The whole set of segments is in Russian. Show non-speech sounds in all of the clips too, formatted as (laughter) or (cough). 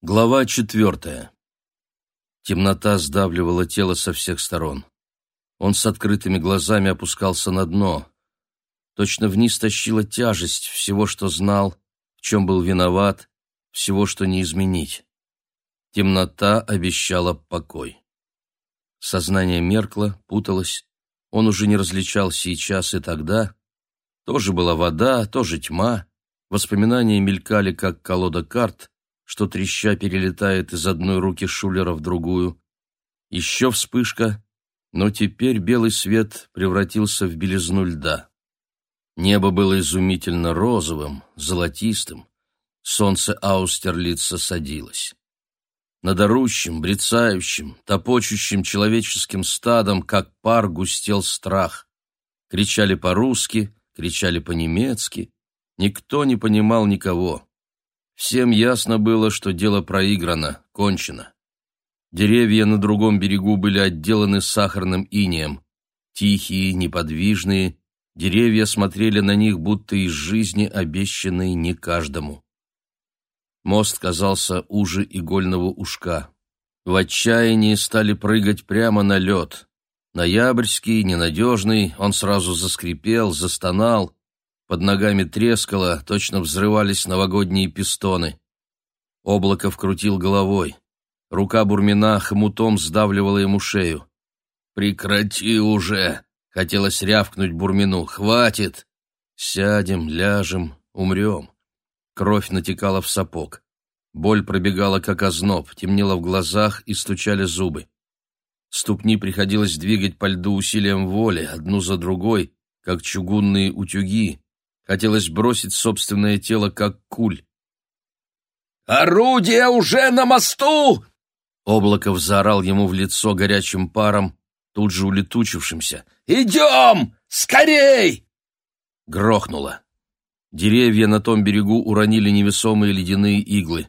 Глава четвертая. Темнота сдавливала тело со всех сторон. Он с открытыми глазами опускался на дно. Точно вниз тащила тяжесть всего, что знал, в чем был виноват, всего, что не изменить. Темнота обещала покой. Сознание меркло, путалось. Он уже не различал сейчас и тогда. Тоже была вода, тоже тьма. Воспоминания мелькали, как колода карт, что треща перелетает из одной руки Шулера в другую. Еще вспышка, но теперь белый свет превратился в белизну льда. Небо было изумительно розовым, золотистым. Солнце Аустерлица садилось. Над орущим, брецающим, топочущим человеческим стадом, как пар, густел страх. Кричали по-русски, кричали по-немецки. Никто не понимал никого. Всем ясно было, что дело проиграно, кончено. Деревья на другом берегу были отделаны сахарным инеем. Тихие, неподвижные, деревья смотрели на них, будто из жизни обещанной не каждому. Мост казался уже игольного ушка. В отчаянии стали прыгать прямо на лед. Ноябрьский, ненадежный, он сразу заскрипел, застонал, под ногами трескало, точно взрывались новогодние пистоны. Облаков крутил головой. Рука Бурмина хмутом сдавливала ему шею. «Прекрати уже!» — хотелось рявкнуть Бурмину. «Хватит! Сядем, ляжем, умрем!» Кровь натекала в сапог. Боль пробегала, как озноб, темнело в глазах и стучали зубы. Ступни приходилось двигать по льду усилием воли, одну за другой, как чугунные утюги, Хотелось бросить собственное тело, как куль. «Орудие уже на мосту!» Облаков заорал ему в лицо горячим паром, тут же улетучившимся. «Идем! Скорей!» Грохнуло. Деревья на том берегу уронили невесомые ледяные иглы.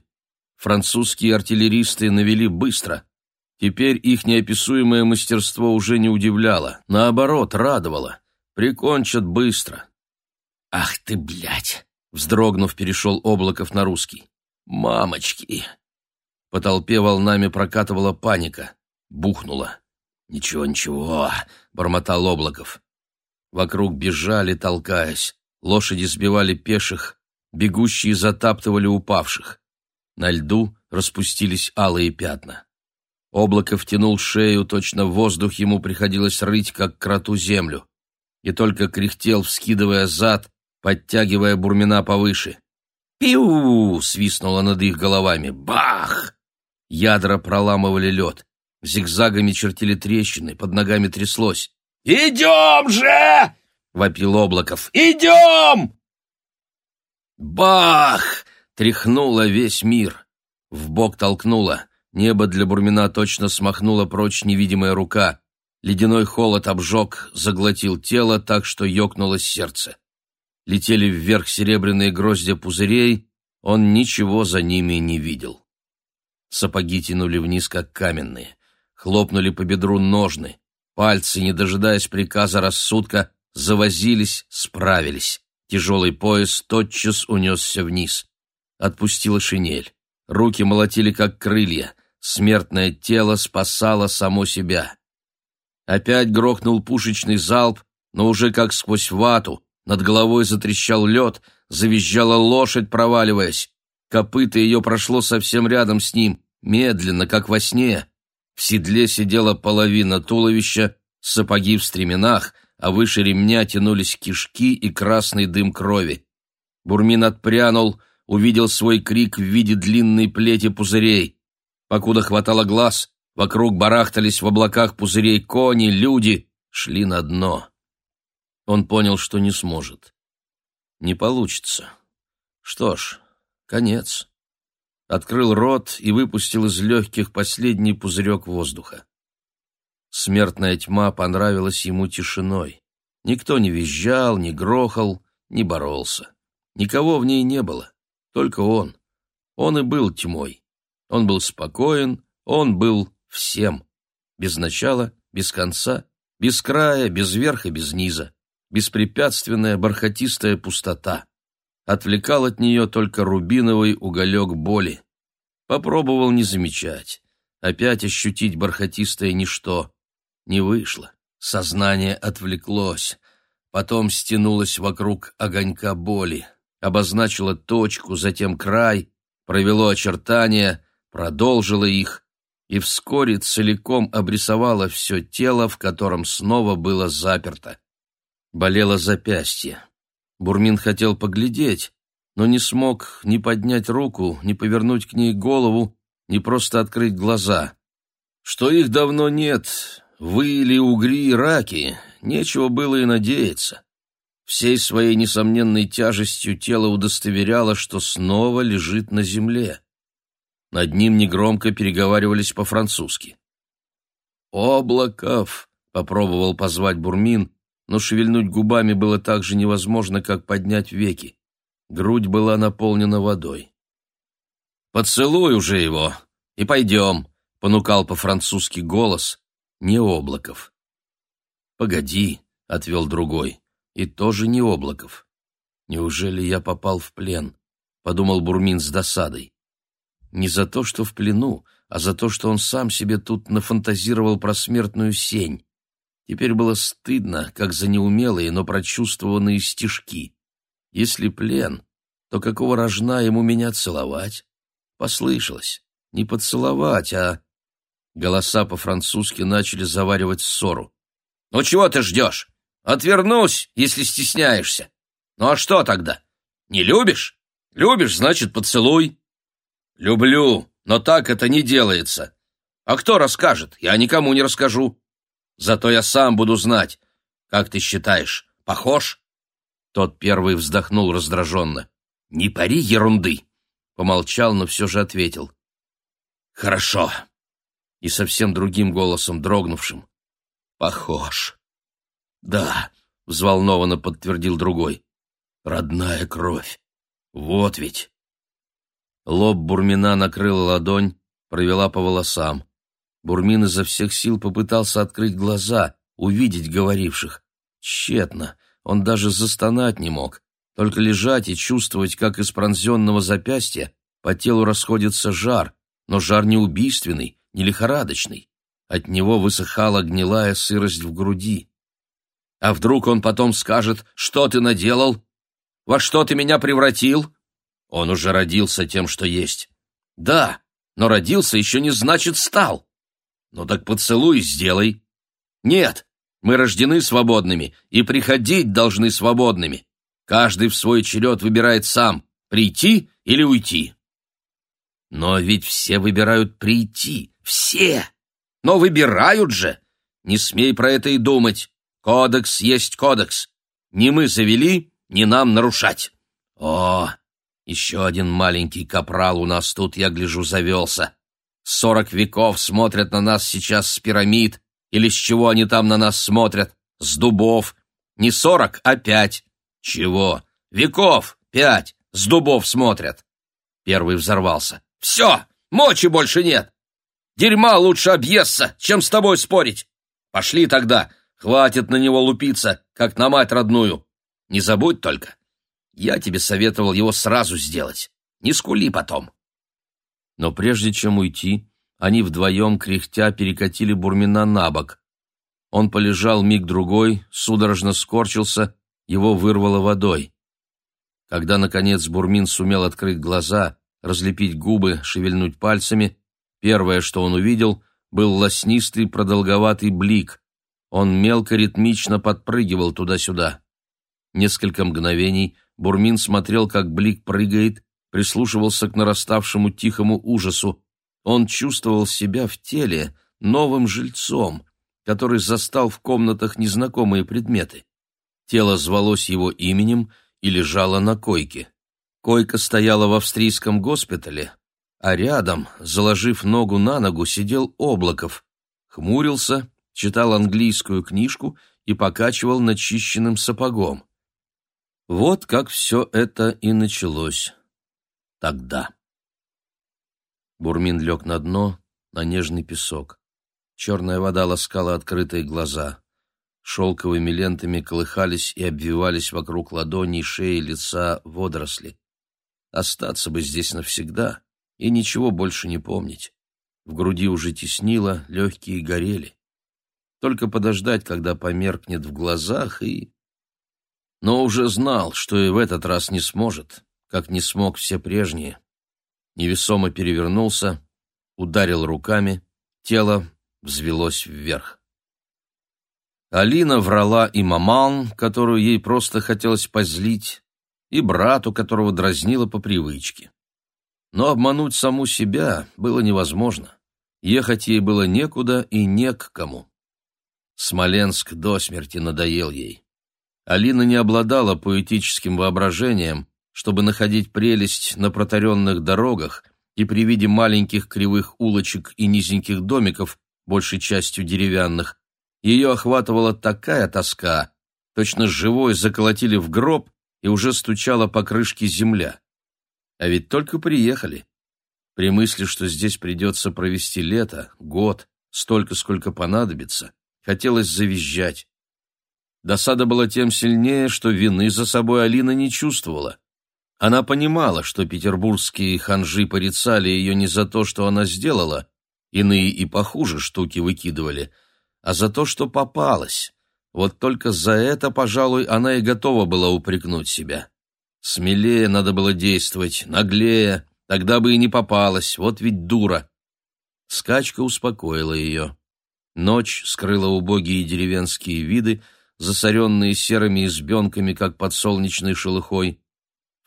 Французские артиллеристы навели быстро. Теперь их неописуемое мастерство уже не удивляло, наоборот, радовало. Прикончат быстро. «Ах ты, блядь!» — вздрогнув, перешел Облаков на русский. «Мамочки!» По толпе волнами прокатывала паника. Бухнула. «Ничего, ничего!» — бормотал Облаков. Вокруг бежали, толкаясь. Лошади сбивали пеших, бегущие затаптывали упавших. На льду распустились алые пятна. Облаков тянул шею, точно воздух ему приходилось рыть, как кроту землю. И только кряхтел, вскидывая зад, подтягивая Бурмина повыше. «Пиу!» — свистнуло над их головами. «Бах!» Ядра проламывали лед. Зигзагами чертили трещины, под ногами тряслось. «Идем же!» — вопил Облаков. «Идем!» Бах! Тряхнуло весь мир. В бок толкнуло. Небо для Бурмина точно смахнула прочь невидимая рука. Ледяной холод обжег, заглотил тело так, что ёкнуло сердце летели вверх серебряные гроздья пузырей, он ничего за ними не видел. Сапоги тянули вниз, как каменные. Хлопнули по бедру ножны. Пальцы, не дожидаясь приказа рассудка, завозились, справились. Тяжелый пояс тотчас унесся вниз. Отпустила шинель. Руки молотили, как крылья. Смертное тело спасало само себя. Опять грохнул пушечный залп, но уже как сквозь вату, над головой затрещал лед, завизжала лошадь, проваливаясь. Копыта ее прошло совсем рядом с ним, медленно, как во сне. В седле сидела половина туловища, сапоги в стременах, а выше ремня тянулись кишки и красный дым крови. Бурмин отпрянул, увидел свой крик в виде длинной плети пузырей. Покуда хватало глаз, вокруг барахтались в облаках пузырей кони, люди, шли на дно. Он понял, что не сможет. Не получится. Что ж, конец. Открыл рот и выпустил из легких последний пузырек воздуха. Смертная тьма понравилась ему тишиной. Никто не визжал, не грохал, не боролся. Никого в ней не было, только он. Он и был тьмой. Он был спокоен, он был всем. Без начала, без конца, без края, без верха, без низа беспрепятственная бархатистая пустота. Отвлекал от нее только рубиновый уголек боли. Попробовал не замечать. Опять ощутить бархатистое ничто. Не вышло. Сознание отвлеклось. Потом стянулось вокруг огонька боли. Обозначило точку, затем край, провело очертания, продолжило их и вскоре целиком обрисовало все тело, в котором снова было заперто. Болело запястье. Бурмин хотел поглядеть, но не смог ни поднять руку, ни повернуть к ней голову, ни просто открыть глаза. Что их давно нет, выли угри и раки, нечего было и надеяться. Всей своей несомненной тяжестью тело удостоверяло, что снова лежит на земле. Над ним негромко переговаривались по-французски. «Облаков!» — попробовал позвать Бурмин, но шевельнуть губами было так же невозможно, как поднять веки. Грудь была наполнена водой. «Поцелуй уже его и пойдем», — понукал по-французски голос, не Облаков. «Погоди», — отвел другой, — «и тоже не Облаков. Неужели я попал в плен?» — подумал Бурмин с досадой. Не за то, что в плену, а за то, что он сам себе тут нафантазировал про смертную сень. Теперь было стыдно, как за неумелые, но прочувствованные стишки. Если плен, то какого рожна ему меня целовать? Послышалось. Не поцеловать, а... Голоса по-французски начали заваривать ссору. «Ну чего ты ждешь? Отвернусь, если стесняешься. Ну а что тогда? Не любишь? Любишь, значит, поцелуй». «Люблю, но так это не делается. А кто расскажет? Я никому не расскажу. Зато я сам буду знать. Как ты считаешь, похож?» Тот первый вздохнул раздраженно. «Не пари ерунды!» Помолчал, но все же ответил. «Хорошо!» И совсем другим голосом, дрогнувшим. «Похож!» «Да!» — взволнованно подтвердил другой. «Родная кровь! Вот ведь!» Лоб Бурмина накрыла ладонь, провела по волосам. Бурмин изо всех сил попытался открыть глаза, увидеть говоривших. Тщетно. Он даже застонать не мог, только лежать и чувствовать, как из пронзенного запястья по телу расходится жар, но жар не убийственный, не лихорадочный. От него высыхала гнилая сырость в груди. А вдруг он потом скажет, что ты наделал? Во что ты меня превратил? Он уже родился тем, что есть. Да, но родился еще не значит стал. Ну так поцелуй сделай. Нет, мы рождены свободными и приходить должны свободными. Каждый в свой черед выбирает сам, прийти или уйти. Но ведь все выбирают прийти, все. Но выбирают же. Не смей про это и думать. Кодекс есть кодекс. Не мы завели, не нам нарушать. О, еще один маленький капрал у нас тут, я гляжу, завелся. Сорок веков смотрят на нас сейчас с пирамид, или с чего они там на нас смотрят? С дубов. Не сорок, а пять. Чего? Веков, пять. С дубов смотрят. Первый взорвался. Все, мочи больше нет. Дерьма лучше объесться, чем с тобой спорить. Пошли тогда, хватит на него лупиться, как на мать родную. Не забудь только. Я тебе советовал его сразу сделать. Не скули потом. Но прежде чем уйти, они вдвоем, кряхтя, перекатили Бурмина на бок. Он полежал миг-другой, судорожно скорчился, его вырвало водой. Когда, наконец, Бурмин сумел открыть глаза, разлепить губы, шевельнуть пальцами, первое, что он увидел, был лоснистый продолговатый блик. Он мелко-ритмично подпрыгивал туда-сюда. Несколько мгновений Бурмин смотрел, как блик прыгает, прислушивался к нараставшему тихому ужасу. Он чувствовал себя в теле новым жильцом, который застал в комнатах незнакомые предметы. Тело звалось его именем и лежало на койке. Койка стояла в австрийском госпитале, а рядом, заложив ногу на ногу, сидел Облаков, хмурился, читал английскую книжку и покачивал начищенным сапогом. Вот как все это и началось тогда. Бурмин лег на дно, на нежный песок. Черная вода ласкала открытые глаза. Шелковыми лентами колыхались и обвивались вокруг ладоней, шеи, лица водоросли. Остаться бы здесь навсегда, и ничего больше не помнить. В груди уже теснило, легкие горели. Только подождать, когда померкнет в глазах, и... Но уже знал, что и в этот раз не сможет, как не смог все прежние. Невесомо перевернулся, ударил руками, тело взвелось вверх. Алина врала и маман, которую ей просто хотелось позлить, и брату, которого дразнила по привычке. Но обмануть саму себя было невозможно. Ехать ей было некуда и не к кому. Смоленск до смерти надоел ей. Алина не обладала поэтическим воображением, чтобы находить прелесть на протаренных дорогах и при виде маленьких кривых улочек и низеньких домиков, большей частью деревянных, ее охватывала такая тоска, точно живой заколотили в гроб и уже стучала по крышке земля. А ведь только приехали. При мысли, что здесь придется провести лето, год, столько, сколько понадобится, хотелось завизжать. Досада была тем сильнее, что вины за собой Алина не чувствовала. Она понимала, что петербургские ханжи порицали ее не за то, что она сделала, иные и похуже штуки выкидывали, а за то, что попалась. Вот только за это, пожалуй, она и готова была упрекнуть себя. Смелее надо было действовать, наглее, Тогда бы и не попалась, вот ведь дура. Скачка успокоила ее. Ночь скрыла убогие деревенские виды, засоренные серыми избенками, как под солнечной шелухой.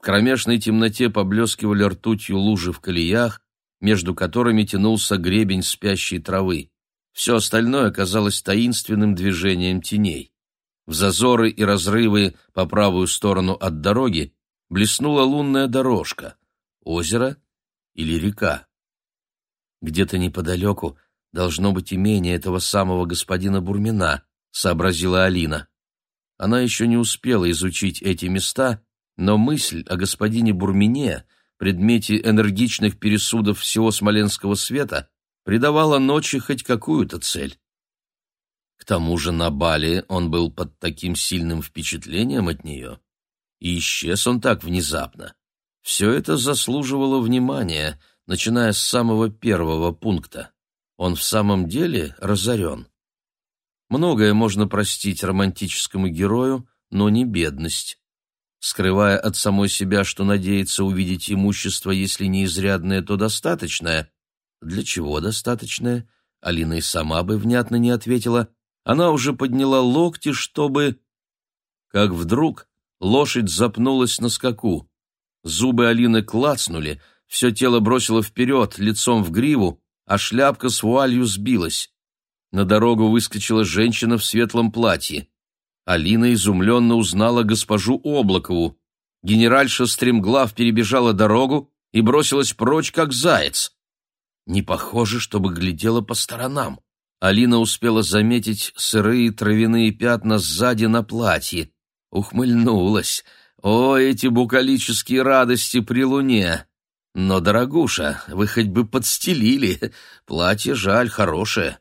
В кромешной темноте поблескивали ртутью лужи в колеях, между которыми тянулся гребень спящей травы. Все остальное казалось таинственным движением теней. В зазоры и разрывы по правую сторону от дороги блеснула лунная дорожка — Озеро или река? Где-то неподалеку должно быть имение этого самого господина Бурмина, сообразила Алина. Она еще не успела изучить эти места, но мысль о господине Бурмине, предмете энергичных пересудов всего смоленского света, придавала ночи хоть какую-то цель. К тому же на бале он был под таким сильным впечатлением от нее, и исчез он так внезапно. Все это заслуживало внимания, начиная с самого первого пункта. Он в самом деле разорен. Многое можно простить романтическому герою, но не бедность. Скрывая от самой себя, что надеется увидеть имущество, если не изрядное, то достаточное. Для чего достаточное? Алина и сама бы внятно не ответила. Она уже подняла локти, чтобы... Как вдруг лошадь запнулась на скаку. Зубы Алины клацнули, все тело бросило вперед, лицом в гриву, а шляпка с вуалью сбилась. На дорогу выскочила женщина в светлом платье. Алина изумленно узнала госпожу Облакову. Генеральша стремглав перебежала дорогу и бросилась прочь, как заяц. Не похоже, чтобы глядела по сторонам. Алина успела заметить сырые травяные пятна сзади на платье. Ухмыльнулась. О, эти букалические радости при луне! Но, дорогуша, вы хоть бы подстелили. Платье жаль, хорошее.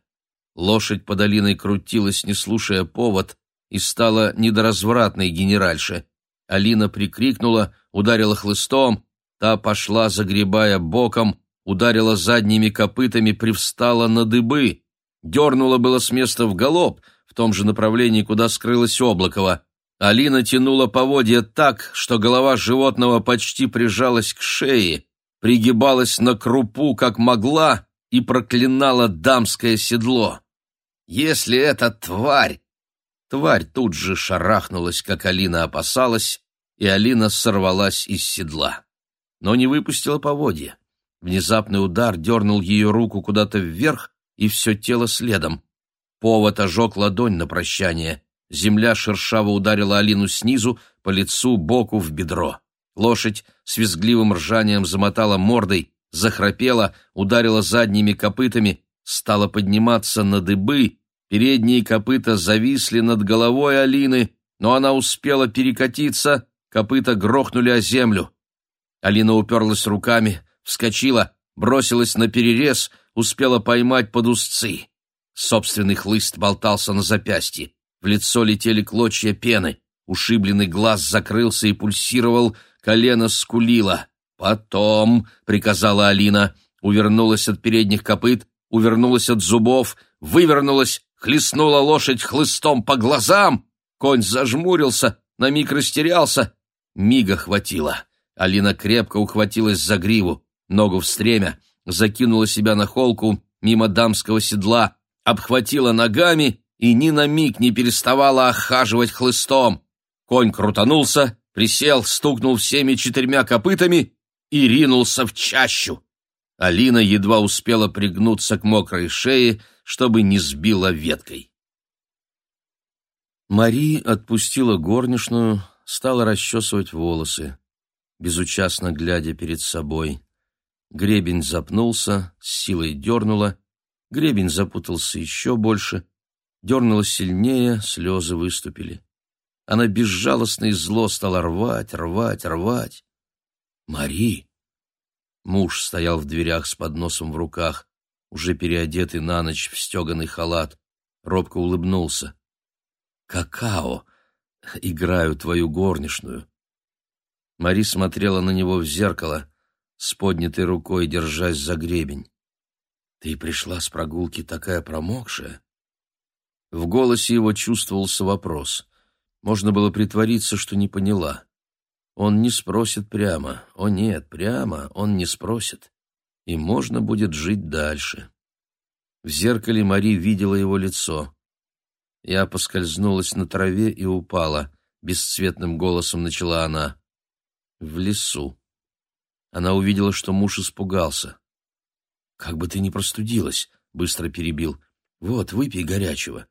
Лошадь под долиной крутилась, не слушая повод, и стала недоразвратной генеральше. Алина прикрикнула, ударила хлыстом, та пошла, загребая боком, ударила задними копытами, привстала на дыбы, дернула было с места в галоп, в том же направлении, куда скрылась Облакова. Алина тянула поводья так, что голова животного почти прижалась к шее, пригибалась на крупу, как могла, и проклинала дамское седло. «Если эта тварь...» Тварь тут же шарахнулась, как Алина опасалась, и Алина сорвалась из седла. Но не выпустила поводья. Внезапный удар дернул ее руку куда-то вверх, и все тело следом. Повод ожег ладонь на прощание. Земля шершаво ударила Алину снизу, по лицу, боку, в бедро. Лошадь с визгливым ржанием замотала мордой, захрапела, ударила задними копытами, стала подниматься на дыбы, передние копыта зависли над головой Алины, но она успела перекатиться, копыта грохнули о землю. Алина уперлась руками, вскочила, бросилась на перерез, успела поймать под узцы. Собственный хлыст болтался на запястье. В лицо летели клочья пены. Ушибленный глаз закрылся и пульсировал, колено скулило. «Потом», — приказала Алина, увернулась от передних копыт, увернулась от зубов, вывернулась, хлестнула лошадь хлыстом по глазам. Конь зажмурился, на миг растерялся. Мига хватило. Алина крепко ухватилась за гриву, ногу в стремя, закинула себя на холку мимо дамского седла, обхватила ногами и ни на миг не переставала охаживать хлыстом. Конь крутанулся, присел, стукнул всеми четырьмя копытами и ринулся в чащу. Алина едва успела пригнуться к мокрой шее, чтобы не сбила веткой. Мари отпустила горничную, стала расчесывать волосы, безучастно глядя перед собой. Гребень запнулся, с силой дернула, гребень запутался еще больше, дернула сильнее, слезы выступили. Она безжалостно и зло стала рвать, рвать, рвать. «Мари!» Муж стоял в дверях с подносом в руках, уже переодетый на ночь в стеганый халат, робко улыбнулся. «Какао! Играю твою горничную!» Мари смотрела на него в зеркало, с поднятой рукой, держась за гребень. «Ты пришла с прогулки такая промокшая?» В голосе его чувствовался вопрос. Можно было притвориться, что не поняла. Он не спросит прямо. О нет, прямо он не спросит. И можно будет жить дальше. В зеркале Мари видела его лицо. Я поскользнулась на траве и упала. Бесцветным голосом начала она. В лесу. Она увидела, что муж испугался. «Как бы ты ни простудилась», — быстро перебил. «Вот, выпей горячего».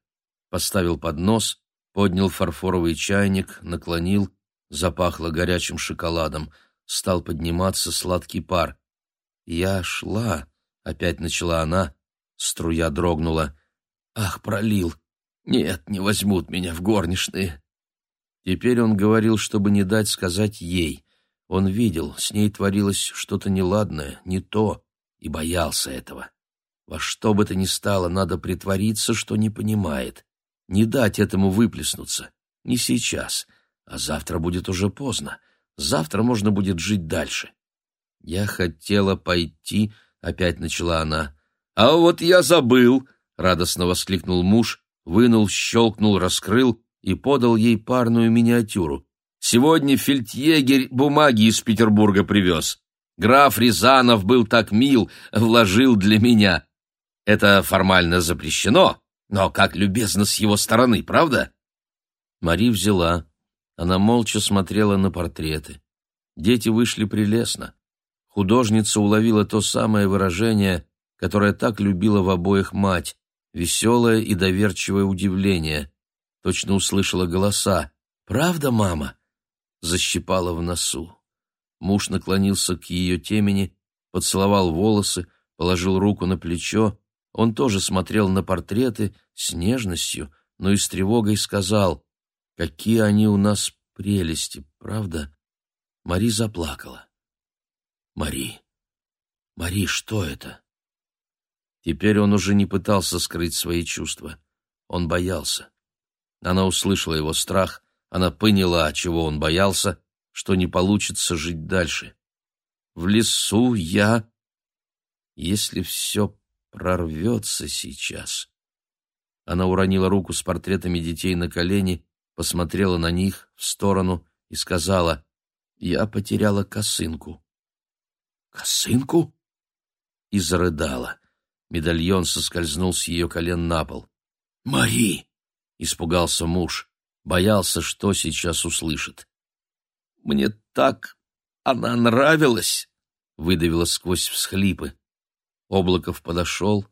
Поставил поднос, поднял фарфоровый чайник, наклонил, запахло горячим шоколадом. Стал подниматься сладкий пар. «Я шла», — опять начала она, струя дрогнула. «Ах, пролил! Нет, не возьмут меня в горничные!» Теперь он говорил, чтобы не дать сказать ей. Он видел, с ней творилось что-то неладное, не то, и боялся этого. Во что бы то ни стало, надо притвориться, что не понимает. Не дать этому выплеснуться. Не сейчас. А завтра будет уже поздно. Завтра можно будет жить дальше. Я хотела пойти, опять начала она. А вот я забыл, радостно воскликнул муж, вынул, щелкнул, раскрыл и подал ей парную миниатюру. Сегодня фельдъегерь бумаги из Петербурга привез. Граф Рязанов был так мил, вложил для меня. Это формально запрещено, но как любезно с его стороны, правда? Мари взяла. Она молча смотрела на портреты. Дети вышли прелестно. Художница уловила то самое выражение, которое так любила в обоих мать, веселое и доверчивое удивление. Точно услышала голоса. «Правда, мама?» Защипала в носу. Муж наклонился к ее темени, поцеловал волосы, положил руку на плечо, он тоже смотрел на портреты с нежностью, но и с тревогой сказал, «Какие они у нас прелести, правда?» Мари заплакала. «Мари, Мари, что это?» Теперь он уже не пытался скрыть свои чувства. Он боялся. Она услышала его страх, она поняла, чего он боялся, что не получится жить дальше. «В лесу я...» Если все прорвется сейчас. Она уронила руку с портретами детей на колени, посмотрела на них, в сторону и сказала, «Я потеряла косынку». «Косынку?» И зарыдала. Медальон соскользнул с ее колен на пол. «Мари!» — испугался муж. Боялся, что сейчас услышит. «Мне так она нравилась!» — выдавила сквозь всхлипы. Облаков подошел,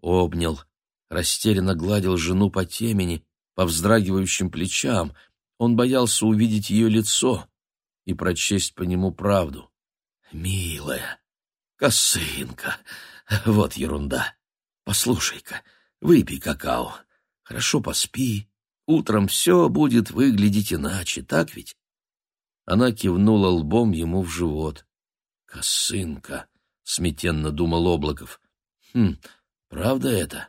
обнял, растерянно гладил жену по темени, по вздрагивающим плечам. Он боялся увидеть ее лицо и прочесть по нему правду. «Милая, косынка, вот ерунда. Послушай-ка, выпей какао, хорошо поспи, утром все будет выглядеть иначе, так ведь?» Она кивнула лбом ему в живот. «Косынка!» смятенно думал Облаков. Хм, правда это?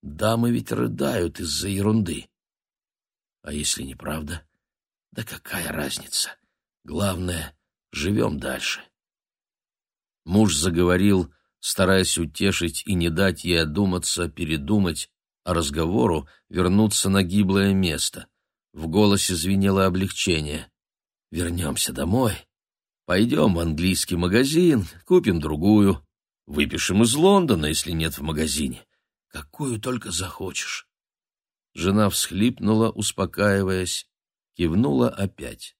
Дамы ведь рыдают из-за ерунды. А если неправда? Да какая разница? Главное, живем дальше. Муж заговорил, стараясь утешить и не дать ей одуматься, передумать, а разговору вернуться на гиблое место. В голосе звенело облегчение. «Вернемся домой. Пойдем в английский магазин, купим другую. Выпишем из Лондона, если нет в магазине. Какую только захочешь». Жена всхлипнула, успокаиваясь, кивнула опять.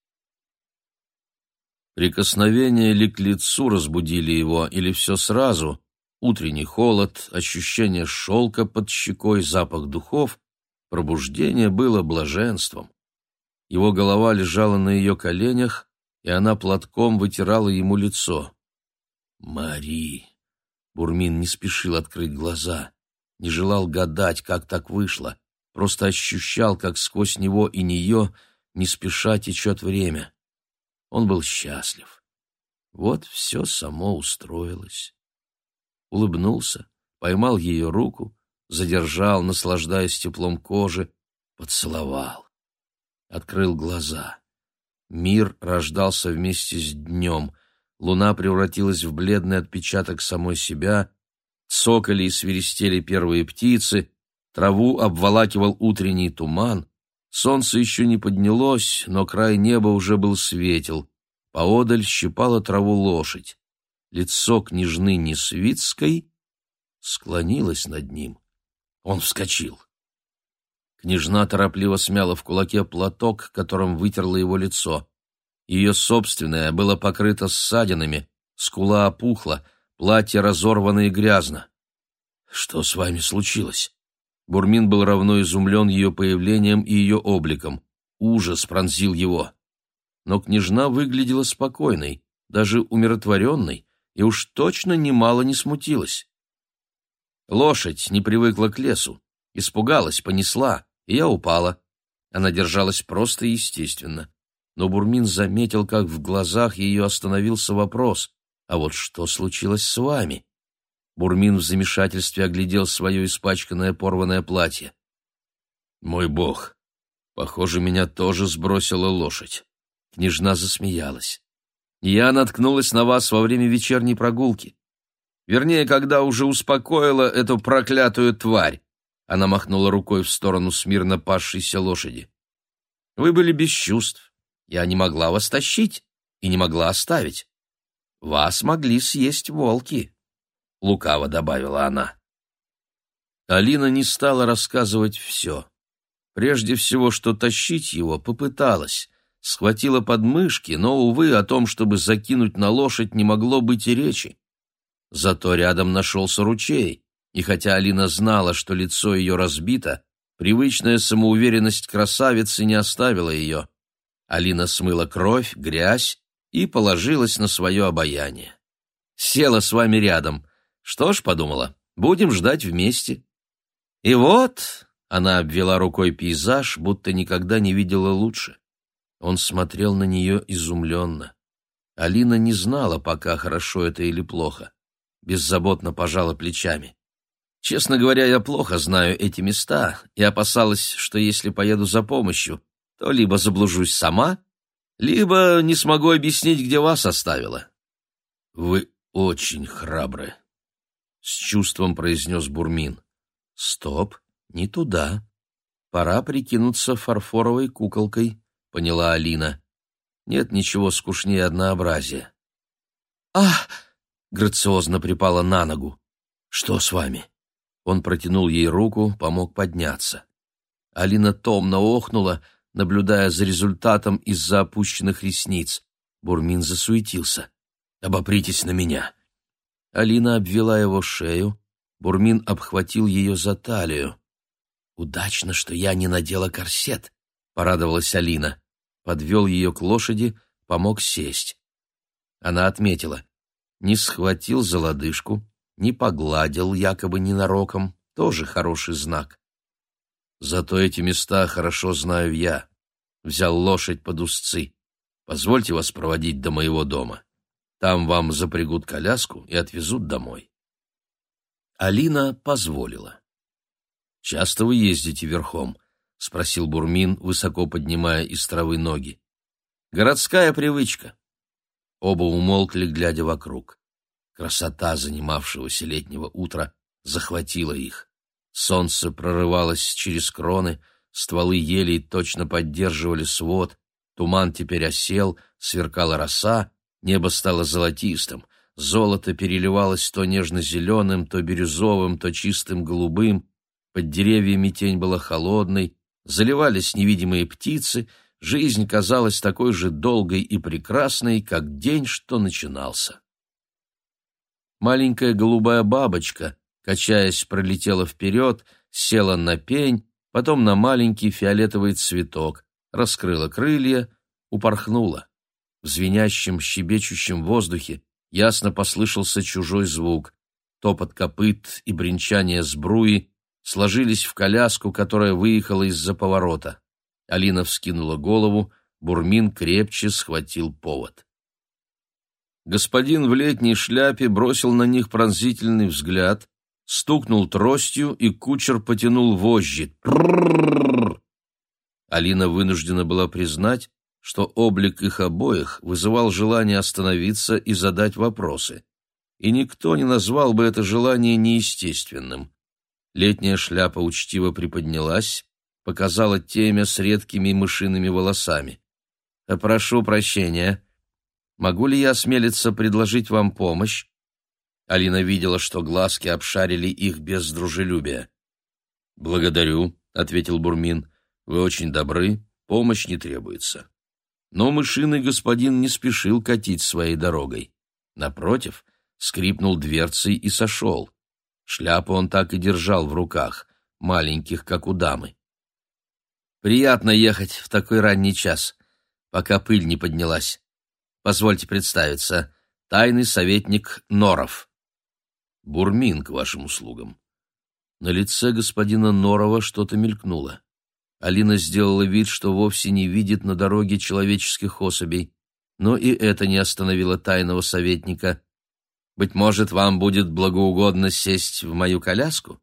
Прикосновения ли к лицу разбудили его, или все сразу? Утренний холод, ощущение шелка под щекой, запах духов. Пробуждение было блаженством. Его голова лежала на ее коленях, и она платком вытирала ему лицо. «Мари!» Бурмин не спешил открыть глаза, не желал гадать, как так вышло, просто ощущал, как сквозь него и нее не спеша течет время. Он был счастлив. Вот все само устроилось. Улыбнулся, поймал ее руку, задержал, наслаждаясь теплом кожи, поцеловал. Открыл глаза. Мир рождался вместе с днем. Луна превратилась в бледный отпечаток самой себя, цокали и свиристели первые птицы, траву обволакивал утренний туман, Солнце еще не поднялось, но край неба уже был светел. Поодаль щипала траву лошадь. Лицо княжны Несвицкой склонилось над ним. Он вскочил. Княжна торопливо смяла в кулаке платок, которым вытерла его лицо. Ее собственное было покрыто ссадинами, скула опухла, платье разорвано и грязно. «Что с вами случилось?» Бурмин был равно изумлен ее появлением и ее обликом. Ужас пронзил его. Но княжна выглядела спокойной, даже умиротворенной, и уж точно немало не смутилась. Лошадь не привыкла к лесу, испугалась, понесла, и я упала. Она держалась просто и естественно. Но Бурмин заметил, как в глазах ее остановился вопрос, «А вот что случилось с вами?» Бурмин в замешательстве оглядел свое испачканное порванное платье. «Мой бог! Похоже, меня тоже сбросила лошадь». Княжна засмеялась. «Я наткнулась на вас во время вечерней прогулки. Вернее, когда уже успокоила эту проклятую тварь». Она махнула рукой в сторону смирно пасшейся лошади. «Вы были без чувств. Я не могла вас тащить и не могла оставить. Вас могли съесть волки». — лукаво добавила она. Алина не стала рассказывать все. Прежде всего, что тащить его попыталась, схватила подмышки, но, увы, о том, чтобы закинуть на лошадь, не могло быть и речи. Зато рядом нашелся ручей, и хотя Алина знала, что лицо ее разбито, привычная самоуверенность красавицы не оставила ее. Алина смыла кровь, грязь и положилась на свое обаяние. Села с вами рядом, что ж, подумала, будем ждать вместе. И вот она обвела рукой пейзаж, будто никогда не видела лучше. Он смотрел на нее изумленно. Алина не знала пока, хорошо это или плохо. Беззаботно пожала плечами. Честно говоря, я плохо знаю эти места и опасалась, что если поеду за помощью, то либо заблужусь сама, либо не смогу объяснить, где вас оставила. Вы очень храбры, с чувством произнес Бурмин. Стоп, не туда. Пора прикинуться фарфоровой куколкой, поняла Алина. Нет ничего скучнее однообразия. Ах! грациозно припала на ногу. Что с вами? Он протянул ей руку, помог подняться. Алина томно охнула, наблюдая за результатом из-за опущенных ресниц. Бурмин засуетился. «Обопритесь на меня. Алина обвела его шею, Бурмин обхватил ее за талию. «Удачно, что я не надела корсет», — порадовалась Алина. Подвел ее к лошади, помог сесть. Она отметила. Не схватил за лодыжку, не погладил якобы ненароком, тоже хороший знак. Зато эти места хорошо знаю я. Взял лошадь под узцы. Позвольте вас проводить до моего дома. Там вам запрягут коляску и отвезут домой. Алина позволила. «Часто вы ездите верхом?» — спросил Бурмин, высоко поднимая из травы ноги. «Городская привычка». Оба умолкли, глядя вокруг. Красота занимавшегося летнего утра захватила их. Солнце прорывалось через кроны, стволы елей точно поддерживали свод, туман теперь осел, сверкала роса, небо стало золотистым, золото переливалось то нежно-зеленым, то бирюзовым, то чистым голубым, под деревьями тень была холодной, заливались невидимые птицы, жизнь казалась такой же долгой и прекрасной, как день, что начинался. Маленькая голубая бабочка, качаясь, пролетела вперед, села на пень, потом на маленький фиолетовый цветок, раскрыла крылья, упорхнула. В звенящем, щебечущем воздухе ясно послышался чужой звук. Топот копыт и бренчание сбруи сложились в коляску, которая выехала из-за поворота. Алина вскинула голову, Бурмин крепче схватил повод. Господин в летней шляпе бросил на них пронзительный взгляд, стукнул тростью, и кучер потянул вожжи. Алина вынуждена была признать, что облик их обоих вызывал желание остановиться и задать вопросы. И никто не назвал бы это желание неестественным. Летняя шляпа учтиво приподнялась, показала темя с редкими мышиными волосами. «Прошу прощения», Могу ли я осмелиться предложить вам помощь?» Алина видела, что глазки обшарили их без дружелюбия. «Благодарю», — ответил Бурмин. «Вы очень добры, помощь не требуется». Но мышиный господин не спешил катить своей дорогой. Напротив, скрипнул дверцей и сошел. Шляпу он так и держал в руках, маленьких, как у дамы. «Приятно ехать в такой ранний час, пока пыль не поднялась. Позвольте представиться. Тайный советник Норов. Бурмин к вашим услугам. На лице господина Норова что-то мелькнуло. Алина сделала вид, что вовсе не видит на дороге человеческих особей, но и это не остановило тайного советника. «Быть может, вам будет благоугодно сесть в мою коляску?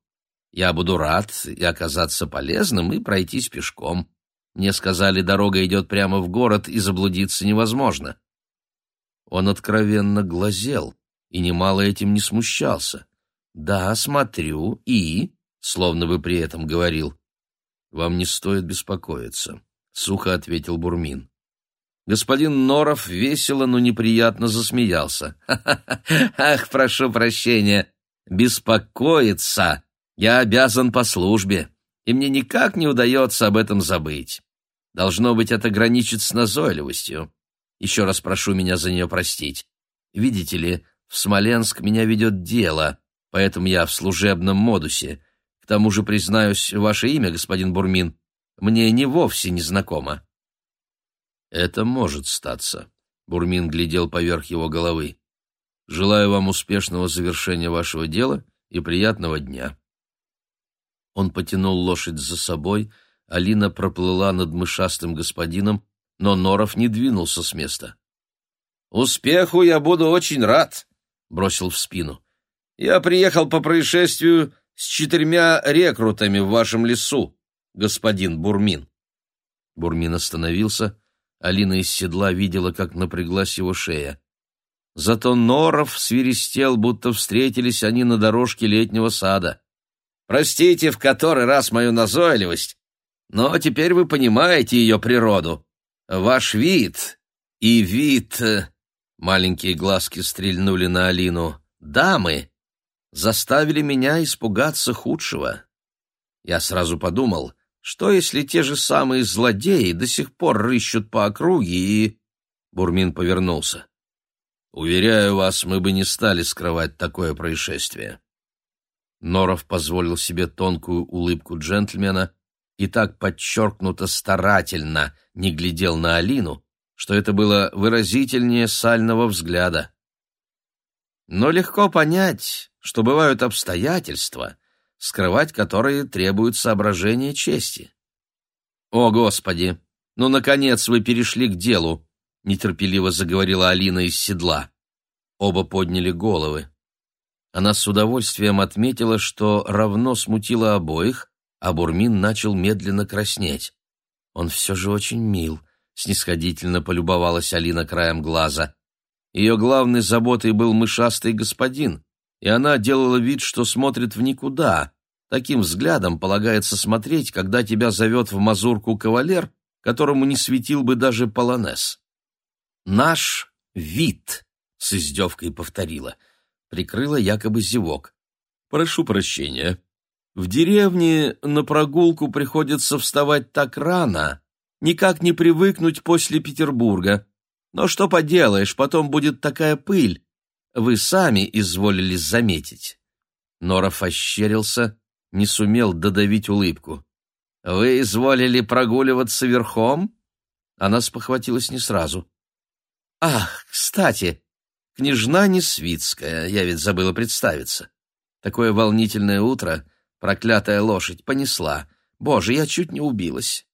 Я буду рад и оказаться полезным, и пройтись пешком. Мне сказали, дорога идет прямо в город, и заблудиться невозможно. Он откровенно глазел и немало этим не смущался. «Да, смотрю, и...» — словно бы при этом говорил. «Вам не стоит беспокоиться», — сухо ответил Бурмин. Господин Норов весело, но неприятно засмеялся. «Ах, прошу прощения, беспокоиться! Я обязан по службе, и мне никак не удается об этом забыть. Должно быть, это граничит с назойливостью. Еще раз прошу меня за нее простить. Видите ли, в Смоленск меня ведет дело, поэтому я в служебном модусе. К тому же, признаюсь, ваше имя, господин Бурмин, мне не вовсе не знакомо». «Это может статься», — Бурмин глядел поверх его головы. «Желаю вам успешного завершения вашего дела и приятного дня». Он потянул лошадь за собой, Алина проплыла над мышастым господином, но Норов не двинулся с места. «Успеху я буду очень рад», — бросил в спину. «Я приехал по происшествию с четырьмя рекрутами в вашем лесу, господин Бурмин». Бурмин остановился. Алина из седла видела, как напряглась его шея. Зато Норов свиристел, будто встретились они на дорожке летнего сада. «Простите в который раз мою назойливость, но теперь вы понимаете ее природу. Ваш вид и вид...» Маленькие глазки стрельнули на Алину. «Дамы заставили меня испугаться худшего. Я сразу подумал, что если те же самые злодеи до сих пор рыщут по округе и...» Бурмин повернулся. «Уверяю вас, мы бы не стали скрывать такое происшествие». Норов позволил себе тонкую улыбку джентльмена и так подчеркнуто старательно не глядел на Алину, что это было выразительнее сального взгляда. Но легко понять, что бывают обстоятельства, скрывать которые требуют соображения чести. «О, Господи! Ну, наконец вы перешли к делу!» — нетерпеливо заговорила Алина из седла. Оба подняли головы. Она с удовольствием отметила, что равно смутила обоих, а Бурмин начал медленно краснеть. Он все же очень мил, снисходительно полюбовалась Алина краем глаза. Ее главной заботой был мышастый господин, и она делала вид, что смотрит в никуда. Таким взглядом полагается смотреть, когда тебя зовет в мазурку кавалер, которому не светил бы даже полонез. «Наш вид», — с издевкой повторила, прикрыла якобы зевок. «Прошу прощения. В деревне на прогулку приходится вставать так рано, никак не привыкнуть после Петербурга. Но что поделаешь, потом будет такая пыль. Вы сами изволили заметить». Норов ощерился, не сумел додавить улыбку. «Вы изволили прогуливаться верхом?» Она спохватилась не сразу. «Ах, кстати, княжна Несвицкая, я ведь забыла представиться. Такое волнительное утро, проклятая лошадь, понесла. Боже, я чуть не убилась».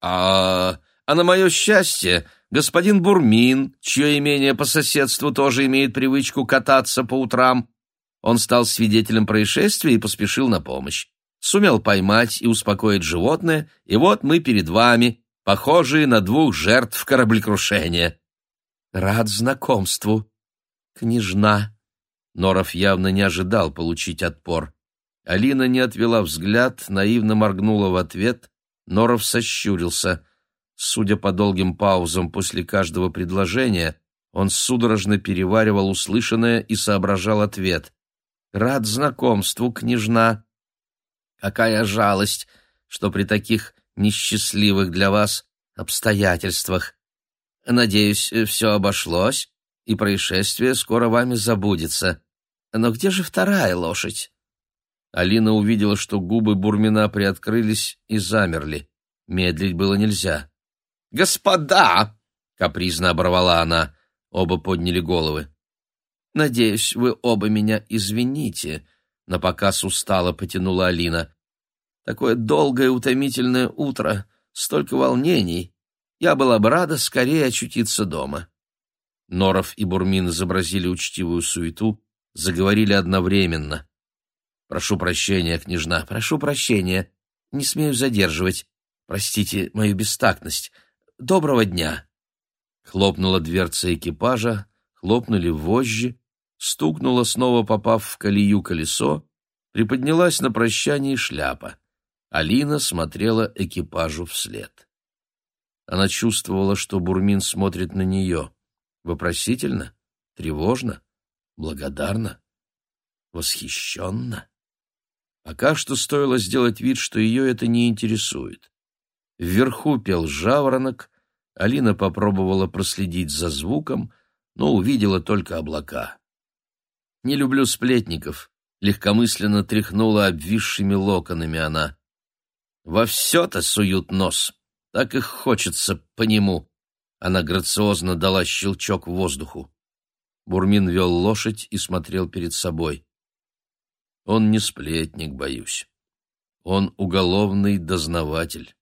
«А, а на мое счастье, господин Бурмин, чье имение по соседству тоже имеет привычку кататься по утрам, он стал свидетелем происшествия и поспешил на помощь. Сумел поймать и успокоить животное, и вот мы перед вами, похожие на двух жертв кораблекрушения. Рад знакомству. Княжна. Норов явно не ожидал получить отпор. Алина не отвела взгляд, наивно моргнула в ответ. Норов сощурился. Судя по долгим паузам после каждого предложения, он судорожно переваривал услышанное и соображал ответ. «Рад знакомству, княжна. Какая жалость, что при таких несчастливых для вас обстоятельствах Надеюсь, все обошлось, и происшествие скоро вами забудется. Но где же вторая лошадь?» Алина увидела, что губы Бурмина приоткрылись и замерли. Медлить было нельзя. «Господа!» — капризно оборвала она. Оба подняли головы. «Надеюсь, вы оба меня извините», — напоказ устало потянула Алина. «Такое долгое утомительное утро, столько волнений. Я была бы рада скорее очутиться дома. Норов и Бурмин изобразили учтивую суету, заговорили одновременно. «Прошу прощения, княжна, прошу прощения. Не смею задерживать. Простите мою бестактность. Доброго дня!» Хлопнула дверца экипажа, хлопнули вожжи, стукнула, снова попав в колею колесо, приподнялась на прощание шляпа. Алина смотрела экипажу вслед. Она чувствовала, что Бурмин смотрит на нее. Вопросительно, тревожно, благодарно, восхищенно. Пока что стоило сделать вид, что ее это не интересует. Вверху пел жаворонок, Алина попробовала проследить за звуком, но увидела только облака. «Не люблю сплетников», — легкомысленно тряхнула обвисшими локонами она. «Во все-то суют нос». Так и хочется по нему. Она грациозно дала щелчок в воздуху. Бурмин вел лошадь и смотрел перед собой. Он не сплетник, боюсь. Он уголовный дознаватель.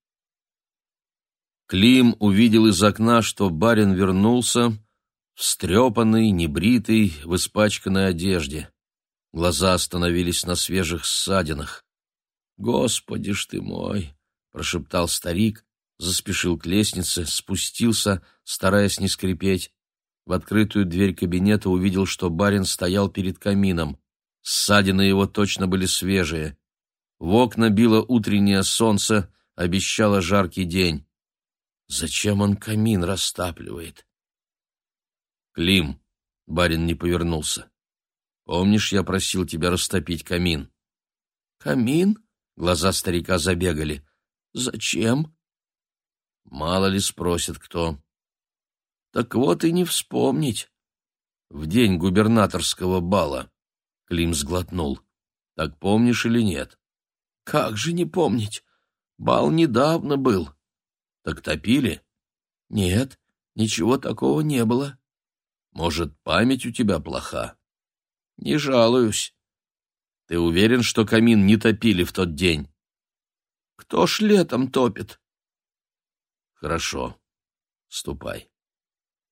Клим увидел из окна, что барин вернулся, встрепанный, небритый, в испачканной одежде. Глаза остановились на свежих ссадинах. «Господи ж ты мой!» — прошептал старик, заспешил к лестнице, спустился, стараясь не скрипеть. В открытую дверь кабинета увидел, что барин стоял перед камином. Ссадины его точно были свежие. В окна било утреннее солнце, обещало жаркий день. Зачем он камин растапливает? Клим, барин не повернулся. Помнишь, я просил тебя растопить камин? Камин? Глаза старика забегали. Зачем? Мало ли спросит кто. Так вот и не вспомнить. В день губернаторского бала. Клим сглотнул. Так помнишь или нет? Как же не помнить? Бал недавно был. Так топили? Нет, ничего такого не было. Может, память у тебя плоха? Не жалуюсь. Ты уверен, что камин не топили в тот день? Кто ж летом топит? Хорошо. Ступай.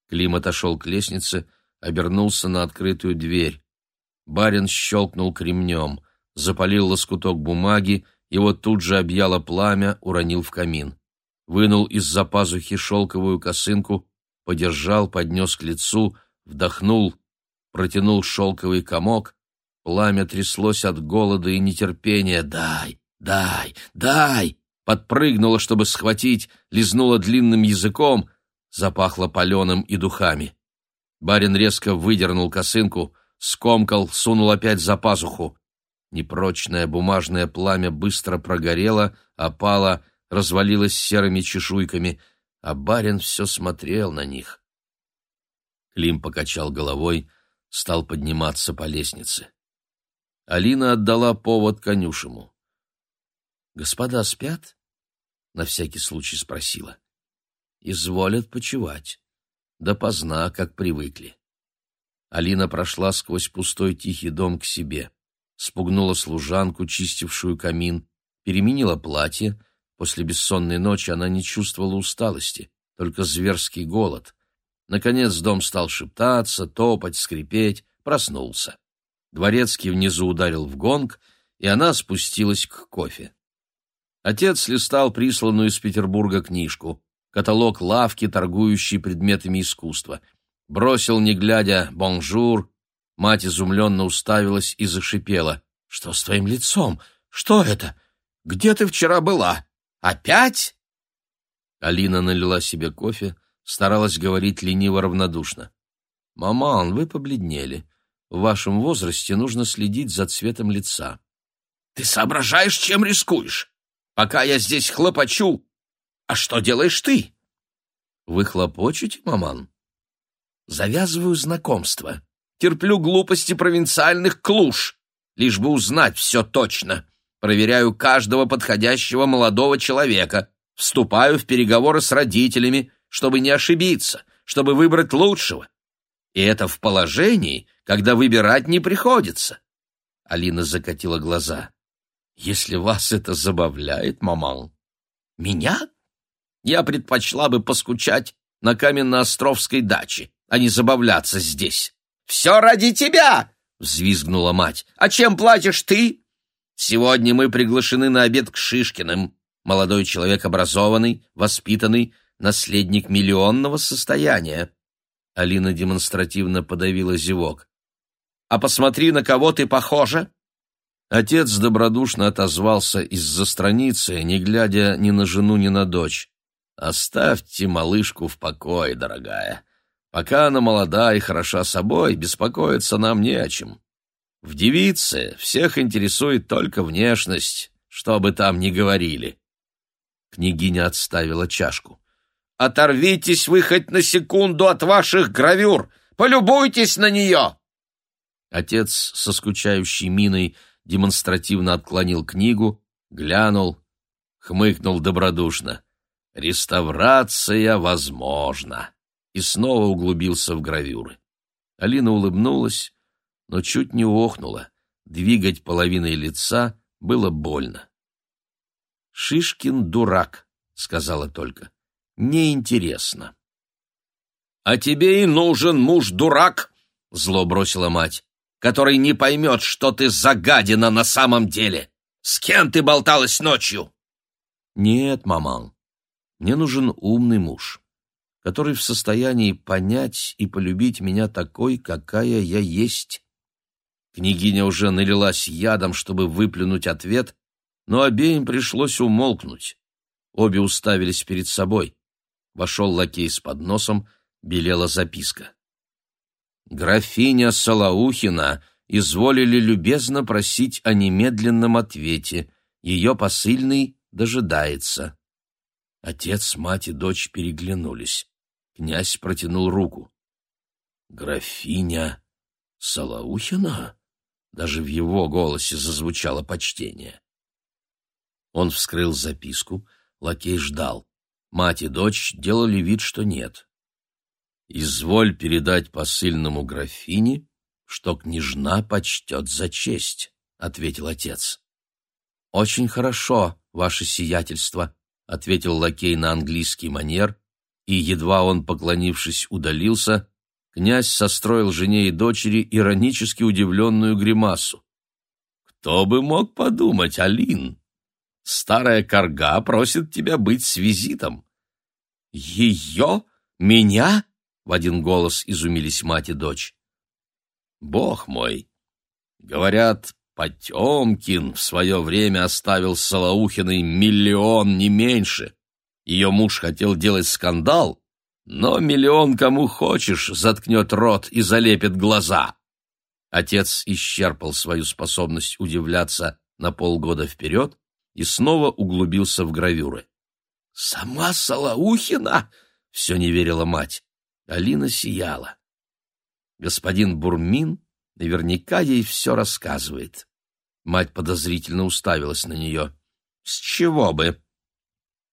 Клим отошел к лестнице, обернулся на открытую дверь. Барин щелкнул кремнем, запалил лоскуток бумаги, его тут же объяло пламя, уронил в камин. Вынул из-за пазухи шелковую косынку, подержал, поднес к лицу, вдохнул, протянул шелковый комок, пламя тряслось от голода и нетерпения. «Дай, дай, дай!» Подпрыгнула, чтобы схватить, лизнула длинным языком, запахло паленым и духами. Барин резко выдернул косынку, скомкал, сунул опять за пазуху. Непрочное бумажное пламя быстро прогорело, опало, развалилось серыми чешуйками, а барин все смотрел на них. Клим покачал головой, стал подниматься по лестнице. Алина отдала повод конюшему. «Господа спят?» — на всякий случай спросила. «Изволят почевать. Допоздна, как привыкли». Алина прошла сквозь пустой тихий дом к себе, спугнула служанку, чистившую камин, переменила платье. После бессонной ночи она не чувствовала усталости, только зверский голод. Наконец дом стал шептаться, топать, скрипеть, проснулся. Дворецкий внизу ударил в гонг, и она спустилась к кофе. Отец листал присланную из Петербурга книжку, каталог лавки, торгующей предметами искусства — бросил, не глядя, «бонжур». Мать изумленно уставилась и зашипела. «Что с твоим лицом? Что это? Где ты вчера была? Опять?» Алина налила себе кофе, старалась говорить лениво-равнодушно. «Маман, вы побледнели. В вашем возрасте нужно следить за цветом лица». «Ты соображаешь, чем рискуешь? Пока я здесь хлопочу. А что делаешь ты?» «Вы хлопочете, маман?» Завязываю знакомство. Терплю глупости провинциальных клуш, лишь бы узнать все точно. Проверяю каждого подходящего молодого человека. Вступаю в переговоры с родителями, чтобы не ошибиться, чтобы выбрать лучшего. И это в положении, когда выбирать не приходится. Алина закатила глаза. «Если вас это забавляет, маман...» «Меня? Я предпочла бы поскучать на Каменноостровской даче, а не забавляться здесь. «Все ради тебя!» — взвизгнула мать. «А чем платишь ты?» «Сегодня мы приглашены на обед к Шишкиным. Молодой человек образованный, воспитанный, наследник миллионного состояния». Алина демонстративно подавила зевок. «А посмотри, на кого ты похожа!» Отец добродушно отозвался из-за страницы, не глядя ни на жену, ни на дочь. «Оставьте малышку в покое, дорогая. Пока она молода и хороша собой, беспокоиться нам не о чем. В девице всех интересует только внешность, что бы там ни говорили. Княгиня отставила чашку. «Оторвитесь вы хоть на секунду от ваших гравюр! Полюбуйтесь на нее!» Отец со скучающей миной демонстративно отклонил книгу, глянул, хмыкнул добродушно. «Реставрация возможна!» и снова углубился в гравюры. Алина улыбнулась, но чуть не охнула. Двигать половиной лица было больно. «Шишкин дурак», — сказала только. «Неинтересно». «А тебе и нужен муж-дурак», — зло бросила мать, «который не поймет, что ты загадина на самом деле. С кем ты болталась ночью?» «Нет, маман, мне нужен умный муж который в состоянии понять и полюбить меня такой, какая я есть. Княгиня уже налилась ядом, чтобы выплюнуть ответ, но обеим пришлось умолкнуть. Обе уставились перед собой. Вошел лакей с подносом, белела записка. «Графиня Салаухина изволили любезно просить о немедленном ответе. Ее посыльный дожидается». Отец, мать и дочь переглянулись. Князь протянул руку. «Графиня Салаухина?» Даже в его голосе зазвучало почтение. Он вскрыл записку, лакей ждал. Мать и дочь делали вид, что нет. «Изволь передать посыльному графине, что княжна почтет за честь», — ответил отец. «Очень хорошо, ваше сиятельство», — ответил лакей на английский манер и, едва он, поклонившись, удалился, князь состроил жене и дочери иронически удивленную гримасу. «Кто бы мог подумать, Алин? Старая корга просит тебя быть с визитом». «Ее? Меня?» в один голос изумились мать и дочь. «Бог мой! Говорят, Потемкин в свое время оставил Солоухиной миллион, не меньше. Ее муж хотел делать скандал, но миллион кому хочешь заткнет рот и залепит глаза». Отец исчерпал свою способность удивляться на полгода вперед и снова углубился в гравюры. «Сама Солоухина?» — все не верила мать. Алина сияла. Господин Бурмин наверняка ей все рассказывает. Мать подозрительно уставилась на нее. «С чего бы?»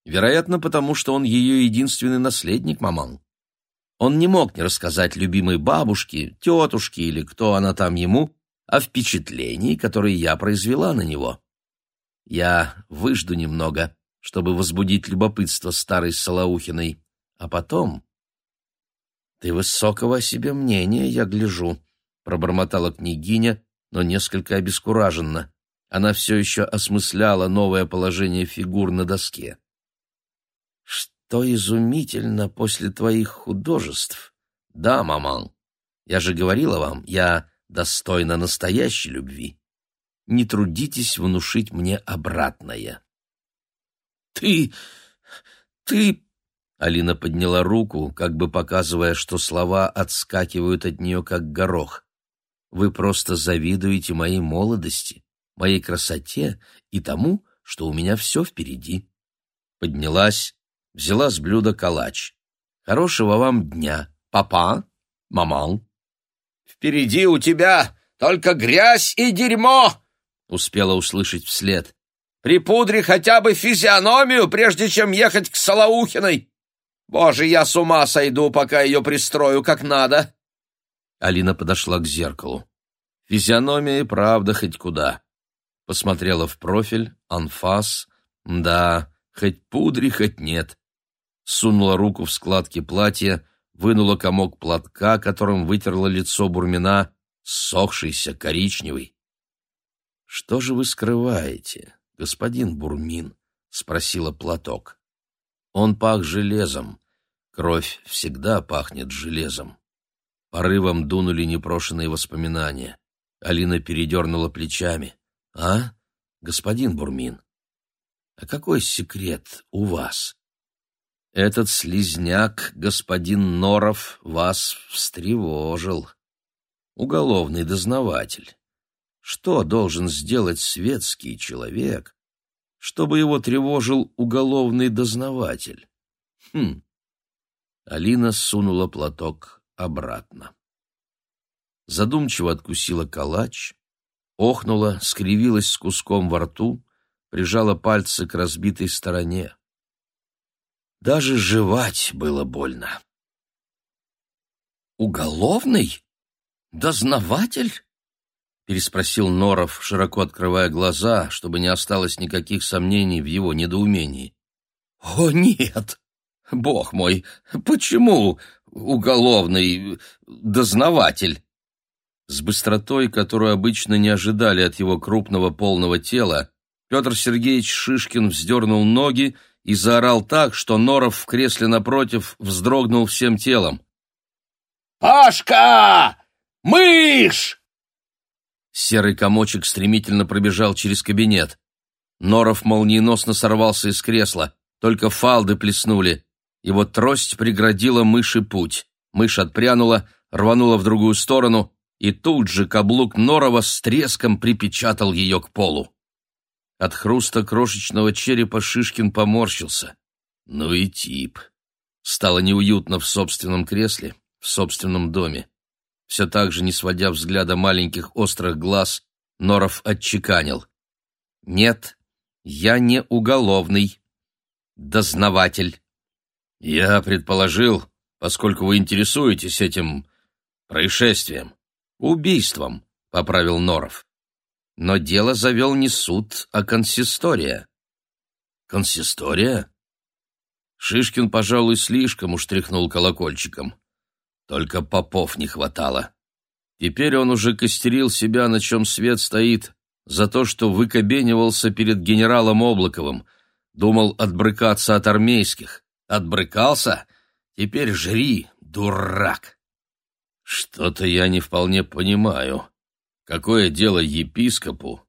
«Вероятно, потому что он ее единственный наследник, маман. Он не мог не рассказать любимой бабушке, тетушке или кто она там ему о впечатлении, которое я произвела на него. Я выжду немного, чтобы возбудить любопытство старой Солоухиной, а потом «Ты высокого о себе мнения, я гляжу», — пробормотала княгиня, но несколько обескураженно. Она все еще осмысляла новое положение фигур на доске. «Что изумительно после твоих художеств! Да, маман, я же говорила вам, я достойна настоящей любви. Не трудитесь внушить мне обратное». «Ты... ты...» Алина подняла руку, как бы показывая, что слова отскакивают от нее, как горох. «Вы просто завидуете моей молодости, моей красоте и тому, что у меня все впереди». Поднялась, взяла с блюда калач. «Хорошего вам дня, папа, маман». «Впереди у тебя только грязь и дерьмо!» — успела услышать вслед. «Припудри хотя бы физиономию, прежде чем ехать к Солоухиной!» Боже, я с ума сойду, пока ее пристрою как надо!» Алина подошла к зеркалу. Физиономия и правда хоть куда. Посмотрела в профиль, анфас. Да, хоть пудри, хоть нет. Сунула руку в складки платья, вынула комок платка, которым вытерла лицо Бурмина, сохшийся, коричневый. «Что же вы скрываете, господин Бурмин?» — спросила платок. Он пах железом, Кровь всегда пахнет железом. Порывом дунули непрошенные воспоминания. Алина передернула плечами. «А, господин Бурмин, а какой секрет у вас? Этот слизняк, господин Норов, вас встревожил. Уголовный дознаватель. Что должен сделать светский человек, чтобы его тревожил уголовный дознаватель? Хм, Алина сунула платок обратно. Задумчиво откусила калач, охнула, скривилась с куском во рту, прижала пальцы к разбитой стороне. Даже жевать было больно. «Уголовный? Дознаватель?» — переспросил Норов, широко открывая глаза, чтобы не осталось никаких сомнений в его недоумении. «О, нет! Бог мой, почему уголовный дознаватель? С быстротой, которую обычно не ожидали от его крупного полного тела, Петр Сергеевич Шишкин вздернул ноги и заорал так, что Норов в кресле напротив вздрогнул всем телом. «Пашка! Мышь!» Серый комочек стремительно пробежал через кабинет. Норов молниеносно сорвался из кресла, только фалды плеснули. Его трость преградила мыши путь. Мышь отпрянула, рванула в другую сторону, и тут же каблук Норова с треском припечатал ее к полу. От хруста крошечного черепа Шишкин поморщился. Ну и тип. Стало неуютно в собственном кресле, в собственном доме. Все так же, не сводя взгляда маленьких острых глаз, Норов отчеканил. «Нет, я не уголовный. Дознаватель». Я предположил, поскольку вы интересуетесь этим происшествием, убийством, поправил Норов. Но дело завел не суд, а консистория. Консистория? Шишкин, пожалуй, слишком уж тряхнул колокольчиком. Только попов не хватало. Теперь он уже костерил себя, на чем свет стоит, за то, что выкобенивался перед генералом Облаковым, думал отбрыкаться от армейских. Отбрыкался? Теперь жри, Дурак! Что-то я не вполне понимаю. Какое дело епископу?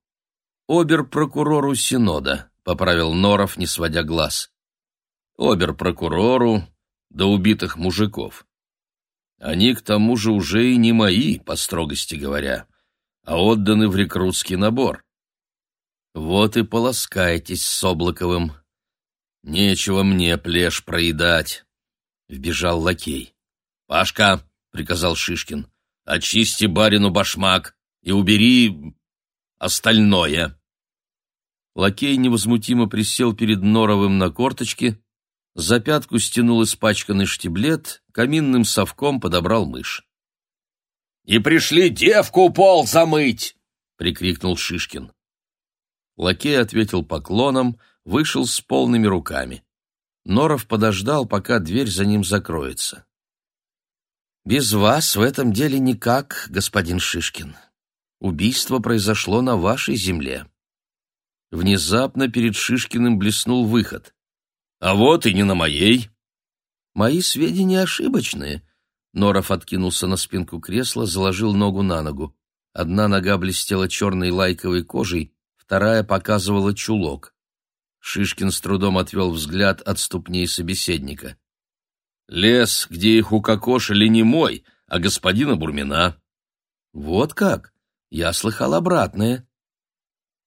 Обер-прокурору Синода, поправил Норов, не сводя глаз. Обер-прокурору до убитых мужиков. Они, к тому же, уже и не мои, по строгости говоря, а отданы в рекрутский набор. Вот и полоскайтесь с Облаковым. Нечего мне плешь проедать. Вбежал лакей. «Пашка!» — приказал Шишкин. «Очисти барину башмак и убери остальное». Лакей невозмутимо присел перед Норовым на корточки, за пятку стянул испачканный штиблет, каминным совком подобрал мышь. «И пришли девку пол замыть!» — прикрикнул Шишкин. Лакей ответил поклоном, вышел с полными руками. Норов подождал, пока дверь за ним закроется. «Без вас в этом деле никак, господин Шишкин. Убийство произошло на вашей земле». Внезапно перед Шишкиным блеснул выход. «А вот и не на моей». «Мои сведения ошибочные». Норов откинулся на спинку кресла, заложил ногу на ногу. Одна нога блестела черной лайковой кожей, вторая показывала чулок. Шишкин с трудом отвел взгляд от ступней собеседника. «Лес, где их укокошили, не мой, а господина Бурмина». «Вот как? Я слыхал обратное».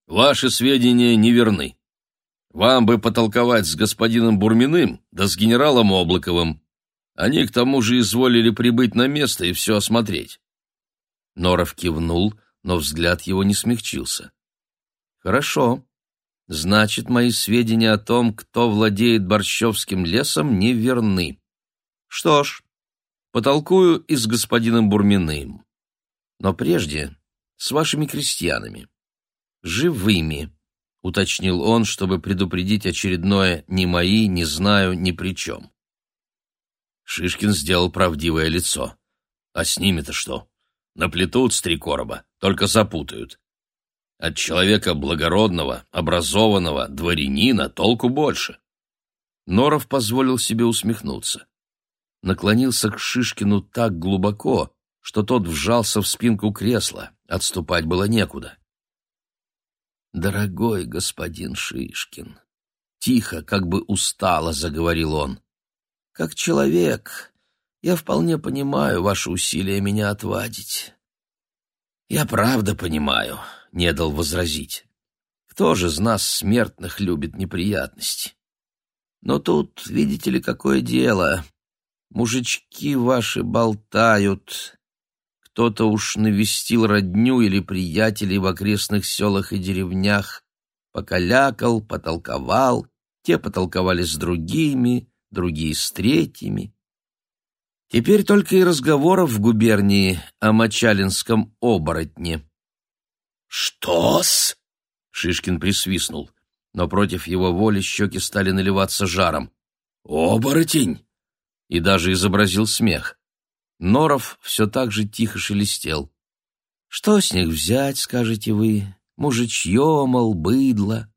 «Ваши сведения неверны. Вам бы потолковать с господином Бурминым, да с генералом Облаковым. Они, к тому же, изволили прибыть на место и все осмотреть». Норов кивнул, но взгляд его не смягчился. «Хорошо. Значит, мои сведения о том, кто владеет Борщевским лесом, не верны. Что ж, потолкую и с господином Бурминым. Но прежде с вашими крестьянами. Живыми, уточнил он, чтобы предупредить очередное «ни мои, не знаю, ни при чем». Шишкин сделал правдивое лицо. А с ними-то что? Наплетут с три короба, только запутают. От человека благородного, образованного, дворянина толку больше. Норов позволил себе усмехнуться. Наклонился к Шишкину так глубоко, что тот вжался в спинку кресла, отступать было некуда. «Дорогой господин Шишкин», — тихо, как бы устало заговорил он, — «как человек, я вполне понимаю ваши усилия меня отвадить. Я правда понимаю, не дал возразить. Кто же из нас, смертных, любит неприятности? Но тут, видите ли, какое дело. Мужички ваши болтают. Кто-то уж навестил родню или приятелей в окрестных селах и деревнях, покалякал, потолковал, те потолковали с другими, другие с третьими. Теперь только и разговоров в губернии о Мочалинском оборотне. «Что-с?» — Шишкин присвистнул, но против его воли щеки стали наливаться жаром. «Оборотень!» И даже изобразил смех. Норов все так же тихо шелестел. «Что с них взять, скажете вы? Мужичье, мол, быдло».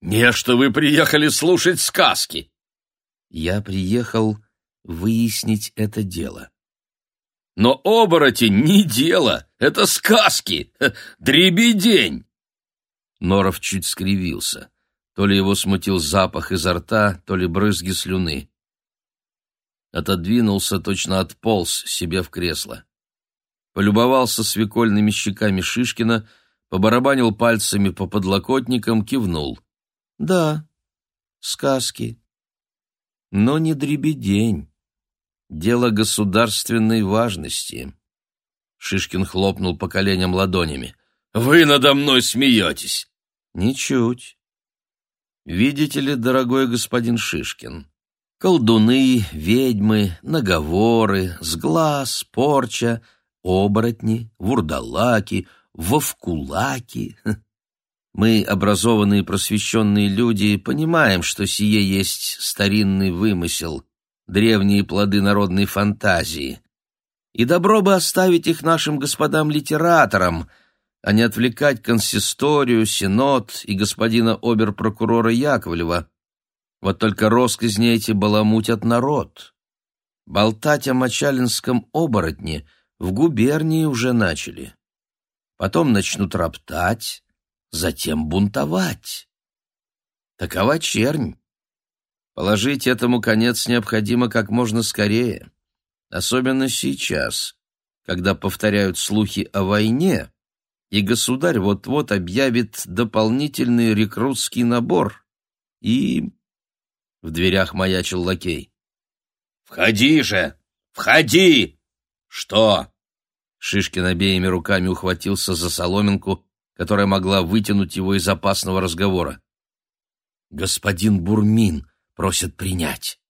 «Не, что вы приехали слушать сказки!» «Я приехал выяснить это дело. Но оборотень не дело, это сказки, дребедень. Норов чуть скривился. То ли его смутил запах изо рта, то ли брызги слюны. Отодвинулся, точно отполз себе в кресло. Полюбовался свекольными щеками Шишкина, побарабанил пальцами по подлокотникам, кивнул. «Да, сказки. Но не дребедень дело государственной важности. Шишкин хлопнул по коленям ладонями. «Вы надо мной смеетесь!» «Ничуть. Видите ли, дорогой господин Шишкин, колдуны, ведьмы, наговоры, сглаз, порча, оборотни, вурдалаки, вовкулаки. (laughs) Мы, образованные просвещенные люди, понимаем, что сие есть старинный вымысел, древние плоды народной фантазии. И добро бы оставить их нашим господам-литераторам, а не отвлекать консисторию, синод и господина оберпрокурора Яковлева. Вот только росказни эти баламутят народ. Болтать о мочалинском оборотне в губернии уже начали. Потом начнут роптать, затем бунтовать. Такова чернь. Положить этому конец необходимо как можно скорее, особенно сейчас, когда повторяют слухи о войне, и государь вот-вот объявит дополнительный рекрутский набор. И... В дверях маячил лакей. «Входи же! Входи!» «Что?» Шишкин обеими руками ухватился за соломинку, которая могла вытянуть его из опасного разговора. «Господин Бурмин просит принять».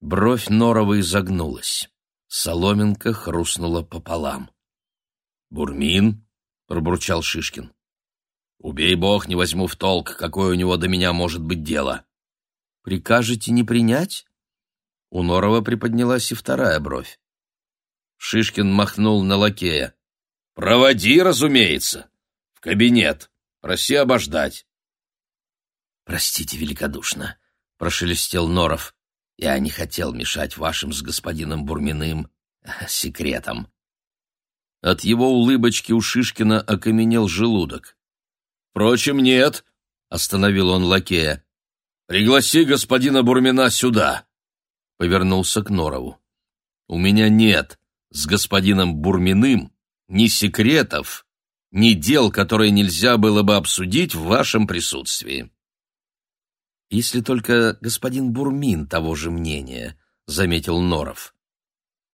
Бровь Норова изогнулась. Соломинка хрустнула пополам. «Бурмин?» — пробурчал Шишкин. «Убей бог, не возьму в толк, какое у него до меня может быть дело». «Прикажете не принять?» У Норова приподнялась и вторая бровь. Шишкин махнул на лакея. «Проводи, разумеется. В кабинет. Проси обождать». «Простите великодушно», — прошелестел Норов. «Я не хотел мешать вашим с господином Бурминым э, секретам». От его улыбочки у Шишкина окаменел желудок. «Впрочем, нет», — остановил он лакея. «Пригласи господина Бурмина сюда», — повернулся к Норову. «У меня нет с господином Бурминым ни секретов, ни дел, которые нельзя было бы обсудить в вашем присутствии. Если только господин Бурмин того же мнения, заметил Норов.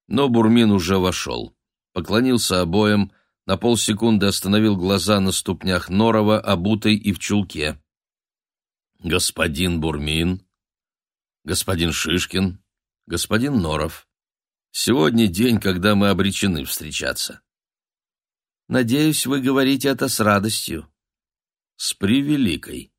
Но Бурмин уже вошел, поклонился обоим, на полсекунды остановил глаза на ступнях Норова, обутой и в чулке. Господин Бурмин, господин Шишкин, господин Норов. Сегодня день, когда мы обречены встречаться. Надеюсь, вы говорите это с радостью. С превеликой.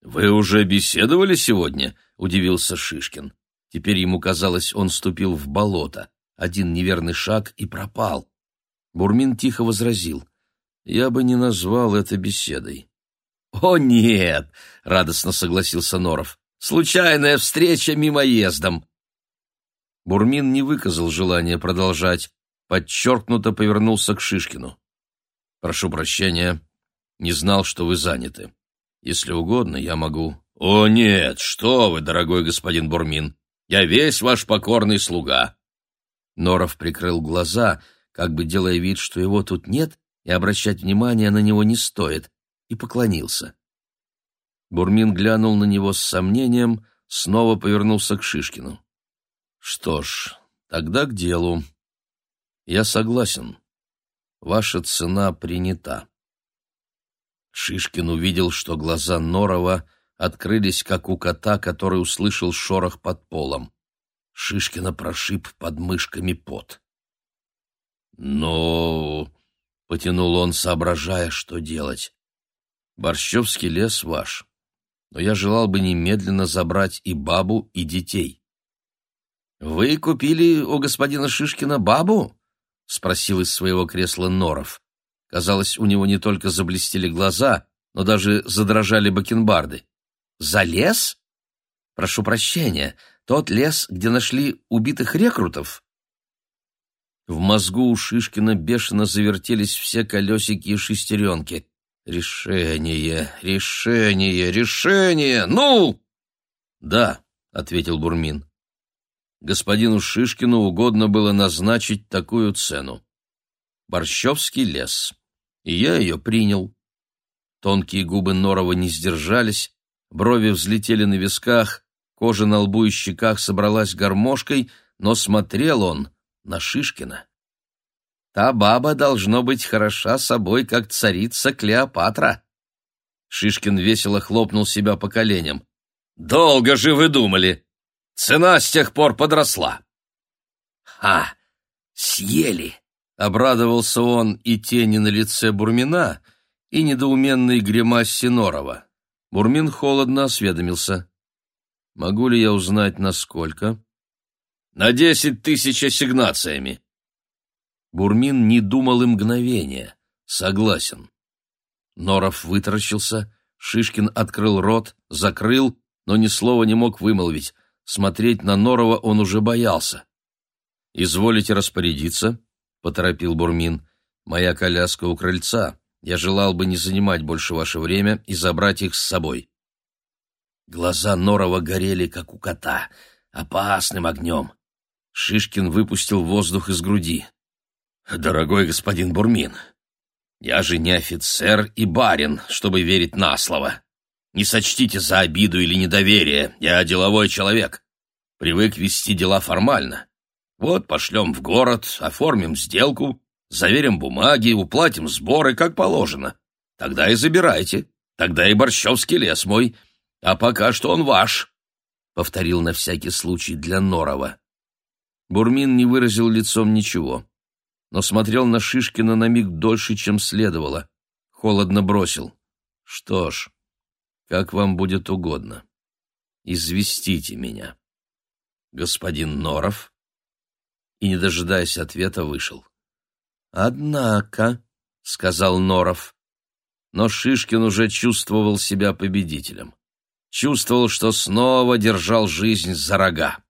Вы уже беседовали сегодня? удивился Шишкин. Теперь ему казалось, он ступил в болото. Один неверный шаг и пропал. Бурмин тихо возразил: "Я бы не назвал это беседой". "О нет", радостно согласился Норов. "Случайная встреча мимоездом. Бурмин не выказал желания продолжать, подчеркнуто повернулся к Шишкину. «Прошу прощения, не знал, что вы заняты. Если угодно, я могу...» «О нет, что вы, дорогой господин Бурмин, я весь ваш покорный слуга!» Норов прикрыл глаза, как бы делая вид, что его тут нет, и обращать внимание на него не стоит, и поклонился. Бурмин глянул на него с сомнением, снова повернулся к Шишкину. Что ж, тогда к делу. Я согласен. Ваша цена принята. Шишкин увидел, что глаза Норова открылись, как у кота, который услышал шорох под полом. Шишкина прошиб под мышками пот. «Но...» — потянул он, соображая, что делать. «Борщевский лес ваш, но я желал бы немедленно забрать и бабу, и детей». «Вы купили у господина Шишкина бабу?» — спросил из своего кресла Норов. Казалось, у него не только заблестели глаза, но даже задрожали бакенбарды. «За лес? Прошу прощения, тот лес, где нашли убитых рекрутов?» В мозгу у Шишкина бешено завертелись все колесики и шестеренки. «Решение, решение, решение! Ну!» «Да», — ответил Бурмин господину Шишкину угодно было назначить такую цену. Борщевский лес. И я ее принял. Тонкие губы Норова не сдержались, брови взлетели на висках, кожа на лбу и щеках собралась гармошкой, но смотрел он на Шишкина. Та баба должно быть хороша собой, как царица Клеопатра. Шишкин весело хлопнул себя по коленям. «Долго же вы думали!» Цена с тех пор подросла. «Ха! Съели!» — обрадовался он и тени на лице Бурмина, и недоуменной гримасе Норова. Бурмин холодно осведомился. «Могу ли я узнать, насколько?» «На десять тысяч ассигнациями». Бурмин не думал и мгновения. Согласен. Норов вытаращился, Шишкин открыл рот, закрыл, но ни слова не мог вымолвить. Смотреть на Норова он уже боялся. «Изволите распорядиться?» — поторопил Бурмин. «Моя коляска у крыльца. Я желал бы не занимать больше ваше время и забрать их с собой». Глаза Норова горели, как у кота, опасным огнем. Шишкин выпустил воздух из груди. «Дорогой господин Бурмин, я же не офицер и барин, чтобы верить на слово. Не сочтите за обиду или недоверие, я деловой человек. Привык вести дела формально. Вот пошлем в город, оформим сделку, заверим бумаги, уплатим сборы, как положено. Тогда и забирайте, тогда и Борщевский лес мой, а пока что он ваш», — повторил на всякий случай для Норова. Бурмин не выразил лицом ничего, но смотрел на Шишкина на миг дольше, чем следовало. Холодно бросил. «Что ж, как вам будет угодно. Известите меня. Господин Норов?» И, не дожидаясь ответа, вышел. «Однако», — сказал Норов, но Шишкин уже чувствовал себя победителем. Чувствовал, что снова держал жизнь за рога.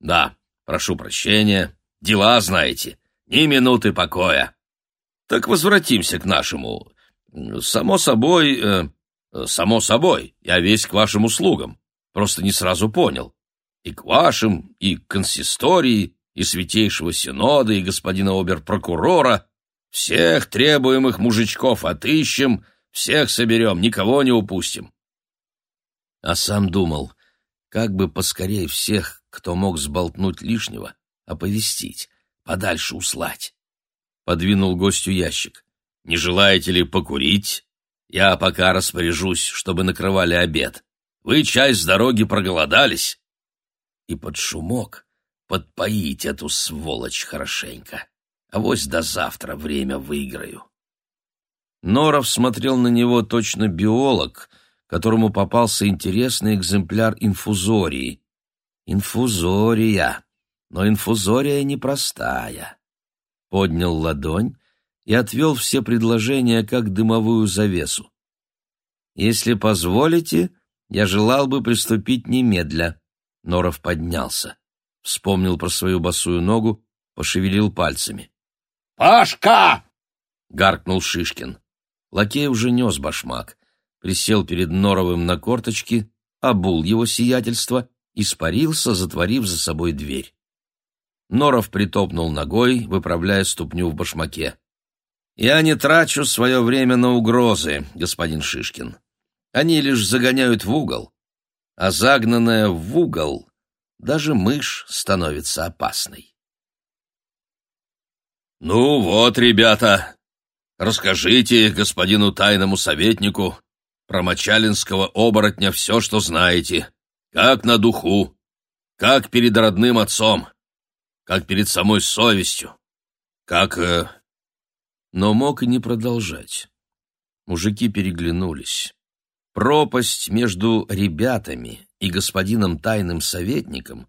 «Да, прошу прощения, дела знаете, ни минуты покоя. Так возвратимся к нашему. Само собой, э, само собой, я весь к вашим услугам. Просто не сразу понял. И к вашим, и к консистории, и Святейшего Синода, и господина обер-прокурора. Всех требуемых мужичков отыщем, всех соберем, никого не упустим. А сам думал, как бы поскорее всех, кто мог сболтнуть лишнего, оповестить, подальше услать. Подвинул гостю ящик. «Не желаете ли покурить? Я пока распоряжусь, чтобы накрывали обед. Вы часть дороги проголодались». И под шумок подпоить эту сволочь хорошенько. Авось до завтра время выиграю. Норов смотрел на него точно биолог, которому попался интересный экземпляр инфузории. Инфузория, но инфузория непростая. Поднял ладонь и отвел все предложения как дымовую завесу. «Если позволите, я желал бы приступить немедля». Норов поднялся, вспомнил про свою босую ногу, пошевелил пальцами. «Пашка!» — гаркнул Шишкин. Лакей уже нес башмак присел перед Норовым на корточки, обул его сиятельство, испарился, затворив за собой дверь. Норов притопнул ногой, выправляя ступню в башмаке. «Я не трачу свое время на угрозы, господин Шишкин. Они лишь загоняют в угол, а загнанная в угол даже мышь становится опасной». «Ну вот, ребята, расскажите господину тайному советнику, про мочалинского оборотня все, что знаете. Как на духу. Как перед родным отцом. Как перед самой совестью. Как... Э... Но мог и не продолжать. Мужики переглянулись. Пропасть между ребятами и господином тайным советником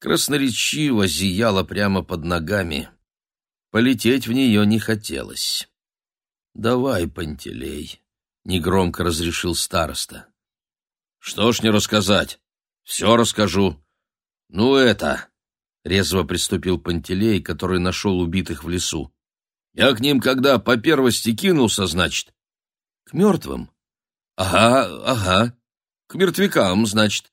красноречиво зияла прямо под ногами. Полететь в нее не хотелось. «Давай, Пантелей, негромко разрешил староста. Что ж не рассказать? Все расскажу. Ну это, резво приступил Пантелей, который нашел убитых в лесу. Я к ним когда по первости кинулся, значит. К мертвым? Ага, ага. К мертвякам, значит.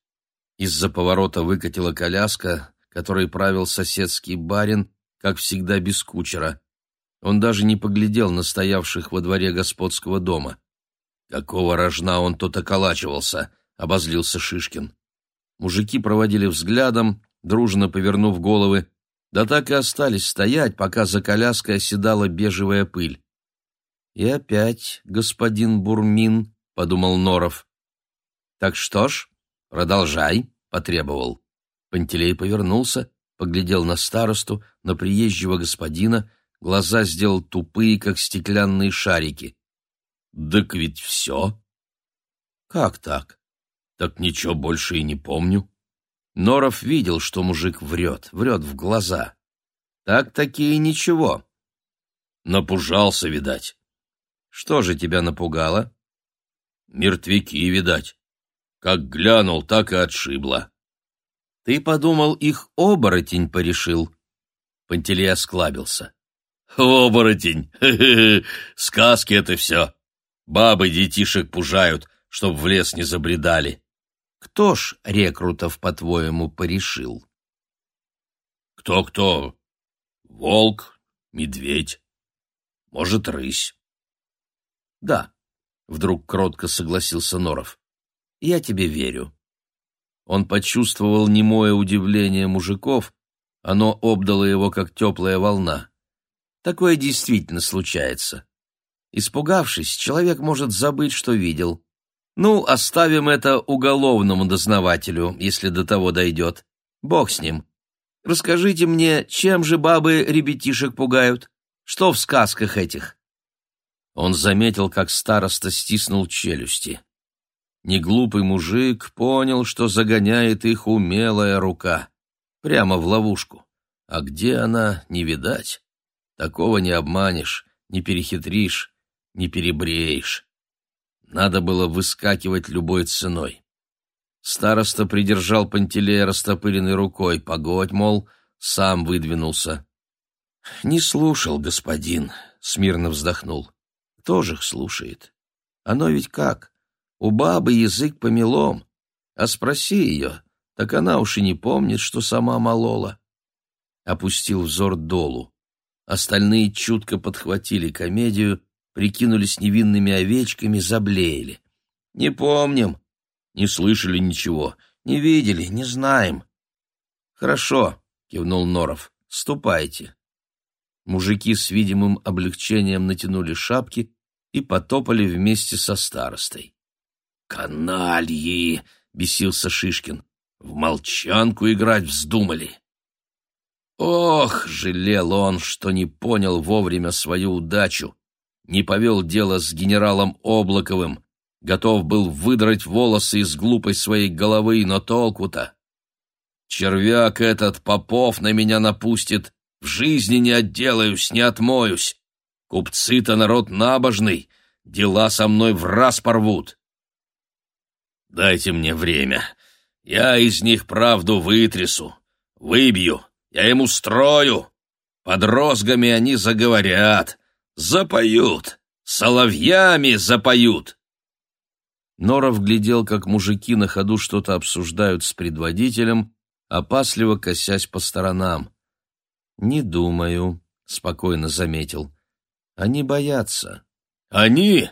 Из-за поворота выкатила коляска, которой правил соседский барин, как всегда без кучера. Он даже не поглядел на стоявших во дворе господского дома. «Какого рожна он тут околачивался?» — обозлился Шишкин. Мужики проводили взглядом, дружно повернув головы, да так и остались стоять, пока за коляской оседала бежевая пыль. «И опять, господин Бурмин», — подумал Норов. «Так что ж, продолжай», — потребовал. Пантелей повернулся, поглядел на старосту, на приезжего господина, глаза сделал тупые, как стеклянные шарики. «Так ведь все». «Как так?» «Так ничего больше и не помню». Норов видел, что мужик врет, врет в глаза. «Так-таки и ничего». «Напужался, видать». «Что же тебя напугало?» «Мертвяки, видать. Как глянул, так и отшибло». Ты подумал, их оборотень порешил? Пантелей осклабился. Оборотень! (laughs) Сказки это все. Бабы детишек пужают, чтоб в лес не забредали. Кто ж рекрутов, по-твоему, порешил? Кто-кто? Волк, медведь, может, рысь. Да, вдруг кротко согласился Норов. Я тебе верю. Он почувствовал немое удивление мужиков, оно обдало его, как теплая волна. Такое действительно случается. Испугавшись, человек может забыть, что видел. Ну, оставим это уголовному дознавателю, если до того дойдет. Бог с ним. Расскажите мне, чем же бабы ребятишек пугают? Что в сказках этих?» Он заметил, как староста стиснул челюсти. Неглупый мужик понял, что загоняет их умелая рука. Прямо в ловушку. А где она, не видать. Такого не обманешь, не перехитришь, не перебреешь. Надо было выскакивать любой ценой. Староста придержал Пантелея растопыренной рукой. Погодь, мол, сам выдвинулся. «Не слушал, господин», — смирно вздохнул. «Кто же их слушает? Оно ведь как? У бабы язык помелом, а спроси ее, так она уж и не помнит, что сама молола». Опустил взор долу. Остальные чутко подхватили комедию, прикинулись невинными овечками, заблеяли. «Не помним, не слышали ничего, не видели, не знаем». «Хорошо», — кивнул Норов, — «ступайте». Мужики с видимым облегчением натянули шапки и потопали вместе со старостой. «Канальи!» — бесился Шишкин. «В молчанку играть вздумали!» Ох, жалел он, что не понял вовремя свою удачу, не повел дело с генералом Облаковым, готов был выдрать волосы из глупой своей головы, но толку-то. Червяк этот Попов на меня напустит, в жизни не отделаюсь, не отмоюсь. Купцы-то народ набожный, дела со мной в раз порвут. Дайте мне время. Я из них правду вытрясу, выбью, я ему строю. Под розгами они заговорят, запоют, соловьями запоют. Норов глядел, как мужики на ходу что-то обсуждают с предводителем, опасливо косясь по сторонам. «Не думаю», — спокойно заметил. «Они боятся». «Они?»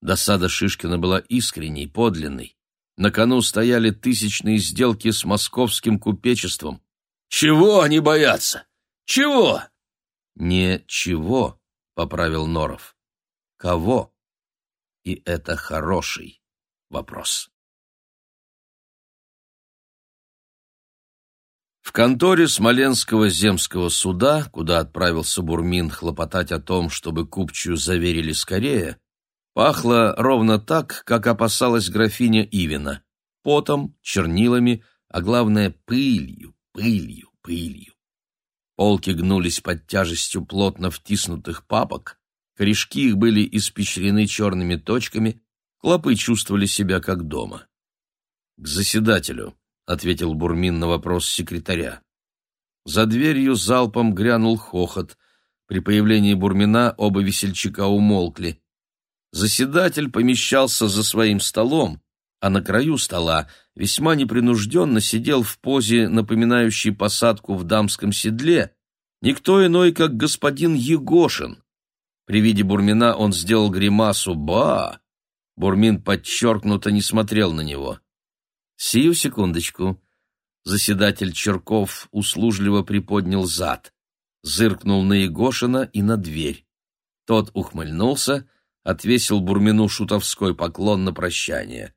Досада Шишкина была искренней, подлинной. На кону стояли тысячные сделки с московским купечеством. «Чего они боятся? Чего?» «Не чего», — поправил Норов. «Кого?» И это хороший вопрос. В конторе Смоленского земского суда, куда отправился Бурмин хлопотать о том, чтобы купчую заверили скорее, пахло ровно так, как опасалась графиня Ивина — потом, чернилами, а главное — пылью, пылью, пылью. Полки гнулись под тяжестью плотно втиснутых папок, корешки их были испещрены черными точками, клопы чувствовали себя как дома. К заседателю — ответил Бурмин на вопрос секретаря. За дверью залпом грянул хохот. При появлении Бурмина оба весельчака умолкли. Заседатель помещался за своим столом, а на краю стола весьма непринужденно сидел в позе, напоминающей посадку в дамском седле, никто иной, как господин Егошин. При виде Бурмина он сделал гримасу «Ба!». Бурмин подчеркнуто не смотрел на него. Сию секундочку. Заседатель Черков услужливо приподнял зад, зыркнул на Егошина и на дверь. Тот ухмыльнулся, отвесил Бурмину шутовской поклон на прощание.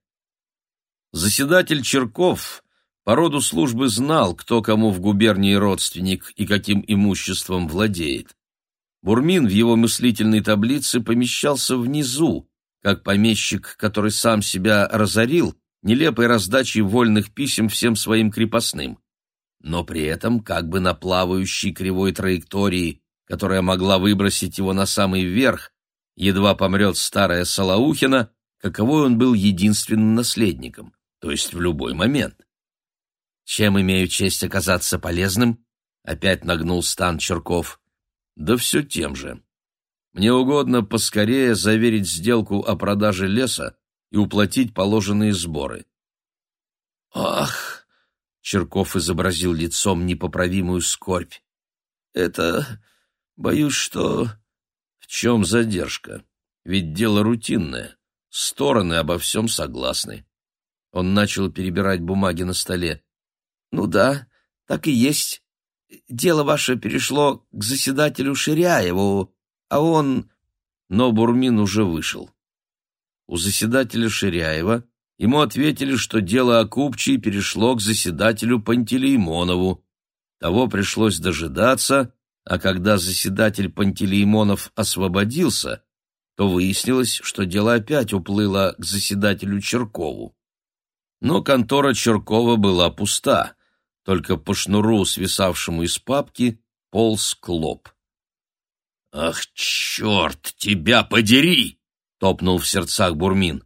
Заседатель Черков по роду службы знал, кто кому в губернии родственник и каким имуществом владеет. Бурмин в его мыслительной таблице помещался внизу, как помещик, который сам себя разорил нелепой раздачей вольных писем всем своим крепостным, но при этом как бы на плавающей кривой траектории, которая могла выбросить его на самый верх, едва помрет старая Салаухина, каковой он был единственным наследником, то есть в любой момент. Чем имею честь оказаться полезным? Опять нагнул стан Черков. Да все тем же. Мне угодно поскорее заверить сделку о продаже леса и уплатить положенные сборы. Ах! Черков изобразил лицом непоправимую скорбь. Это, боюсь, что... В чем задержка? Ведь дело рутинное. Стороны обо всем согласны. Он начал перебирать бумаги на столе. «Ну да, так и есть. Дело ваше перешло к заседателю Ширяеву, а он...» Но Бурмин уже вышел. У заседателя Ширяева ему ответили, что дело о Купчей перешло к заседателю Пантелеймонову. Того пришлось дожидаться, а когда заседатель Пантелеймонов освободился, то выяснилось, что дело опять уплыло к заседателю Черкову. Но контора Черкова была пуста, только по шнуру, свисавшему из папки, полз клоп. «Ах, черт, тебя подери!» — топнул в сердцах Бурмин.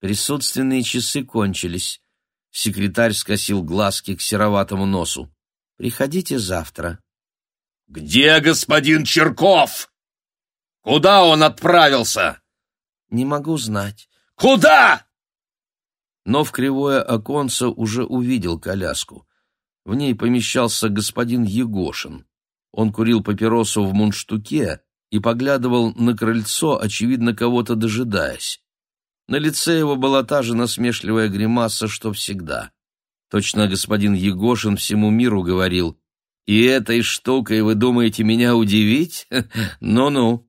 Присутственные часы кончились. Секретарь скосил глазки к сероватому носу. «Приходите завтра». «Где господин Черков? Куда он отправился?» «Не могу знать». «Куда?» Но в кривое оконце уже увидел коляску. В ней помещался господин Егошин. Он курил папиросу в мундштуке и поглядывал на крыльцо, очевидно, кого-то дожидаясь. На лице его была та же насмешливая гримаса, что всегда. Точно господин Егошин всему миру говорил, «И этой штукой вы думаете меня удивить? (laughs) Ну-ну».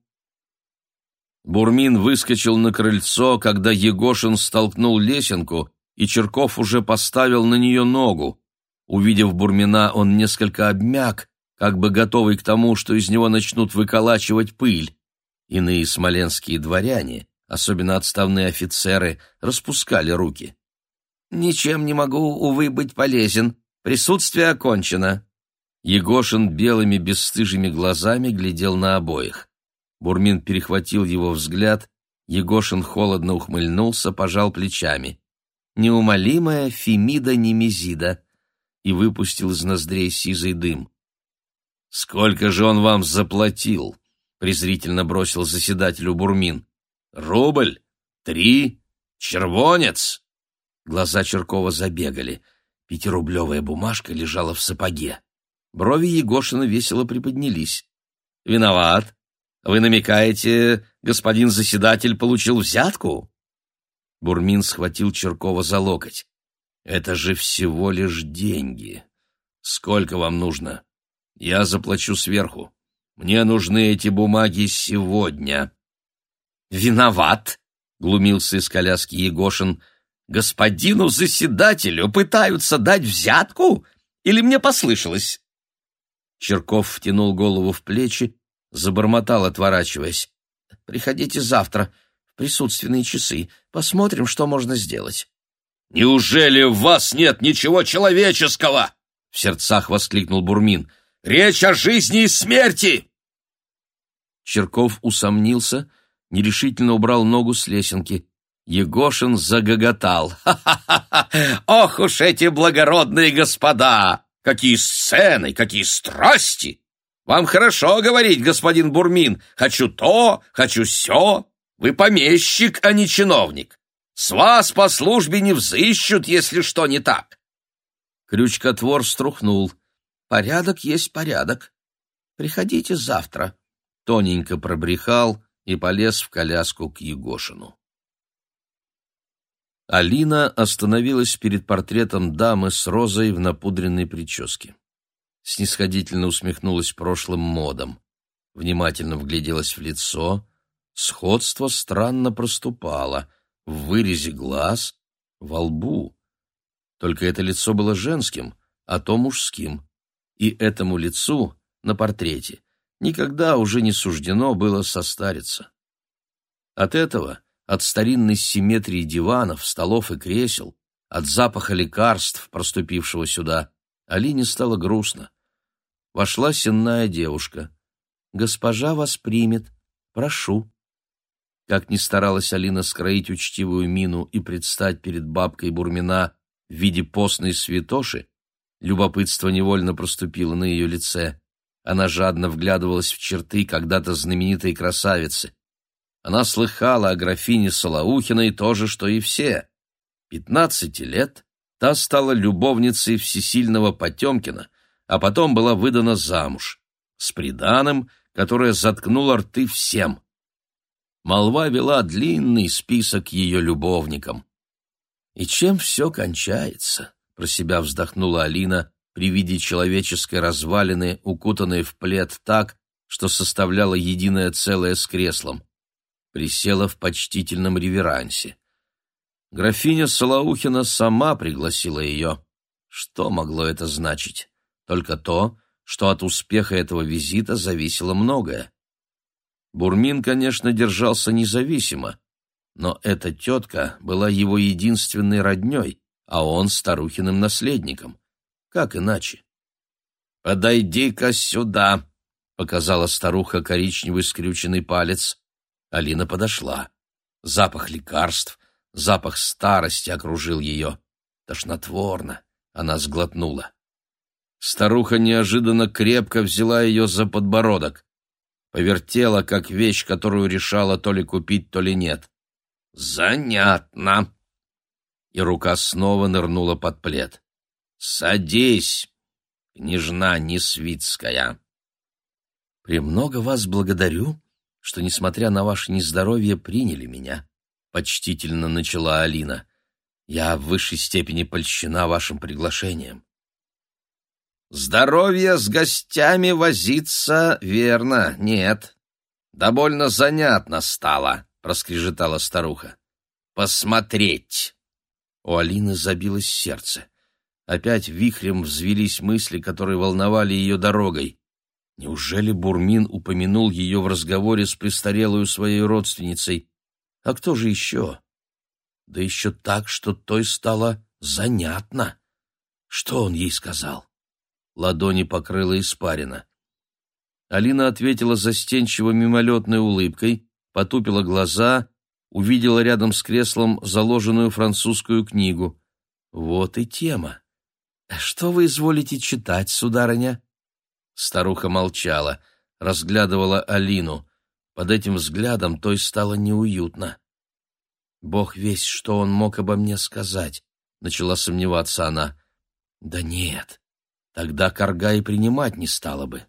Бурмин выскочил на крыльцо, когда Егошин столкнул лесенку, и Черков уже поставил на нее ногу. Увидев Бурмина, он несколько обмяк, как бы готовый к тому, что из него начнут выколачивать пыль. Иные смоленские дворяне, особенно отставные офицеры, распускали руки. «Ничем не могу, увы, быть полезен. Присутствие окончено». Егошин белыми бесстыжими глазами глядел на обоих. Бурмин перехватил его взгляд, Егошин холодно ухмыльнулся, пожал плечами. «Неумолимая Фемида Немезида» и выпустил из ноздрей сизый дым. «Сколько же он вам заплатил?» — презрительно бросил заседателю Бурмин. «Рубль? Три? Червонец?» Глаза Черкова забегали. Пятирублевая бумажка лежала в сапоге. Брови Егошина весело приподнялись. «Виноват. Вы намекаете, господин заседатель получил взятку? Бурмин схватил Черкова за локоть. Это же всего лишь деньги. Сколько вам нужно? Я заплачу сверху. Мне нужны эти бумаги сегодня. Виноват, глумился из коляски Егошин. Господину заседателю пытаются дать взятку? Или мне послышалось? Черков втянул голову в плечи забормотал, отворачиваясь. «Приходите завтра, в присутственные часы. Посмотрим, что можно сделать». «Неужели в вас нет ничего человеческого?» — в сердцах воскликнул Бурмин. «Речь о жизни и смерти!» Черков усомнился, нерешительно убрал ногу с лесенки. Егошин загоготал. «Ха-ха-ха! Ох уж эти благородные господа! Какие сцены, какие страсти! Вам хорошо говорить, господин Бурмин. Хочу то, хочу сё. Вы помещик, а не чиновник. С вас по службе не взыщут, если что не так. Крючкотвор струхнул. Порядок есть порядок. Приходите завтра. Тоненько пробрехал и полез в коляску к Егошину. Алина остановилась перед портретом дамы с розой в напудренной прическе снисходительно усмехнулась прошлым модом, внимательно вгляделась в лицо, сходство странно проступало в вырезе глаз, во лбу. Только это лицо было женским, а то мужским, и этому лицу на портрете никогда уже не суждено было состариться. От этого, от старинной симметрии диванов, столов и кресел, от запаха лекарств, проступившего сюда, Алине стало грустно. Вошла сенная девушка. «Госпожа вас примет. Прошу». Как ни старалась Алина скроить учтивую мину и предстать перед бабкой Бурмина в виде постной святоши, любопытство невольно проступило на ее лице. Она жадно вглядывалась в черты когда-то знаменитой красавицы. Она слыхала о графине Солоухиной то же, что и все. Пятнадцати лет та стала любовницей всесильного Потемкина, а потом была выдана замуж, с приданым, которое заткнуло рты всем. Молва вела длинный список ее любовникам. «И чем все кончается?» — про себя вздохнула Алина при виде человеческой развалины, укутанной в плед так, что составляла единое целое с креслом. Присела в почтительном реверансе. Графиня Солоухина сама пригласила ее. Что могло это значить? Только то, что от успеха этого визита зависело многое. Бурмин, конечно, держался независимо, но эта тетка была его единственной родней, а он старухиным наследником. Как иначе? «Подойди-ка сюда», — показала старуха коричневый скрюченный палец. Алина подошла. Запах лекарств, запах старости окружил ее. Тошнотворно. Она сглотнула. Старуха неожиданно крепко взяла ее за подбородок. Повертела, как вещь, которую решала то ли купить, то ли нет. «Занятно!» И рука снова нырнула под плед. «Садись, княжна Несвицкая!» «Премного вас благодарю, что, несмотря на ваше нездоровье, приняли меня», — почтительно начала Алина. «Я в высшей степени польщена вашим приглашением». «Здоровье с гостями возиться, верно, нет. Довольно занятно стало», — проскрежетала старуха. «Посмотреть!» У Алины забилось сердце. Опять вихрем взвелись мысли, которые волновали ее дорогой. Неужели Бурмин упомянул ее в разговоре с престарелой своей родственницей? А кто же еще? Да еще так, что той стало занятно. Что он ей сказал? Ладони покрыла испарина. Алина ответила застенчиво мимолетной улыбкой, потупила глаза, увидела рядом с креслом заложенную французскую книгу. Вот и тема. «Что вы изволите читать, сударыня?» Старуха молчала, разглядывала Алину. Под этим взглядом той стало неуютно. «Бог весь, что он мог обо мне сказать», — начала сомневаться она. «Да нет, тогда корга и принимать не стала бы».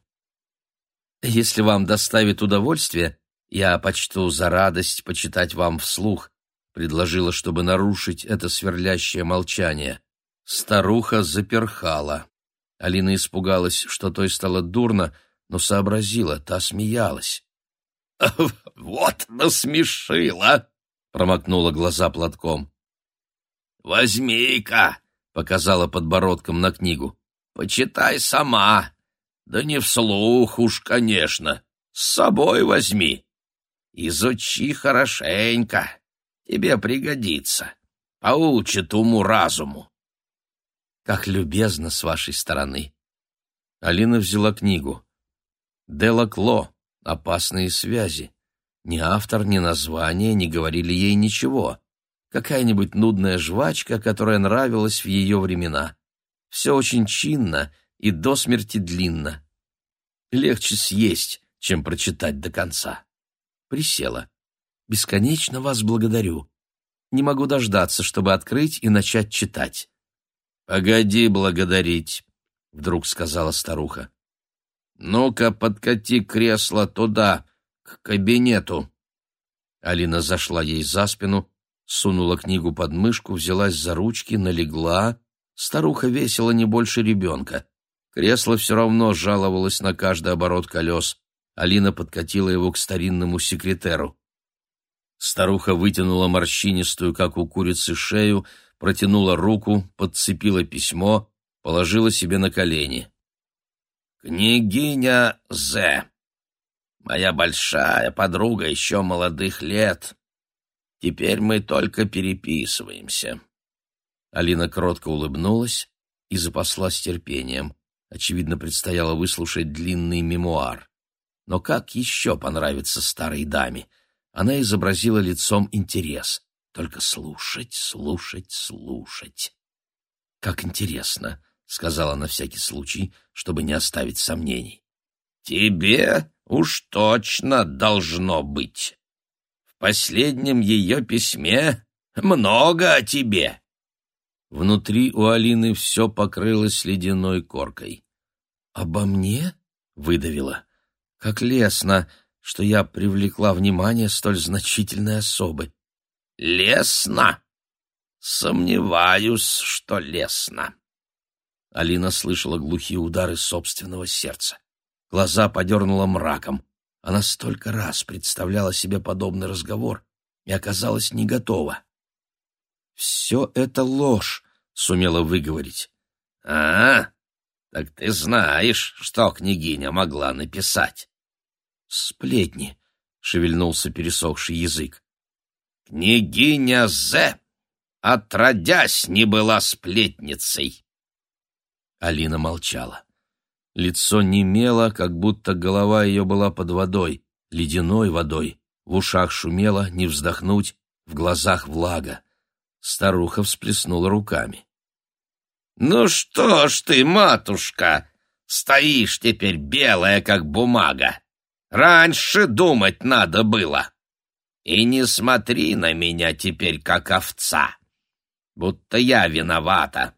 «Если вам доставит удовольствие, я почту за радость почитать вам вслух, предложила, чтобы нарушить это сверлящее молчание. Старуха заперхала. Алина испугалась, что той стало дурно, но сообразила, та смеялась. «Вот насмешила!» — промокнула глаза платком. «Возьми-ка!» — показала подбородком на книгу. «Почитай сама. Да не вслух уж, конечно. С собой возьми. Изучи хорошенько, тебе пригодится, поучит уму-разуму. Как любезно с вашей стороны. Алина взяла книгу. Делакло. Опасные связи. Ни автор, ни название не говорили ей ничего. Какая-нибудь нудная жвачка, которая нравилась в ее времена. Все очень чинно и до смерти длинно. Легче съесть, чем прочитать до конца присела. «Бесконечно вас благодарю. Не могу дождаться, чтобы открыть и начать читать». «Погоди благодарить», — вдруг сказала старуха. «Ну-ка, подкати кресло туда, к кабинету». Алина зашла ей за спину, сунула книгу под мышку, взялась за ручки, налегла. Старуха весила не больше ребенка. Кресло все равно жаловалось на каждый оборот колес. Алина подкатила его к старинному секретеру. Старуха вытянула морщинистую, как у курицы, шею, протянула руку, подцепила письмо, положила себе на колени. «Княгиня З. Моя большая подруга еще молодых лет. Теперь мы только переписываемся». Алина кротко улыбнулась и запаслась терпением. Очевидно, предстояло выслушать длинный мемуар. Но как еще понравится старой даме? Она изобразила лицом интерес. Только слушать, слушать, слушать. Как интересно, сказала на всякий случай, чтобы не оставить сомнений. Тебе уж точно должно быть. В последнем ее письме много о тебе. Внутри у Алины все покрылось ледяной коркой. «Обо мне?» — выдавила. «Как лестно, что я привлекла внимание столь значительной особы». «Лестно? Сомневаюсь, что лестно». Алина слышала глухие удары собственного сердца. Глаза подернула мраком. Она столько раз представляла себе подобный разговор и оказалась не готова. «Все это ложь», — сумела выговорить. «А, так ты знаешь, что княгиня могла написать». «Сплетни», — шевельнулся пересохший язык. «Княгиня З, отродясь, не была сплетницей». Алина молчала. Лицо немело, как будто голова ее была под водой, ледяной водой, в ушах шумело, не вздохнуть, в глазах влага. Старуха всплеснула руками. «Ну что ж ты, матушка, стоишь теперь белая, как бумага. Раньше думать надо было. И не смотри на меня теперь, как овца, будто я виновата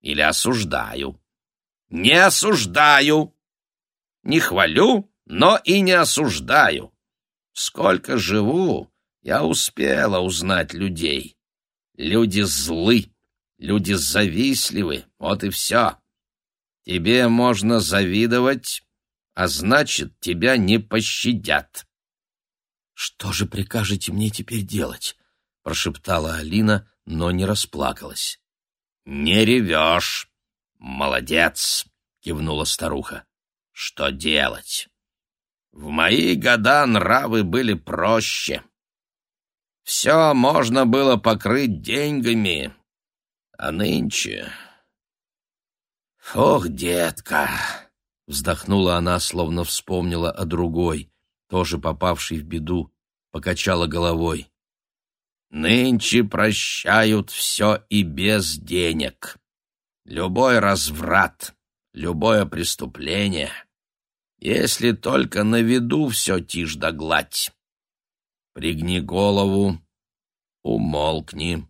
или осуждаю. Не осуждаю. Не хвалю, но и не осуждаю. Сколько живу, я успела узнать людей. Люди злы, люди завистливы, вот и все. Тебе можно завидовать, а значит, тебя не пощадят. «Что же прикажете мне теперь делать?» — прошептала Алина, но не расплакалась. «Не ревешь. Молодец!» — кивнула старуха. «Что делать? В мои года нравы были проще. Все можно было покрыть деньгами, а нынче... Ох, детка!» Вздохнула она, словно вспомнила о другой, тоже попавшей в беду, покачала головой. Нынче прощают все и без денег. Любой разврат, любое преступление. Если только на виду все тишь да гладь. Пригни голову, умолкни.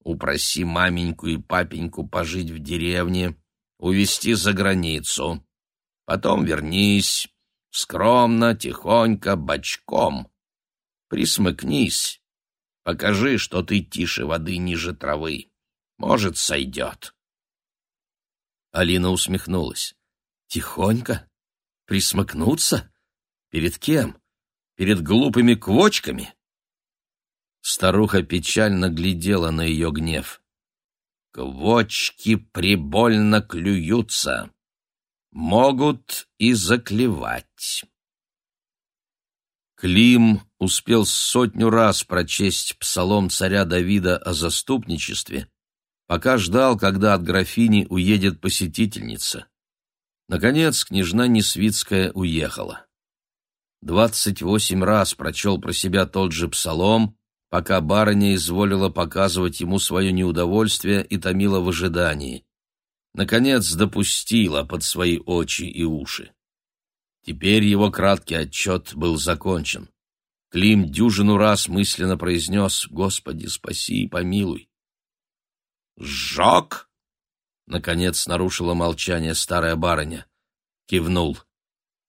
Упроси маменьку и папеньку пожить в деревне, увезти за границу. Потом вернись, скромно, тихонько, бочком. Присмыкнись, Покажи, что ты тише воды ниже травы. Может, сойдет. Алина усмехнулась. Тихонько? Присмыкнуться? Перед кем? Перед глупыми квочками? Старуха печально глядела на ее гнев. Квочки прибольно клюются. Могут и заклевать. Клим успел сотню раз прочесть псалом царя Давида о заступничестве, пока ждал, когда от графини уедет посетительница. Наконец княжна Несвицкая уехала. Двадцать восемь раз прочел про себя тот же псалом, пока барыня изволила показывать ему свое неудовольствие и томила в ожидании. Наконец допустила под свои очи и уши. Теперь его краткий отчет был закончен. Клим дюжину раз мысленно произнес «Господи, спаси и помилуй». «Сжег?» — наконец нарушила молчание старая барыня. Кивнул.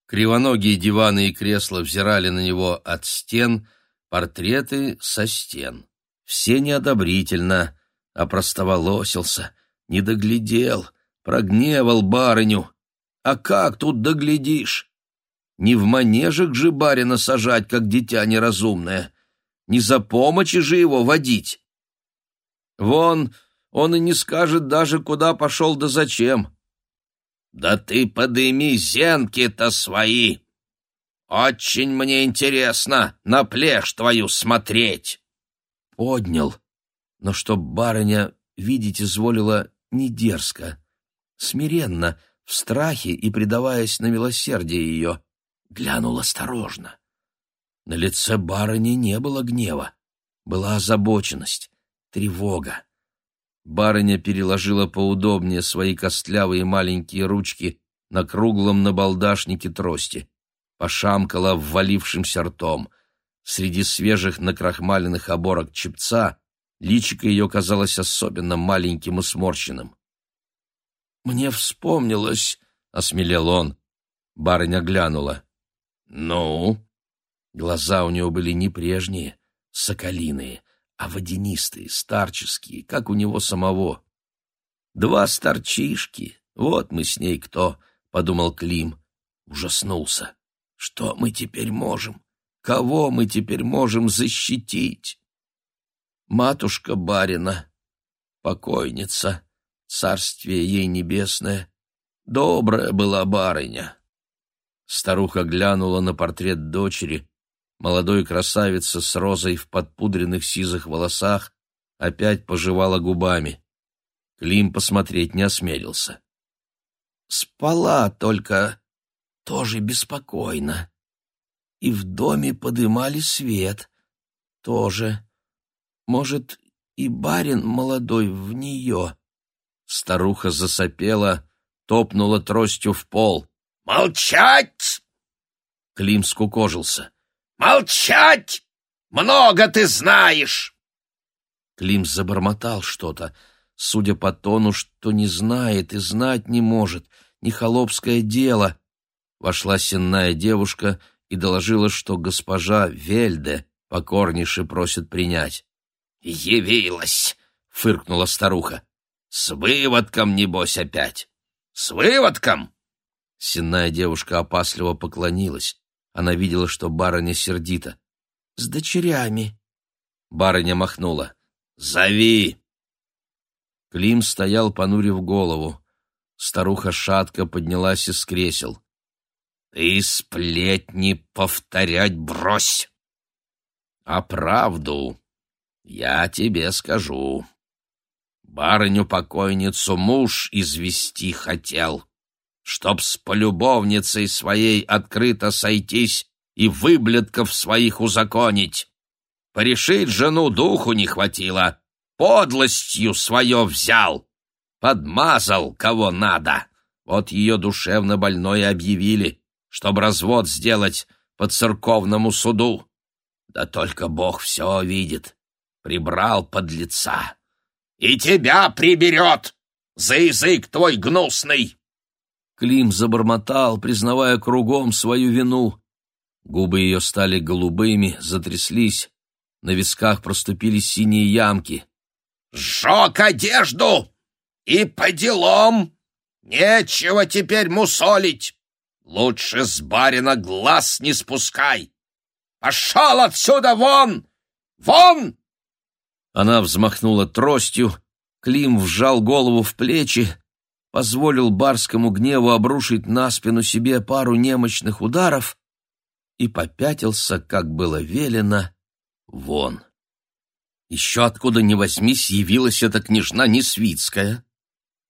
Кривоногие диваны и кресла взирали на него от стен, портреты со стен. Все неодобрительно, опростоволосился, не доглядел, прогневал барыню. А как тут доглядишь? Не в манежек же барина сажать, как дитя неразумное. Не за помощи же его водить. Вон, он и не скажет даже, куда пошел да зачем. Да ты подыми зенки-то свои. Очень мне интересно на плешь твою смотреть. Поднял, но чтоб барыня видеть изволила не дерзко, смиренно, в страхе и предаваясь на милосердие ее глянул осторожно. На лице барыни не было гнева, была озабоченность, тревога. Барыня переложила поудобнее свои костлявые маленькие ручки на круглом набалдашнике трости. Пошамкала ввалившимся ртом. Среди свежих накрахмаленных оборок чепца личико ее казалось особенно маленьким и сморщенным. «Мне вспомнилось», — осмелел он. Барыня глянула. «Ну?» Глаза у него были не прежние, соколиные, а водянистые, старческие, как у него самого. «Два старчишки, вот мы с ней кто», — подумал Клим. Ужаснулся. «Что мы теперь можем? Кого мы теперь можем защитить?» «Матушка барина, покойница, царствие ей небесное, добрая была барыня». Старуха глянула на портрет дочери, молодой красавица с розой в подпудренных сизых волосах, опять пожевала губами. Клим посмотреть не осмелился. Спала только тоже беспокойно. И в доме подымали свет. Тоже. Может, и барин молодой в нее. Старуха засопела, топнула тростью в пол. «Молчать!» Клим скукожился. «Молчать! Много ты знаешь!» Клим забормотал что-то, судя по тону, что не знает и знать не может, не холопское дело. Вошла сенная девушка и доложила, что госпожа Вельде покорнейше просит принять. «Явилась!» — фыркнула старуха. «С выводком, небось, опять!» «С выводком!» Сенная девушка опасливо поклонилась. Она видела, что барыня сердита. «С дочерями». Барыня махнула. «Зови!» Клим стоял, понурив голову. Старуха шатко поднялась из кресел. «Ты сплетни повторять брось! А правду я тебе скажу. Барыню-покойницу муж извести хотел чтоб с полюбовницей своей открыто сойтись и выблетков своих узаконить. Порешить жену духу не хватило, подлостью свое взял, подмазал кого надо. Вот ее душевно больной объявили, чтоб развод сделать по церковному суду. Да только Бог все видит, прибрал под лица. И тебя приберет за язык твой гнусный. Клим забормотал, признавая кругом свою вину. Губы ее стали голубыми, затряслись. На висках проступили синие ямки. «Сжег одежду! И по делам! Нечего теперь мусолить! Лучше с барина глаз не спускай! Пошел отсюда вон! Вон!» Она взмахнула тростью, Клим вжал голову в плечи, позволил барскому гневу обрушить на спину себе пару немощных ударов и попятился, как было велено, вон. Еще откуда ни возьмись явилась эта княжна Несвицкая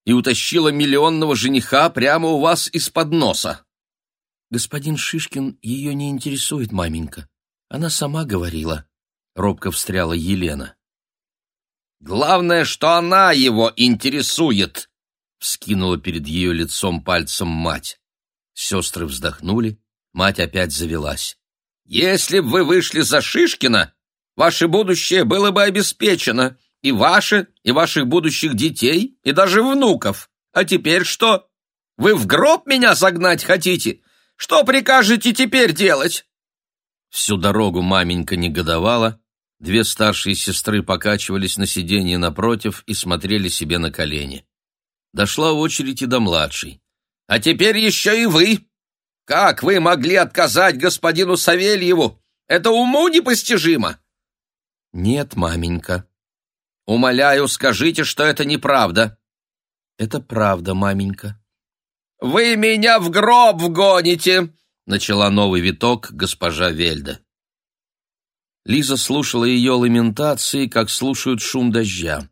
и утащила миллионного жениха прямо у вас из-под носа. Господин Шишкин ее не интересует, маменька. Она сама говорила. Робко встряла Елена. Главное, что она его интересует, вскинула перед ее лицом пальцем мать. Сестры вздохнули, мать опять завелась. «Если б вы вышли за Шишкина, ваше будущее было бы обеспечено, и ваше, и ваших будущих детей, и даже внуков. А теперь что? Вы в гроб меня загнать хотите? Что прикажете теперь делать?» Всю дорогу маменька негодовала, две старшие сестры покачивались на сиденье напротив и смотрели себе на колени. Дошла очередь и до младшей. «А теперь еще и вы! Как вы могли отказать господину Савельеву? Это уму непостижимо!» «Нет, маменька». «Умоляю, скажите, что это неправда». «Это правда, маменька». «Вы меня в гроб вгоните!» — начала новый виток госпожа Вельда. Лиза слушала ее ламентации, как слушают шум дождя.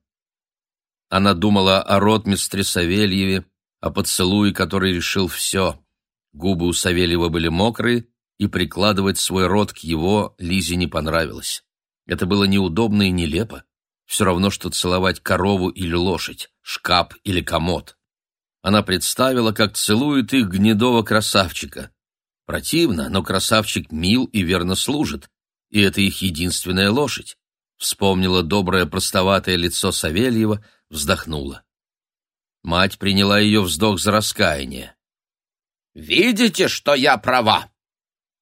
Она думала о ротмистре Савельеве, о поцелуе, который решил все. Губы у Савельева были мокрые, и прикладывать свой рот к его Лизе не понравилось. Это было неудобно и нелепо. Все равно, что целовать корову или лошадь, шкаф или комод. Она представила, как целует их гнедого красавчика. Противно, но красавчик мил и верно служит, и это их единственная лошадь. Вспомнила доброе простоватое лицо Савельева, вздохнула. Мать приняла ее вздох за раскаяние. «Видите, что я права?»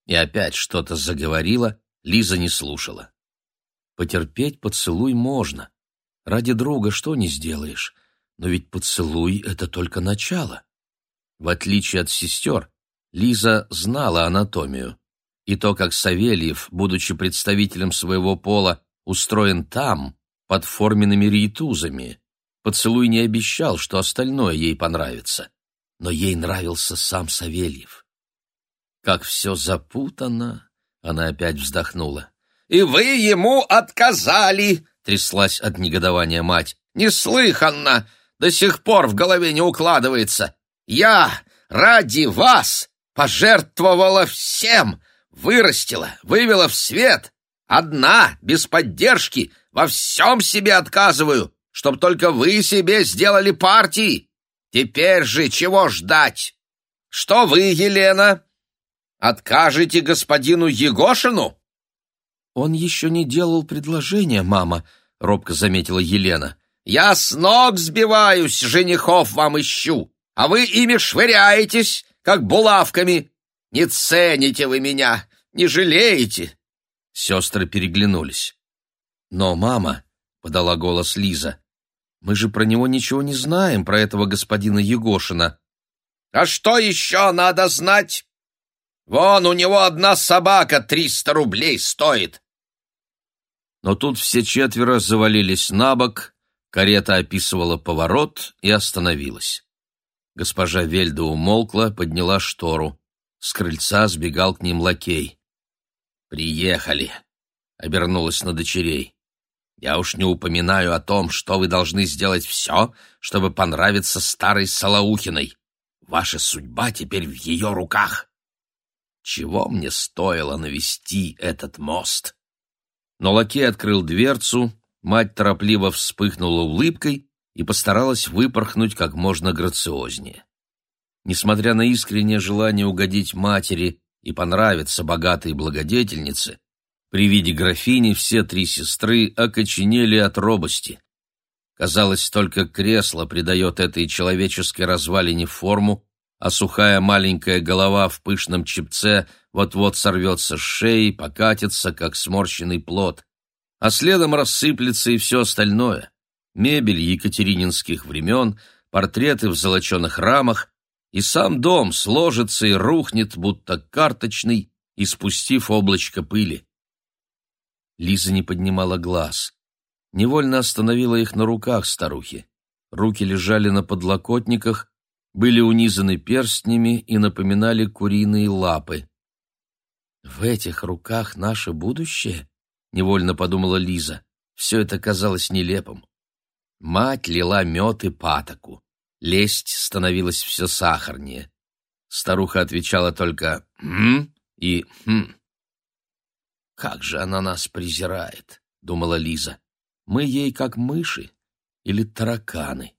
И опять что-то заговорила, Лиза не слушала. Потерпеть поцелуй можно. Ради друга что не сделаешь. Но ведь поцелуй — это только начало. В отличие от сестер, Лиза знала анатомию. И то, как Савельев, будучи представителем своего пола, устроен там, под форменными рейтузами. Поцелуй не обещал, что остальное ей понравится. Но ей нравился сам Савельев. Как все запутано, она опять вздохнула. «И вы ему отказали!» — тряслась от негодования мать. «Неслыханно! До сих пор в голове не укладывается! Я ради вас пожертвовала всем, вырастила, вывела в свет, одна, без поддержки, во всем себе отказываю, чтоб только вы себе сделали партии. Теперь же чего ждать? Что вы, Елена, откажете господину Егошину?» «Он еще не делал предложения, мама», — робко заметила Елена. «Я с ног сбиваюсь, женихов вам ищу, а вы ими швыряетесь, как булавками. Не цените вы меня, не жалеете». Сестры переглянулись. «Но, мама», — подала голос Лиза, — «мы же про него ничего не знаем, про этого господина Егошина». «А что еще надо знать? Вон у него одна собака триста рублей стоит». Но тут все четверо завалились на бок, карета описывала поворот и остановилась. Госпожа Вельда умолкла, подняла штору. С крыльца сбегал к ним лакей. «Приехали», — обернулась на дочерей. «Я уж не упоминаю о том, что вы должны сделать все, чтобы понравиться старой Солоухиной. Ваша судьба теперь в ее руках. Чего мне стоило навести этот мост?» Но лакей открыл дверцу, мать торопливо вспыхнула улыбкой и постаралась выпорхнуть как можно грациознее. Несмотря на искреннее желание угодить матери и понравиться богатой благодетельнице, при виде графини все три сестры окоченели от робости. Казалось, только кресло придает этой человеческой развалине форму, а сухая маленькая голова в пышном чепце вот-вот сорвется с шеи, покатится, как сморщенный плод. А следом рассыплется и все остальное. Мебель екатерининских времен, портреты в золоченых рамах, и сам дом сложится и рухнет, будто карточный, испустив облачко пыли. Лиза не поднимала глаз. Невольно остановила их на руках старухи. Руки лежали на подлокотниках, были унизаны перстнями и напоминали куриные лапы. «В этих руках наше будущее?» — невольно подумала Лиза. Все это казалось нелепым. Мать лила мед и патоку. Лесть становилась все сахарнее. Старуха отвечала только «хм» и «хм». «Как же она нас презирает!» — думала Лиза. «Мы ей как мыши или тараканы».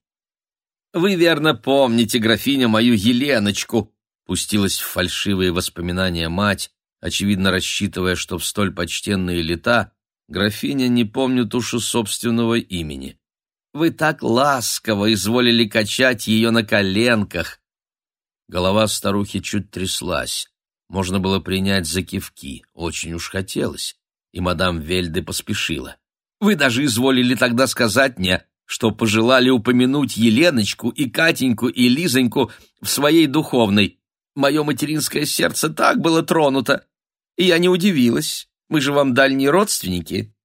«Вы верно помните, графиня, мою Еленочку!» Пустилась в фальшивые воспоминания мать, очевидно рассчитывая, что в столь почтенные лета графиня не помнит уж собственного имени. «Вы так ласково изволили качать ее на коленках!» Голова старухи чуть тряслась. Можно было принять за кивки, очень уж хотелось, и мадам Вельде поспешила. «Вы даже изволили тогда сказать мне, что пожелали упомянуть Еленочку и Катеньку и Лизоньку в своей духовной. Мое материнское сердце так было тронуто. И я не удивилась. Мы же вам дальние родственники.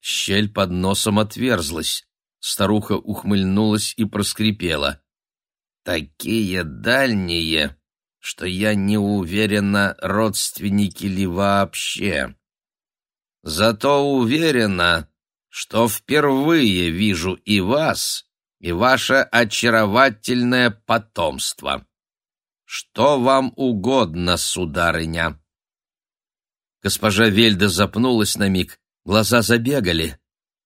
Щель под носом отверзлась. Старуха ухмыльнулась и проскрипела. «Такие дальние, что я не уверена, родственники ли вообще. Зато уверена, что впервые вижу и вас, и ваше очаровательное потомство. Что вам угодно, сударыня?» Госпожа Вельда запнулась на миг, глаза забегали.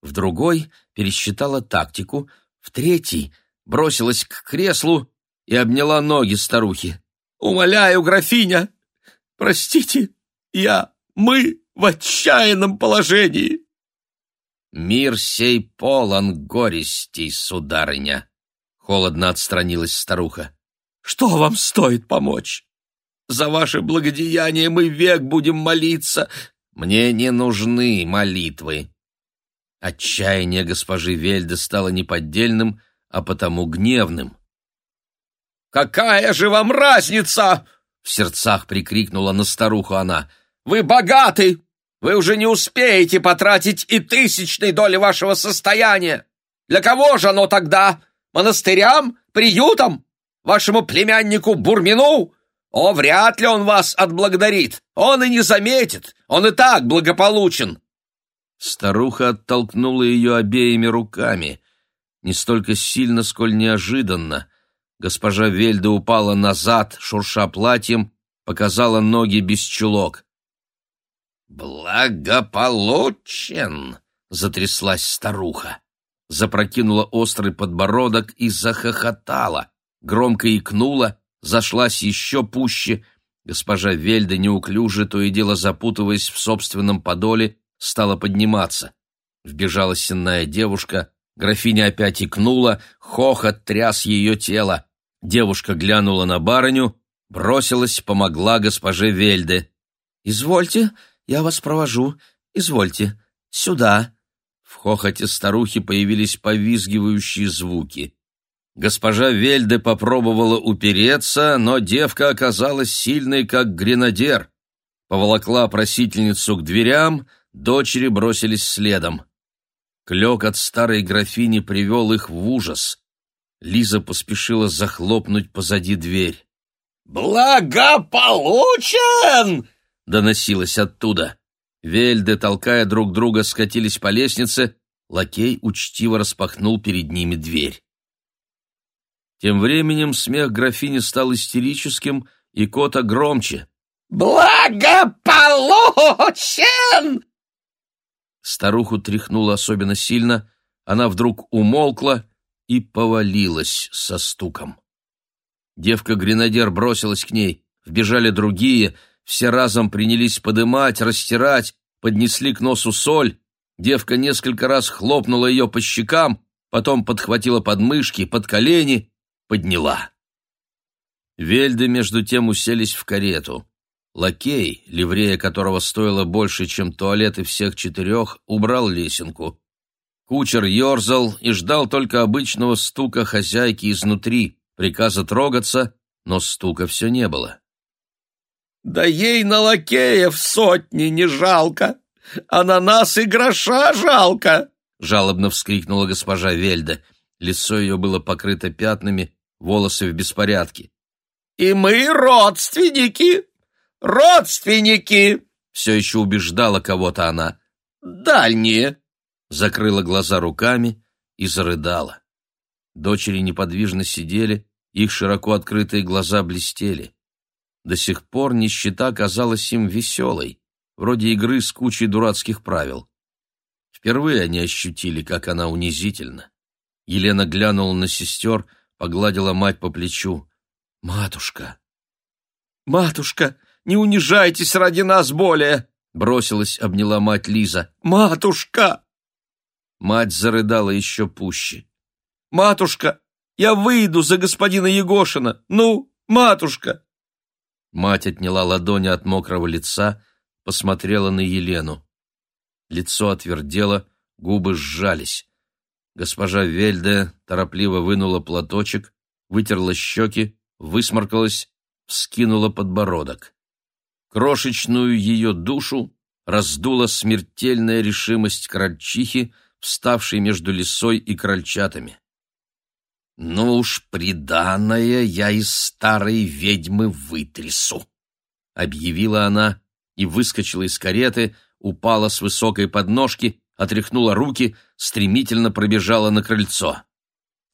В другой пересчитала тактику, в третий бросилась к креслу и обняла ноги старухи. «Умоляю, графиня, простите, я, мы в отчаянном положении!» «Мир сей полон горестей, сударыня!» — холодно отстранилась старуха. «Что вам стоит помочь? За ваше благодеяние мы век будем молиться!» «Мне не нужны молитвы!» Отчаяние госпожи Вельда стало неподдельным, а потому гневным. «Какая же вам разница?» — в сердцах прикрикнула на старуху она. «Вы богаты! Вы уже не успеете потратить и тысячной доли вашего состояния. Для кого же оно тогда? Монастырям? Приютам? Вашему племяннику Бурмину? О, вряд ли он вас отблагодарит. Он и не заметит. Он и так благополучен. Старуха оттолкнула ее обеими руками. Не столько сильно, сколь неожиданно. Госпожа Вельда упала назад, шурша платьем, показала ноги без чулок. «Благополучен!» — затряслась старуха. Запрокинула острый подбородок и захохотала. Громко икнула, зашлась еще пуще. Госпожа Вельда неуклюже, то и дело запутываясь в собственном подоле, стала подниматься. Вбежала сенная девушка, графиня опять икнула, хохот тряс ее тело. Девушка глянула на барыню, бросилась, помогла госпоже Вельде. «Извольте, я вас провожу. Извольте. Сюда». В хохоте старухи появились повизгивающие звуки. Госпожа Вельде попробовала упереться, но девка оказалась сильной, как гренадер. Поволокла просительницу к дверям, дочери бросились следом. Клёк от старой графини привел их в ужас. Лиза поспешила захлопнуть позади дверь. «Благополучен!» — доносилось оттуда. Вельды, толкая друг друга, скатились по лестнице, лакей учтиво распахнул перед ними дверь. Тем временем смех графини стал истерическим, и кота громче. «Благополучен!» Старуху тряхнуло особенно сильно, она вдруг умолкла и повалилась со стуком. Девка-гренадер бросилась к ней, вбежали другие — все разом принялись подымать, растирать, поднесли к носу соль. Девка несколько раз хлопнула ее по щекам, потом подхватила подмышки, под колени, подняла. Вельды между тем уселись в карету. Лакей, ливрея которого стоило больше, чем туалеты всех четырех, убрал лесенку. Кучер ерзал и ждал только обычного стука хозяйки изнутри, приказа трогаться, но стука все не было. Да ей на лакеев сотни не жалко, а на нас и гроша жалко!» — жалобно вскрикнула госпожа Вельда. Лицо ее было покрыто пятнами, волосы в беспорядке. «И мы родственники! Родственники!» Все еще убеждала кого-то она. «Дальние!» Закрыла глаза руками и зарыдала. Дочери неподвижно сидели, их широко открытые глаза блестели. До сих пор нищета казалась им веселой, вроде игры с кучей дурацких правил. Впервые они ощутили, как она унизительна. Елена глянула на сестер, погладила мать по плечу. «Матушка!» «Матушка, не унижайтесь ради нас более!» Бросилась, обняла мать Лиза. «Матушка!» Мать зарыдала еще пуще. «Матушка, я выйду за господина Егошина! Ну, матушка!» Мать отняла ладони от мокрого лица, посмотрела на Елену. Лицо отвердело, губы сжались. Госпожа Вельде торопливо вынула платочек, вытерла щеки, высморкалась, вскинула подбородок. Крошечную ее душу раздула смертельная решимость крольчихи, вставшей между лисой и крольчатами. «Ну уж, приданное я из старой ведьмы вытрясу!» — объявила она и выскочила из кареты, упала с высокой подножки, отряхнула руки, стремительно пробежала на крыльцо.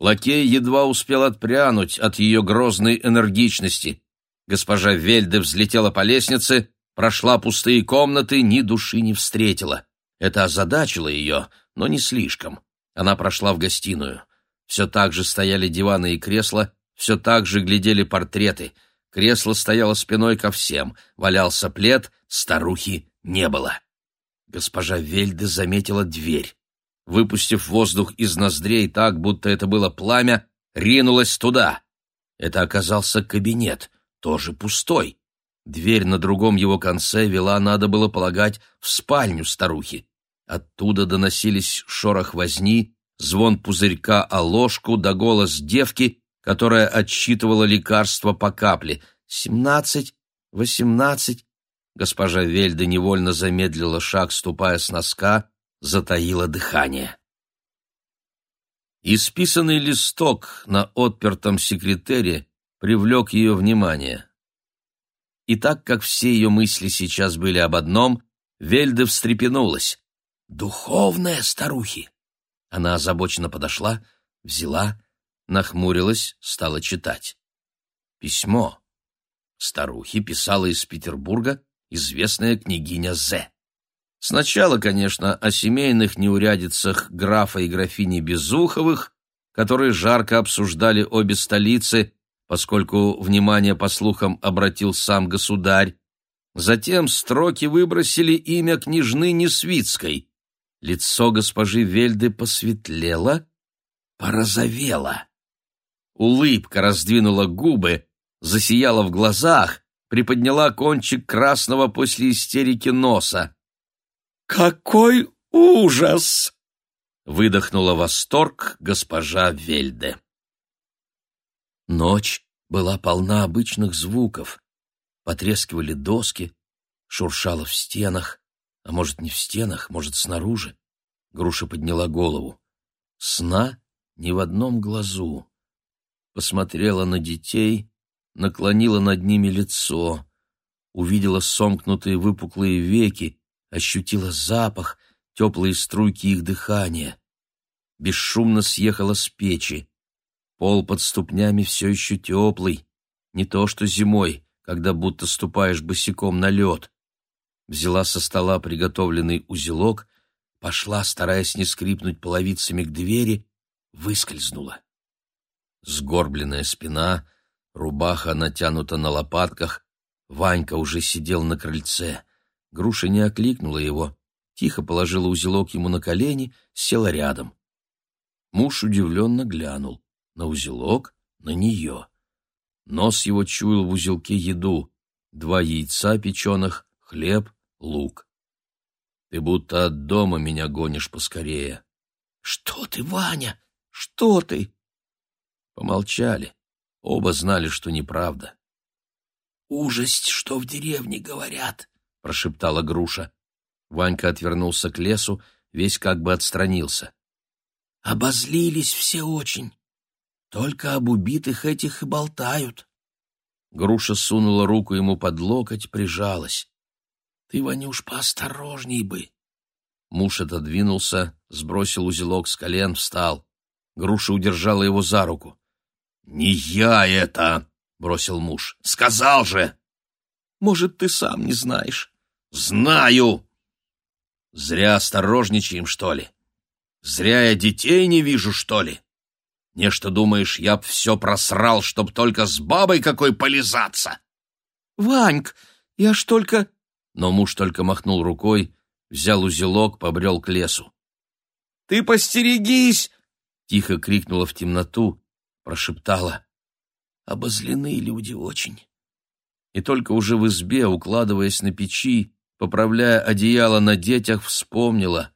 Лакей едва успел отпрянуть от ее грозной энергичности. Госпожа Вельде взлетела по лестнице, прошла пустые комнаты, ни души не встретила. Это озадачило ее, но не слишком. Она прошла в гостиную. Все так же стояли диваны и кресла, все так же глядели портреты. Кресло стояло спиной ко всем, валялся плед, старухи не было. Госпожа Вельде заметила дверь. Выпустив воздух из ноздрей так, будто это было пламя, ринулась туда. Это оказался кабинет, тоже пустой. Дверь на другом его конце вела, надо было полагать, в спальню старухи. Оттуда доносились шорох возни, звон пузырька о ложку да голос девки, которая отсчитывала лекарство по капле. «Семнадцать, восемнадцать». Госпожа Вельда невольно замедлила шаг, ступая с носка, затаила дыхание. Исписанный листок на отпертом секретере привлек ее внимание. И так как все ее мысли сейчас были об одном, Вельда встрепенулась. «Духовная старухи!» Она озабоченно подошла, взяла, нахмурилась, стала читать. Письмо. Старухи писала из Петербурга известная княгиня З. Сначала, конечно, о семейных неурядицах графа и графини Безуховых, которые жарко обсуждали обе столицы, поскольку внимание по слухам обратил сам государь. Затем строки выбросили имя княжны Несвицкой. Лицо госпожи Вельды посветлело, порозовело. Улыбка раздвинула губы, засияла в глазах, приподняла кончик красного после истерики носа. «Какой ужас!» — выдохнула восторг госпожа Вельде. Ночь была полна обычных звуков. Потрескивали доски, шуршало в стенах, а может, не в стенах, может, снаружи. Груша подняла голову. Сна ни в одном глазу. Посмотрела на детей, наклонила над ними лицо, увидела сомкнутые выпуклые веки, ощутила запах, теплые струйки их дыхания. Бесшумно съехала с печи. Пол под ступнями все еще теплый, не то что зимой, когда будто ступаешь босиком на лед. Взяла со стола приготовленный узелок, пошла, стараясь не скрипнуть половицами к двери, выскользнула. Сгорбленная спина, рубаха натянута на лопатках, Ванька уже сидел на крыльце. Груша не окликнула его, тихо положила узелок ему на колени, села рядом. Муж удивленно глянул на узелок, на нее. Нос его чуял в узелке еду, два яйца печеных, хлеб, лук. Ты будто от дома меня гонишь поскорее. Что ты, Ваня? Что ты? Помолчали. Оба знали, что неправда. Ужасть, что в деревне говорят, — прошептала груша. Ванька отвернулся к лесу, весь как бы отстранился. «Обозлились все очень. Только об убитых этих и болтают». Груша сунула руку ему под локоть, прижалась. «Ты, Ванюш, поосторожней бы». Муж отодвинулся, сбросил узелок с колен, встал. Груша удержала его за руку. «Не я это!» — бросил муж. «Сказал же!» «Может, ты сам не знаешь?» Знаю. Зря осторожничаем, что ли? Зря я детей не вижу, что ли? Не что думаешь, я б все просрал, чтоб только с бабой какой полизаться? Ваньк, я ж только... Но муж только махнул рукой, взял узелок, побрел к лесу. «Ты постерегись!» — тихо крикнула в темноту, прошептала. «Обозлены люди очень». И только уже в избе, укладываясь на печи, поправляя одеяло на детях, вспомнила.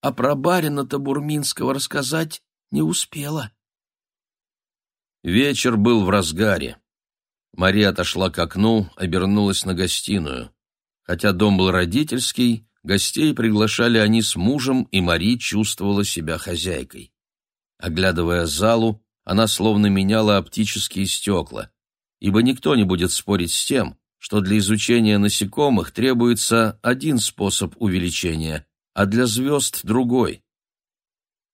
А про барина-то Бурминского рассказать не успела. Вечер был в разгаре. Мария отошла к окну, обернулась на гостиную. Хотя дом был родительский, гостей приглашали они с мужем, и Мари чувствовала себя хозяйкой. Оглядывая залу, она словно меняла оптические стекла, ибо никто не будет спорить с тем, что для изучения насекомых требуется один способ увеличения, а для звезд другой.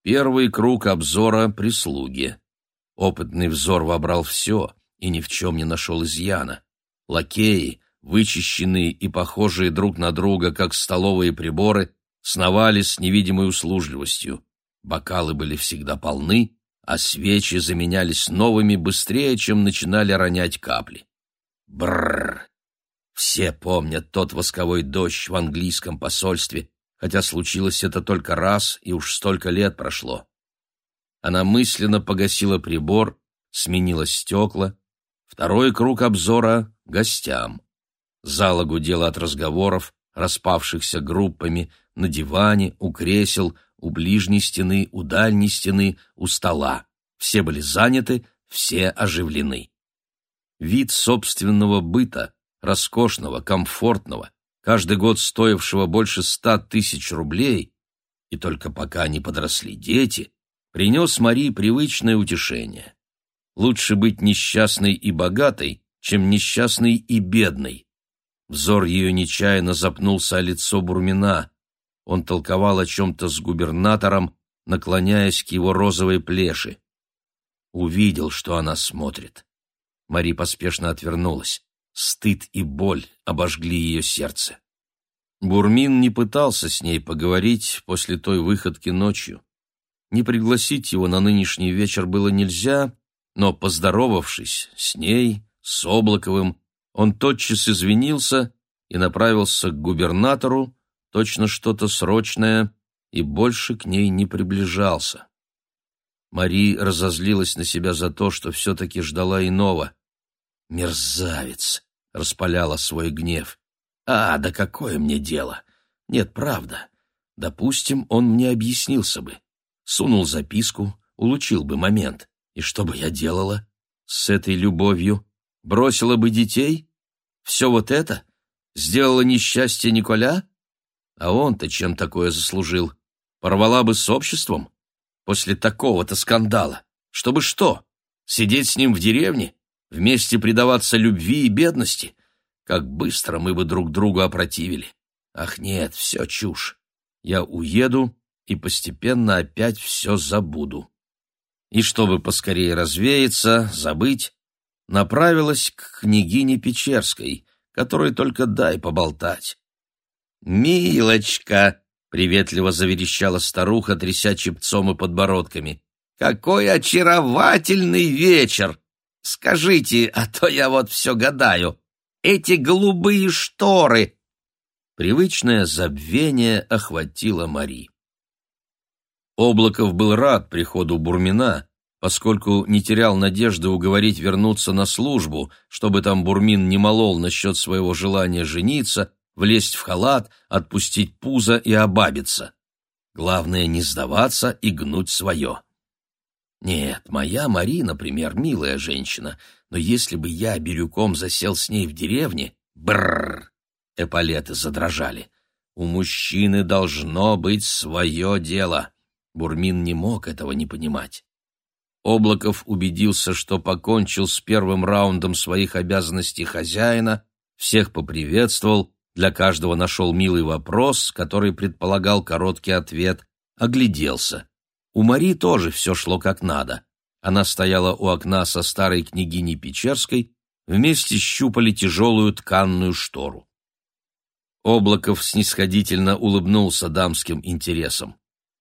Первый круг обзора — прислуги. Опытный взор вобрал все и ни в чем не нашел изъяна. Лакеи, вычищенные и похожие друг на друга, как столовые приборы, сновали с невидимой услужливостью. Бокалы были всегда полны, а свечи заменялись новыми быстрее, чем начинали ронять капли. Бррр! Все помнят тот восковой дождь в английском посольстве, хотя случилось это только раз, и уж столько лет прошло. Она мысленно погасила прибор, сменила стекла. Второй круг обзора — гостям. Зала гудела от разговоров, распавшихся группами, на диване, у кресел, у ближней стены, у дальней стены, у стола. Все были заняты, все оживлены. Вид собственного быта, роскошного, комфортного, каждый год стоившего больше ста тысяч рублей, и только пока не подросли дети, принес Марии привычное утешение. Лучше быть несчастной и богатой, чем несчастной и бедной. Взор ее нечаянно запнулся о лицо Бурмина. Он толковал о чем-то с губернатором, наклоняясь к его розовой плеши. Увидел, что она смотрит. Мари поспешно отвернулась. Стыд и боль обожгли ее сердце. Бурмин не пытался с ней поговорить после той выходки ночью. Не пригласить его на нынешний вечер было нельзя, но, поздоровавшись с ней, с Облаковым, он тотчас извинился и направился к губернатору, точно что-то срочное, и больше к ней не приближался. Мари разозлилась на себя за то, что все-таки ждала иного. «Мерзавец!» — распаляла свой гнев. «А, да какое мне дело? Нет, правда. Допустим, он мне объяснился бы. Сунул записку, улучил бы момент. И что бы я делала? С этой любовью? Бросила бы детей? Все вот это? Сделала несчастье Николя? А он-то чем такое заслужил? Порвала бы с обществом? После такого-то скандала? Чтобы что? Сидеть с ним в деревне? Вместе предаваться любви и бедности? Как быстро мы бы друг другу опротивили. Ах нет, все чушь. Я уеду и постепенно опять все забуду и, чтобы поскорее развеяться, забыть, направилась к княгине Печерской, которой только дай поболтать. «Милочка!» — приветливо заверещала старуха, тряся чепцом и подбородками. «Какой очаровательный вечер! Скажите, а то я вот все гадаю. Эти голубые шторы!» Привычное забвение охватило Мари. Облаков был рад приходу Бурмина, поскольку не терял надежды уговорить вернуться на службу, чтобы там Бурмин не молол насчет своего желания жениться, влезть в халат, отпустить пузо и обабиться. Главное не сдаваться и гнуть свое. Нет, моя Мари, например, милая женщина, но если бы я бирюком засел с ней в деревне, бррр, эполеты задрожали. У мужчины должно быть свое дело. Бурмин не мог этого не понимать. Облаков убедился, что покончил с первым раундом своих обязанностей хозяина, всех поприветствовал, для каждого нашел милый вопрос, который предполагал короткий ответ, огляделся. У Мари тоже все шло как надо. Она стояла у окна со старой княгиней Печерской, вместе щупали тяжелую тканную штору. Облаков снисходительно улыбнулся дамским интересам.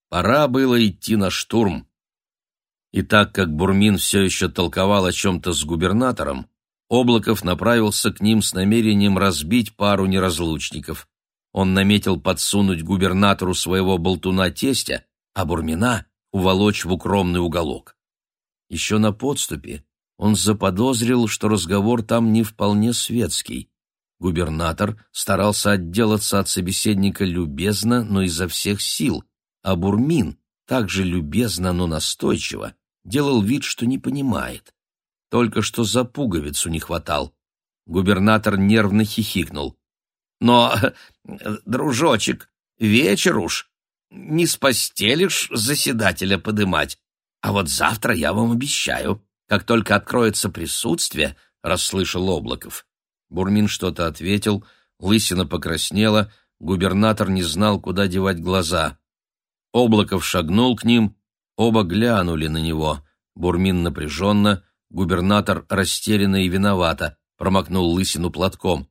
Пора было идти на штурм. И так как Бурмин все еще толковал о чем-то с губернатором, Облаков направился к ним с намерением разбить пару неразлучников. Он наметил подсунуть губернатору своего болтуна-тестя, а Бурмина уволочь в укромный уголок. Еще на подступе он заподозрил, что разговор там не вполне светский. Губернатор старался отделаться от собеседника любезно, но изо всех сил, а Бурмин, также любезно, но настойчиво, делал вид, что не понимает. Только что за пуговицу не хватал. Губернатор нервно хихикнул. «Но, (laughs) дружочек, вечер уж. Не с постели ж заседателя подымать. А вот завтра я вам обещаю, как только откроется присутствие, — расслышал Облаков. Бурмин что-то ответил, лысина покраснела, губернатор не знал, куда девать глаза. Облаков шагнул к ним, оба глянули на него. Бурмин напряженно, губернатор растерянно и виновато, промокнул лысину платком.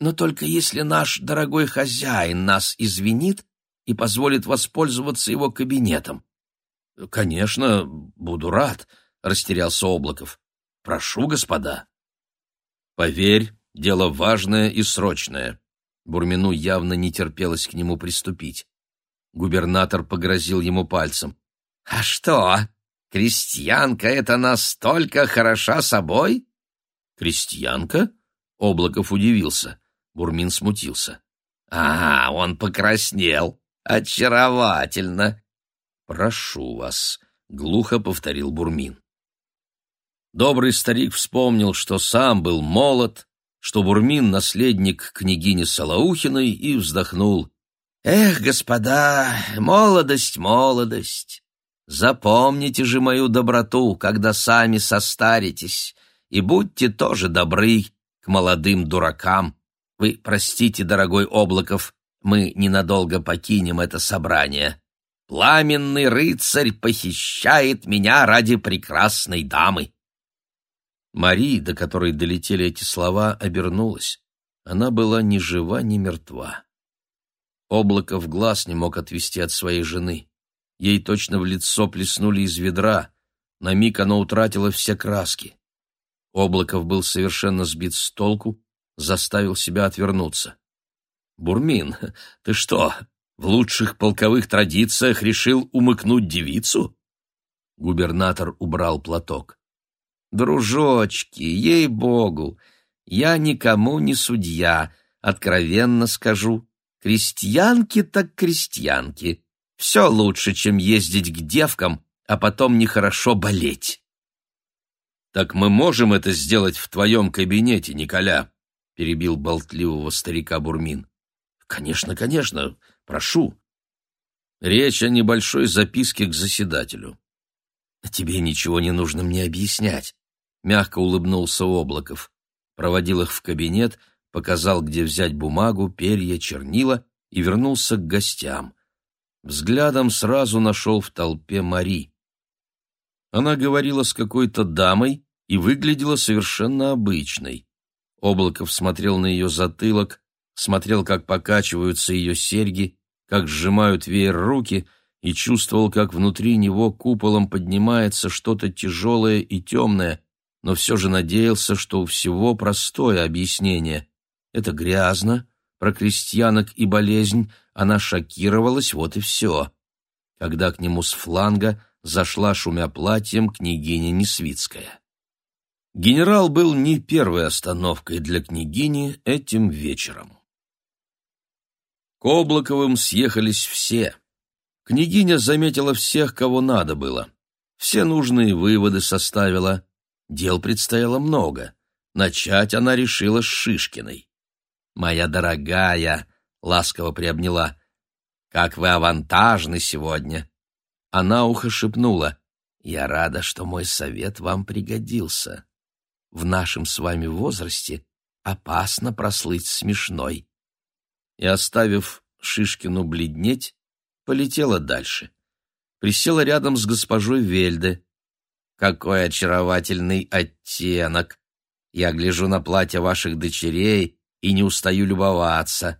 «Но только если наш дорогой хозяин нас извинит, и позволит воспользоваться его кабинетом. — Конечно, буду рад, — растерялся Облаков. — Прошу, господа. — Поверь, дело важное и срочное. Бурмину явно не терпелось к нему приступить. Губернатор погрозил ему пальцем. — А что, крестьянка эта настолько хороша собой? — Крестьянка? — Облаков удивился. Бурмин смутился. — А, он покраснел. Очаровательно. — Прошу вас, — глухо повторил Бурмин. Добрый старик вспомнил, что сам был молод, что Бурмин — наследник княгини Салаухиной, и вздохнул. «Эх, господа, молодость, молодость! Запомните же мою доброту, когда сами состаритесь, и будьте тоже добры к молодым дуракам. Вы простите, дорогой Облаков, мы ненадолго покинем это собрание. Пламенный рыцарь похищает меня ради прекрасной дамы». Мари, до которой долетели эти слова, обернулась. Она была ни жива, ни мертва. Облако в глаз не мог отвести от своей жены. Ей точно в лицо плеснули из ведра. На миг оно утратило все краски. Облаков был совершенно сбит с толку, заставил себя отвернуться. «Бурмин, (laughs) ты что, в лучших полковых традициях решил умыкнуть девицу?» Губернатор убрал платок. Дружочки, ей-богу, я никому не судья, откровенно скажу. Крестьянки так крестьянки. Все лучше, чем ездить к девкам, а потом нехорошо болеть. «Так мы можем это сделать в твоем кабинете, Николя?» — перебил болтливого старика Бурмин. «Конечно, конечно, прошу». Речь о небольшой записке к заседателю. «Тебе ничего не нужно мне объяснять. Мягко улыбнулся Облаков. Проводил их в кабинет, показал, где взять бумагу, перья, чернила и вернулся к гостям. Взглядом сразу нашел в толпе Мари. Она говорила с какой-то дамой и выглядела совершенно обычной. Облаков смотрел на ее затылок, смотрел, как покачиваются ее серьги, как сжимают веер руки, и чувствовал, как внутри него куполом поднимается что-то тяжелое и темное, но все же надеялся, что у всего простое объяснение. Это грязно, про крестьянок и болезнь она шокировалась, вот и все. Когда к нему с фланга зашла, шумя платьем, княгиня Несвицкая. Генерал был не первой остановкой для княгини этим вечером. К Облаковым съехались все. Княгиня заметила всех, кого надо было. Все нужные выводы составила, Дел предстояло много. Начать она решила с Шишкиной. «Моя дорогая», — ласково приобняла, — «как вы авантажны сегодня». Она ухо шепнула, «Я рада, что мой совет вам пригодился. В нашем с вами возрасте опасно прослыть смешной». И, оставив Шишкину бледнеть, полетела дальше. Присела рядом с госпожой Вельде, какой очаровательный оттенок! Я гляжу на платье ваших дочерей и не устаю любоваться!» —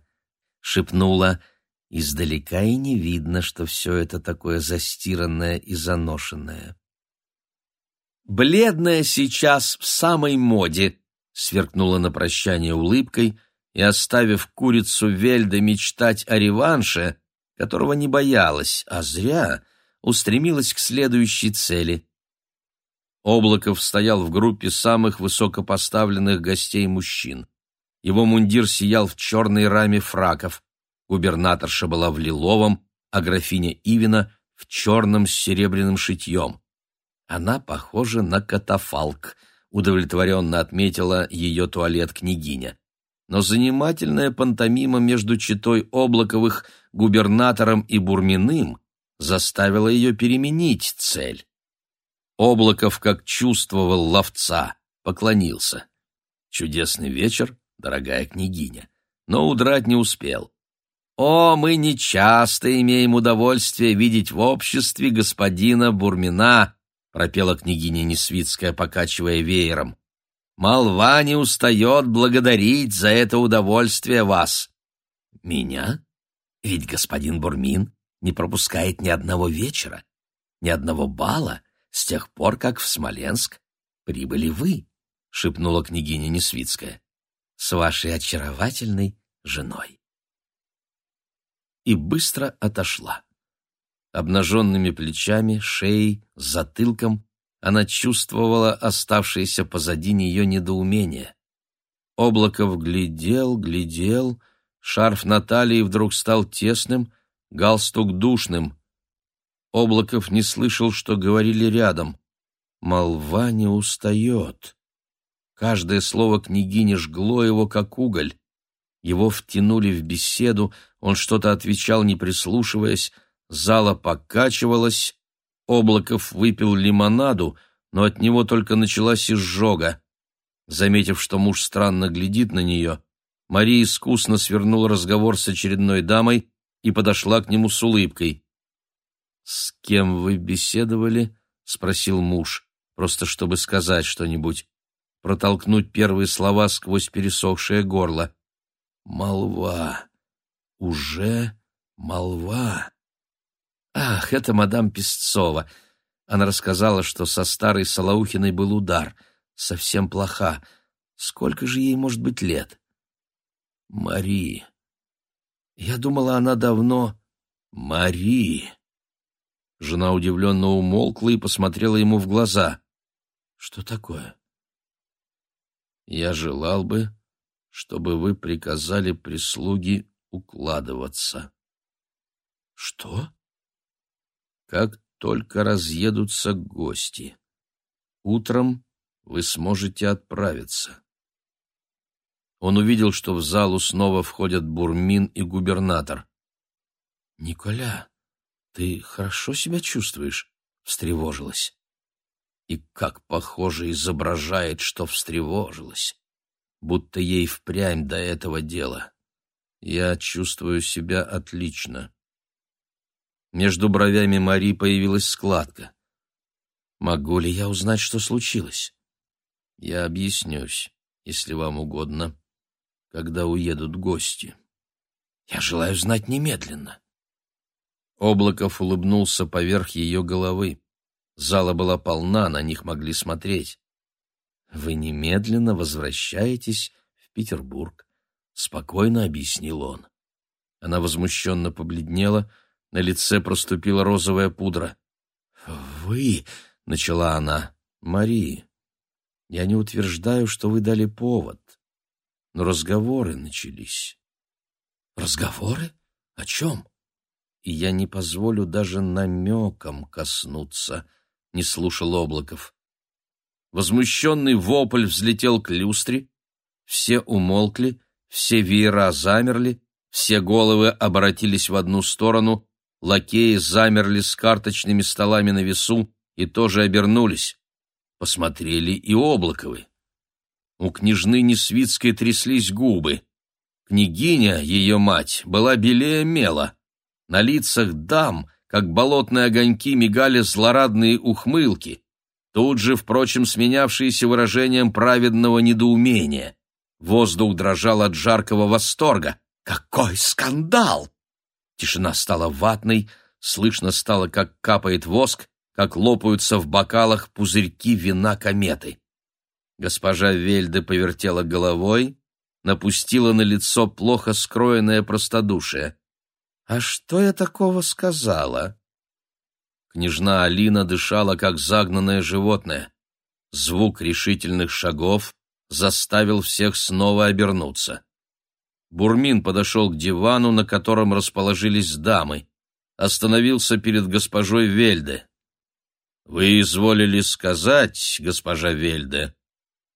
шепнула. Издалека и не видно, что все это такое застиранное и заношенное. «Бледная сейчас в самой моде!» — сверкнула на прощание улыбкой и, оставив курицу Вельда мечтать о реванше, которого не боялась, а зря, устремилась к следующей цели — Облаков стоял в группе самых высокопоставленных гостей мужчин. Его мундир сиял в черной раме фраков. Губернаторша была в лиловом, а графиня Ивина — в черном с серебряным шитьем. Она похожа на катафалк, удовлетворенно отметила ее туалет княгиня. Но занимательная пантомима между читой Облаковых, губернатором и Бурминым заставила ее переменить цель. Облаков, как чувствовал ловца, поклонился. Чудесный вечер, дорогая княгиня, но удрать не успел. О, мы не часто имеем удовольствие видеть в обществе господина Бурмина, пропела княгиня Несвицкая, покачивая веером. Молва не устает благодарить за это удовольствие вас. Меня? Ведь господин Бурмин не пропускает ни одного вечера, ни одного бала с тех пор, как в Смоленск прибыли вы, — шепнула княгиня Несвицкая, — с вашей очаровательной женой. И быстро отошла. Обнаженными плечами, шеей, затылком она чувствовала оставшееся позади нее недоумение. Облаков глядел, глядел, шарф на талии вдруг стал тесным, галстук душным. Облаков не слышал, что говорили рядом. Молва не устает. Каждое слово княгини жгло его, как уголь. Его втянули в беседу, он что-то отвечал, не прислушиваясь, зала покачивалась, Облаков выпил лимонаду, но от него только началась изжога. Заметив, что муж странно глядит на нее, Мария искусно свернула разговор с очередной дамой и подошла к нему с улыбкой. «С кем вы беседовали?» — спросил муж, просто чтобы сказать что-нибудь, протолкнуть первые слова сквозь пересохшее горло. «Молва! Уже молва!» «Ах, это мадам Песцова!» Она рассказала, что со старой Солоухиной был удар — совсем плоха. Сколько же ей может быть лет? Мари. Я думала, она давно... Мари. Жена удивленно умолкла и посмотрела ему в глаза. Что такое? Я желал бы, чтобы вы приказали прислуге укладываться. Что? Как только разъедутся гости. Утром вы сможете отправиться. Он увидел, что в залу снова входят Бурмин и губернатор. «Николя, ты хорошо себя чувствуешь?» — встревожилась. И как похоже изображает, что встревожилась, будто ей впрямь до этого дела. Я чувствую себя отлично. Между бровями Мари появилась складка. Могу ли я узнать, что случилось? Я объяснюсь, если вам угодно, когда уедут гости. Я желаю знать немедленно. Облаков улыбнулся поверх ее головы. Зала была полна, на них могли смотреть. Вы немедленно возвращаетесь в Петербург, спокойно объяснил он. Она возмущенно побледнела, на лице проступила розовая пудра. «Вы...» — начала она. «Мари, я не утверждаю, что вы дали повод, но разговоры начались. Разговоры? О чем? И я не позволю даже намеком коснуться, не слушал Облаков. Возмущенный вопль взлетел к люстре, все умолкли, все веера замерли, все головы обратились в одну сторону, лакеи замерли с карточными столами на весу и тоже обернулись посмотрели и Облаковы. У княжны Несвицкой тряслись губы. Княгиня, ее мать, была белее мела. На лицах дам, как болотные огоньки, мигали злорадные ухмылки, тут же, впрочем, сменявшиеся выражением праведного недоумения. Воздух дрожал от жаркого восторга. «Какой скандал!» Тишина стала ватной, слышно стало, как капает воск, как лопаются в бокалах пузырьки вина кометы. Госпожа Вельде повертела головой, напустила на лицо плохо скроенное простодушие. «А что я такого сказала?» Княжна Алина дышала, как загнанное животное. Звук решительных шагов заставил всех снова обернуться. Бурмин подошел к дивану, на котором расположились дамы. Остановился перед госпожой Вельде. Вы изволили сказать, госпожа Вельде,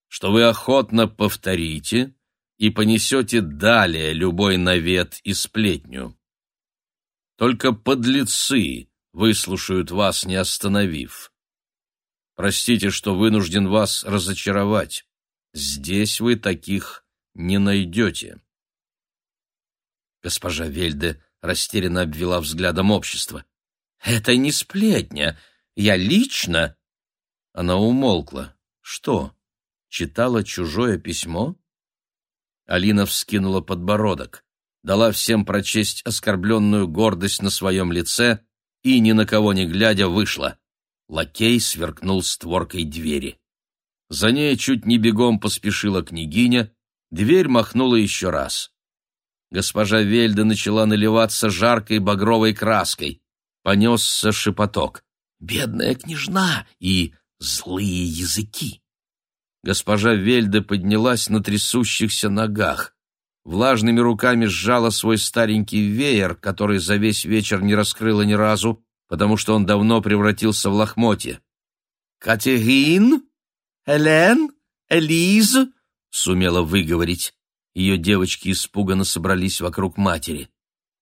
что вы охотно повторите и понесете далее любой навет и сплетню. Только подлецы выслушают вас, не остановив. Простите, что вынужден вас разочаровать. Здесь вы таких не найдете. Госпожа Вельде растерянно обвела взглядом общество. «Это не сплетня. Я лично...» Она умолкла. «Что? Читала чужое письмо?» Алина вскинула подбородок. Дала всем прочесть оскорбленную гордость на своем лице и, ни на кого не глядя, вышла. Лакей сверкнул створкой двери. За ней чуть не бегом поспешила княгиня, дверь махнула еще раз. Госпожа Вельда начала наливаться жаркой багровой краской. Понесся шепоток. «Бедная княжна!» и «злые языки». Госпожа Вельда поднялась на трясущихся ногах. Влажными руками сжала свой старенький веер, который за весь вечер не раскрыла ни разу, потому что он давно превратился в лохмотье. «Катерин? Элен? Элиз?» — сумела выговорить. Ее девочки испуганно собрались вокруг матери.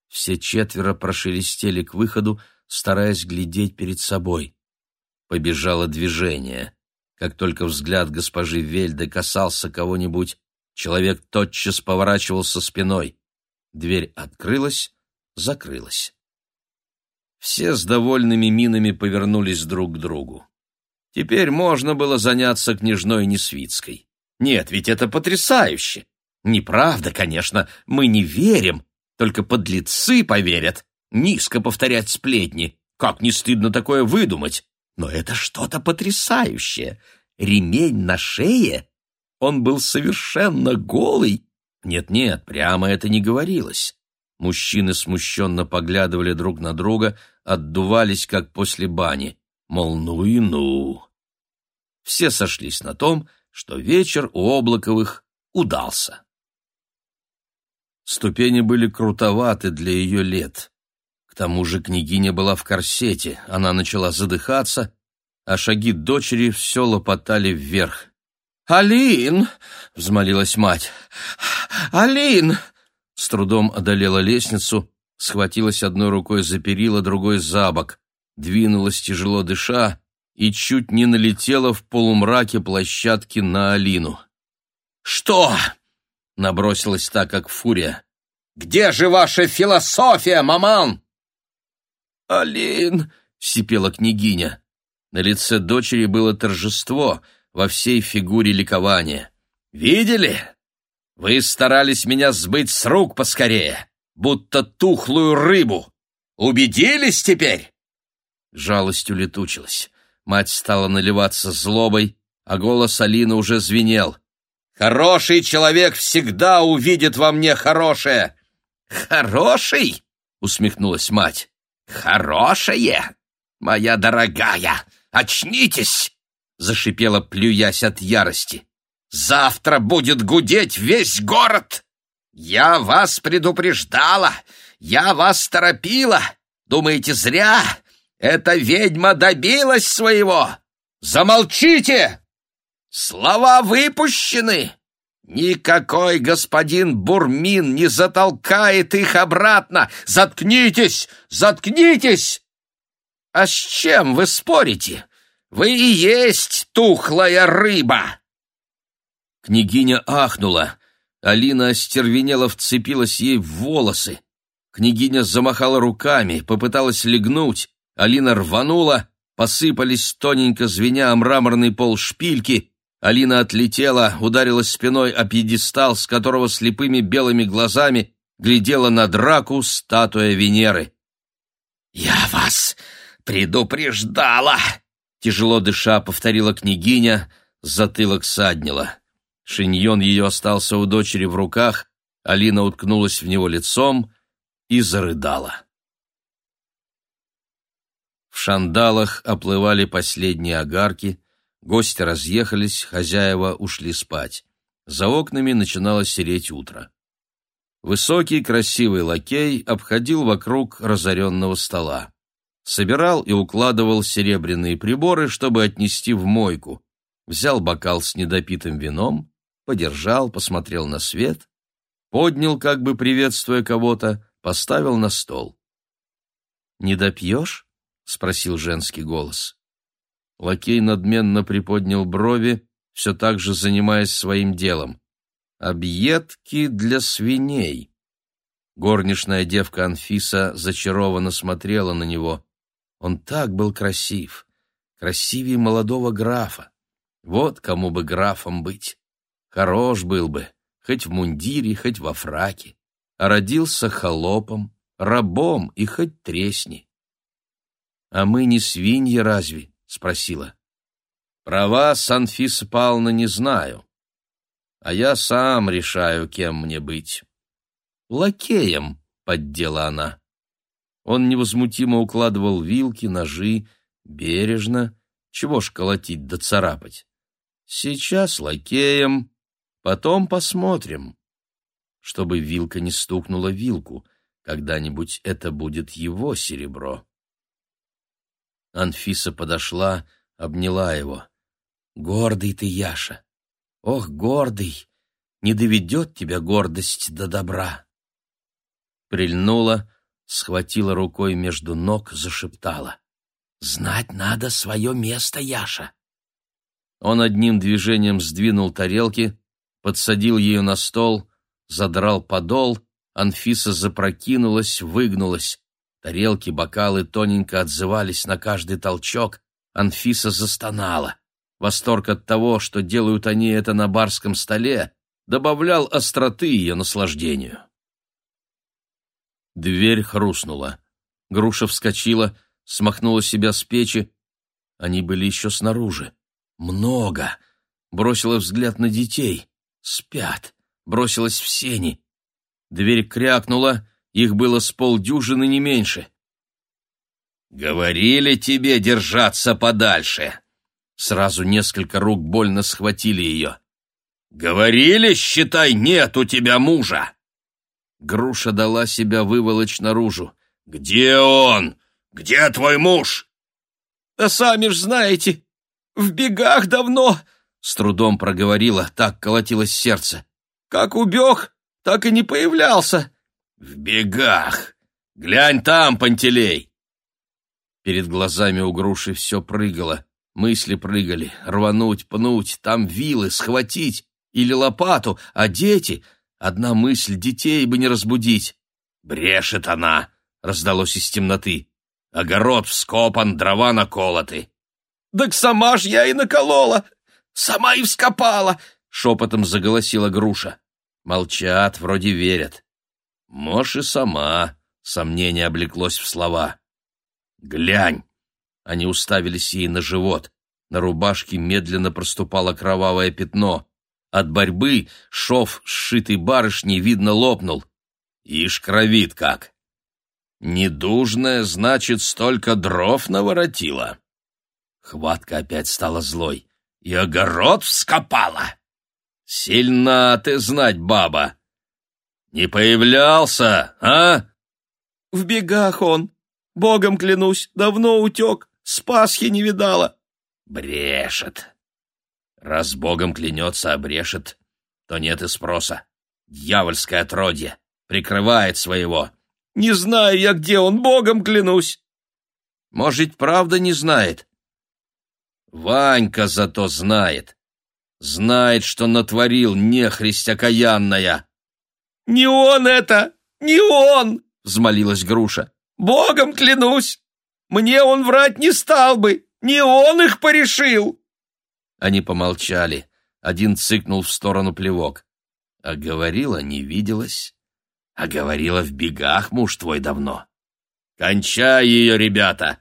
Все четверо прошелестели к выходу, стараясь глядеть перед собой. Побежало движение. Как только взгляд госпожи Вельды касался кого-нибудь, человек тотчас поворачивался спиной. Дверь открылась, закрылась. Все с довольными минами повернулись друг к другу. Теперь можно было заняться княжной Несвицкой. Нет, ведь это потрясающе! Неправда, конечно, мы не верим, только подлецы поверят. Низко повторять сплетни. Как не стыдно такое выдумать? Но это что-то потрясающее. Ремень на шее? Он был совершенно голый. Нет-нет, прямо это не говорилось. Мужчины смущенно поглядывали друг на друга, отдувались, как после бани. Мол, ну и ну. Все сошлись на том, что вечер у Облаковых удался. Ступени были крутоваты для ее лет. К тому же княгиня была в корсете, она начала задыхаться, а шаги дочери все лопотали вверх. «Алин!» — взмолилась мать. «Алин!» С трудом одолела лестницу, схватилась одной рукой за перила, другой за бок, двинулась тяжело дыша и чуть не налетела в полумраке площадки на Алину. «Что?» Набросилась так, как фурия. «Где же ваша философия, маман?» «Алин!» — сипела княгиня. На лице дочери было торжество, во всей фигуре ликования. «Видели? Вы старались меня сбыть с рук поскорее, будто тухлую рыбу. Убедились теперь?» Жалость улетучилась. Мать стала наливаться злобой, а голос Алины уже звенел. Хороший человек всегда увидит во мне хорошее. Хороший? усмехнулась мать. Хорошее? Моя дорогая, очнитесь, зашипела, плюясь от ярости. Завтра будет гудеть весь город. Я вас предупреждала, я вас торопила. Думаете, зря? Эта ведьма добилась своего. Замолчите! Слова выпущены. Никакой господин Бурмин не затолкает их обратно. Заткнитесь! Заткнитесь! А с чем вы спорите? Вы и есть тухлая рыба. Княгиня ахнула. Алина остервенела вцепилась ей в волосы. Княгиня замахала руками, попыталась легнуть. Алина рванула, посыпались тоненько звеня мраморный пол шпильки — Алина отлетела, ударилась спиной о пьедестал, с которого слепыми белыми глазами глядела на драку статуя Венеры. «Я вас предупреждала!» Тяжело дыша повторила княгиня, затылок саднила. Шиньон ее остался у дочери в руках, Алина уткнулась в него лицом и зарыдала. В шандалах оплывали последние огарки, Гости разъехались, хозяева ушли спать. За окнами начинало сереть утро. Высокий, красивый лакей обходил вокруг разоренного стола. Собирал и укладывал серебряные приборы, чтобы отнести в мойку. Взял бокал с недопитым вином, подержал, посмотрел на свет, поднял, как бы приветствуя кого-то, поставил на стол. «Не допьешь?» — спросил женский голос. Лакей надменно приподнял брови, все так же занимаясь своим делом. «Объедки для свиней». Горничная девка Анфиса зачарованно смотрела на него. Он так был красив, красивее молодого графа. Вот кому бы графом быть. Хорош был бы, хоть в мундире, хоть во фраке. а родился холопом, рабом и хоть тресни. «А мы не свиньи разве?» — спросила. «Про вас, Анфиса Павловна, не знаю. А я сам решаю, кем мне быть». «Лакеем», — поддела она. Он невозмутимо укладывал вилки, ножи, бережно, чего ж колотить да царапать. «Сейчас лакеем, потом посмотрим» чтобы вилка не стукнула вилку. Когда-нибудь это будет его серебро. Анфиса подошла, обняла его. «Гордый ты, Яша! Ох, гордый! Не доведет тебя гордость до добра!» Прильнула, схватила рукой между ног, зашептала. «Знать надо свое место, Яша!» Он одним движением сдвинул тарелки, подсадил ее на стол — задрал подол, Анфиса запрокинулась, выгнулась. Тарелки, бокалы тоненько отзывались на каждый толчок. Анфиса застонала. Восторг от того, что делают они это на барском столе, добавлял остроты ее наслаждению. Дверь хрустнула. Груша вскочила, смахнула себя с печи. Они были еще снаружи. Много. Бросила взгляд на детей. Спят бросилась в сени. Дверь крякнула, их было с полдюжины не меньше. «Говорили тебе держаться подальше!» Сразу несколько рук больно схватили ее. «Говорили, считай, нет у тебя мужа!» Груша дала себя выволочь наружу. «Где он? Где твой муж?» «Да сами ж знаете, в бегах давно!» С трудом проговорила, так колотилось сердце. Как убег, так и не появлялся. В бегах. Глянь там, Пантелей. Перед глазами у груши все прыгало. Мысли прыгали. Рвануть, пнуть, там вилы, схватить. Или лопату, а дети... Одна мысль, детей бы не разбудить. «Брешет она!» — раздалось из темноты. «Огород вскопан, дрова наколоты». «Так сама ж я и наколола! Сама и вскопала!» — шепотом заголосила груша. Молчат, вроде верят. Можь и сама, сомнение облеклось в слова. Глянь! Они уставились ей на живот. На рубашке медленно проступало кровавое пятно. От борьбы шов, сшитый барышней, видно, лопнул. Ишь кровит как! Недужная, значит, столько дров наворотила. Хватка опять стала злой. И огород вскопала. Сильна ты знать, баба. Не появлялся, а? В бегах он. Богом клянусь, давно утек, с Пасхи не видала. Брешет. Раз Богом клянется, обрешет, то нет и спроса. Дьявольское отродье. Прикрывает своего. Не знаю я, где он, Богом клянусь. Может, правда не знает? Ванька зато знает. Знает, что натворил нехристь окаянная. «Не он это! Не он!» — взмолилась Груша. «Богом клянусь! Мне он врать не стал бы! Не он их порешил!» Они помолчали. Один цыкнул в сторону плевок. А говорила, не виделась. А говорила, в бегах муж твой давно. «Кончай ее, ребята!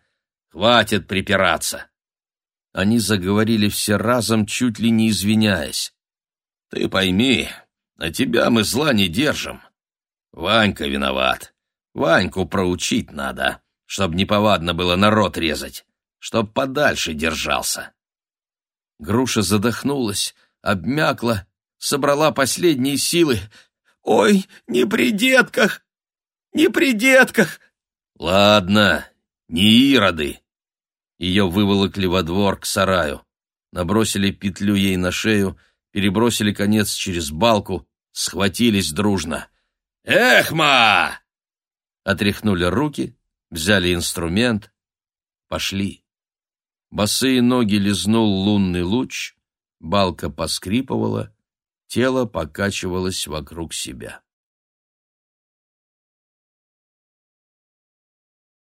Хватит припираться!» Они заговорили все разом, чуть ли не извиняясь. «Ты пойми, на тебя мы зла не держим. Ванька виноват. Ваньку проучить надо, чтоб неповадно было народ резать, чтоб подальше держался». Груша задохнулась, обмякла, собрала последние силы. «Ой, не при детках! Не при детках!» «Ладно, не ироды!» Ее выволокли во двор к сараю. Набросили петлю ей на шею, перебросили конец через балку, схватились дружно. «Эхма!» Отряхнули руки, взяли инструмент, пошли. Босые ноги лизнул лунный луч, балка поскрипывала, тело покачивалось вокруг себя.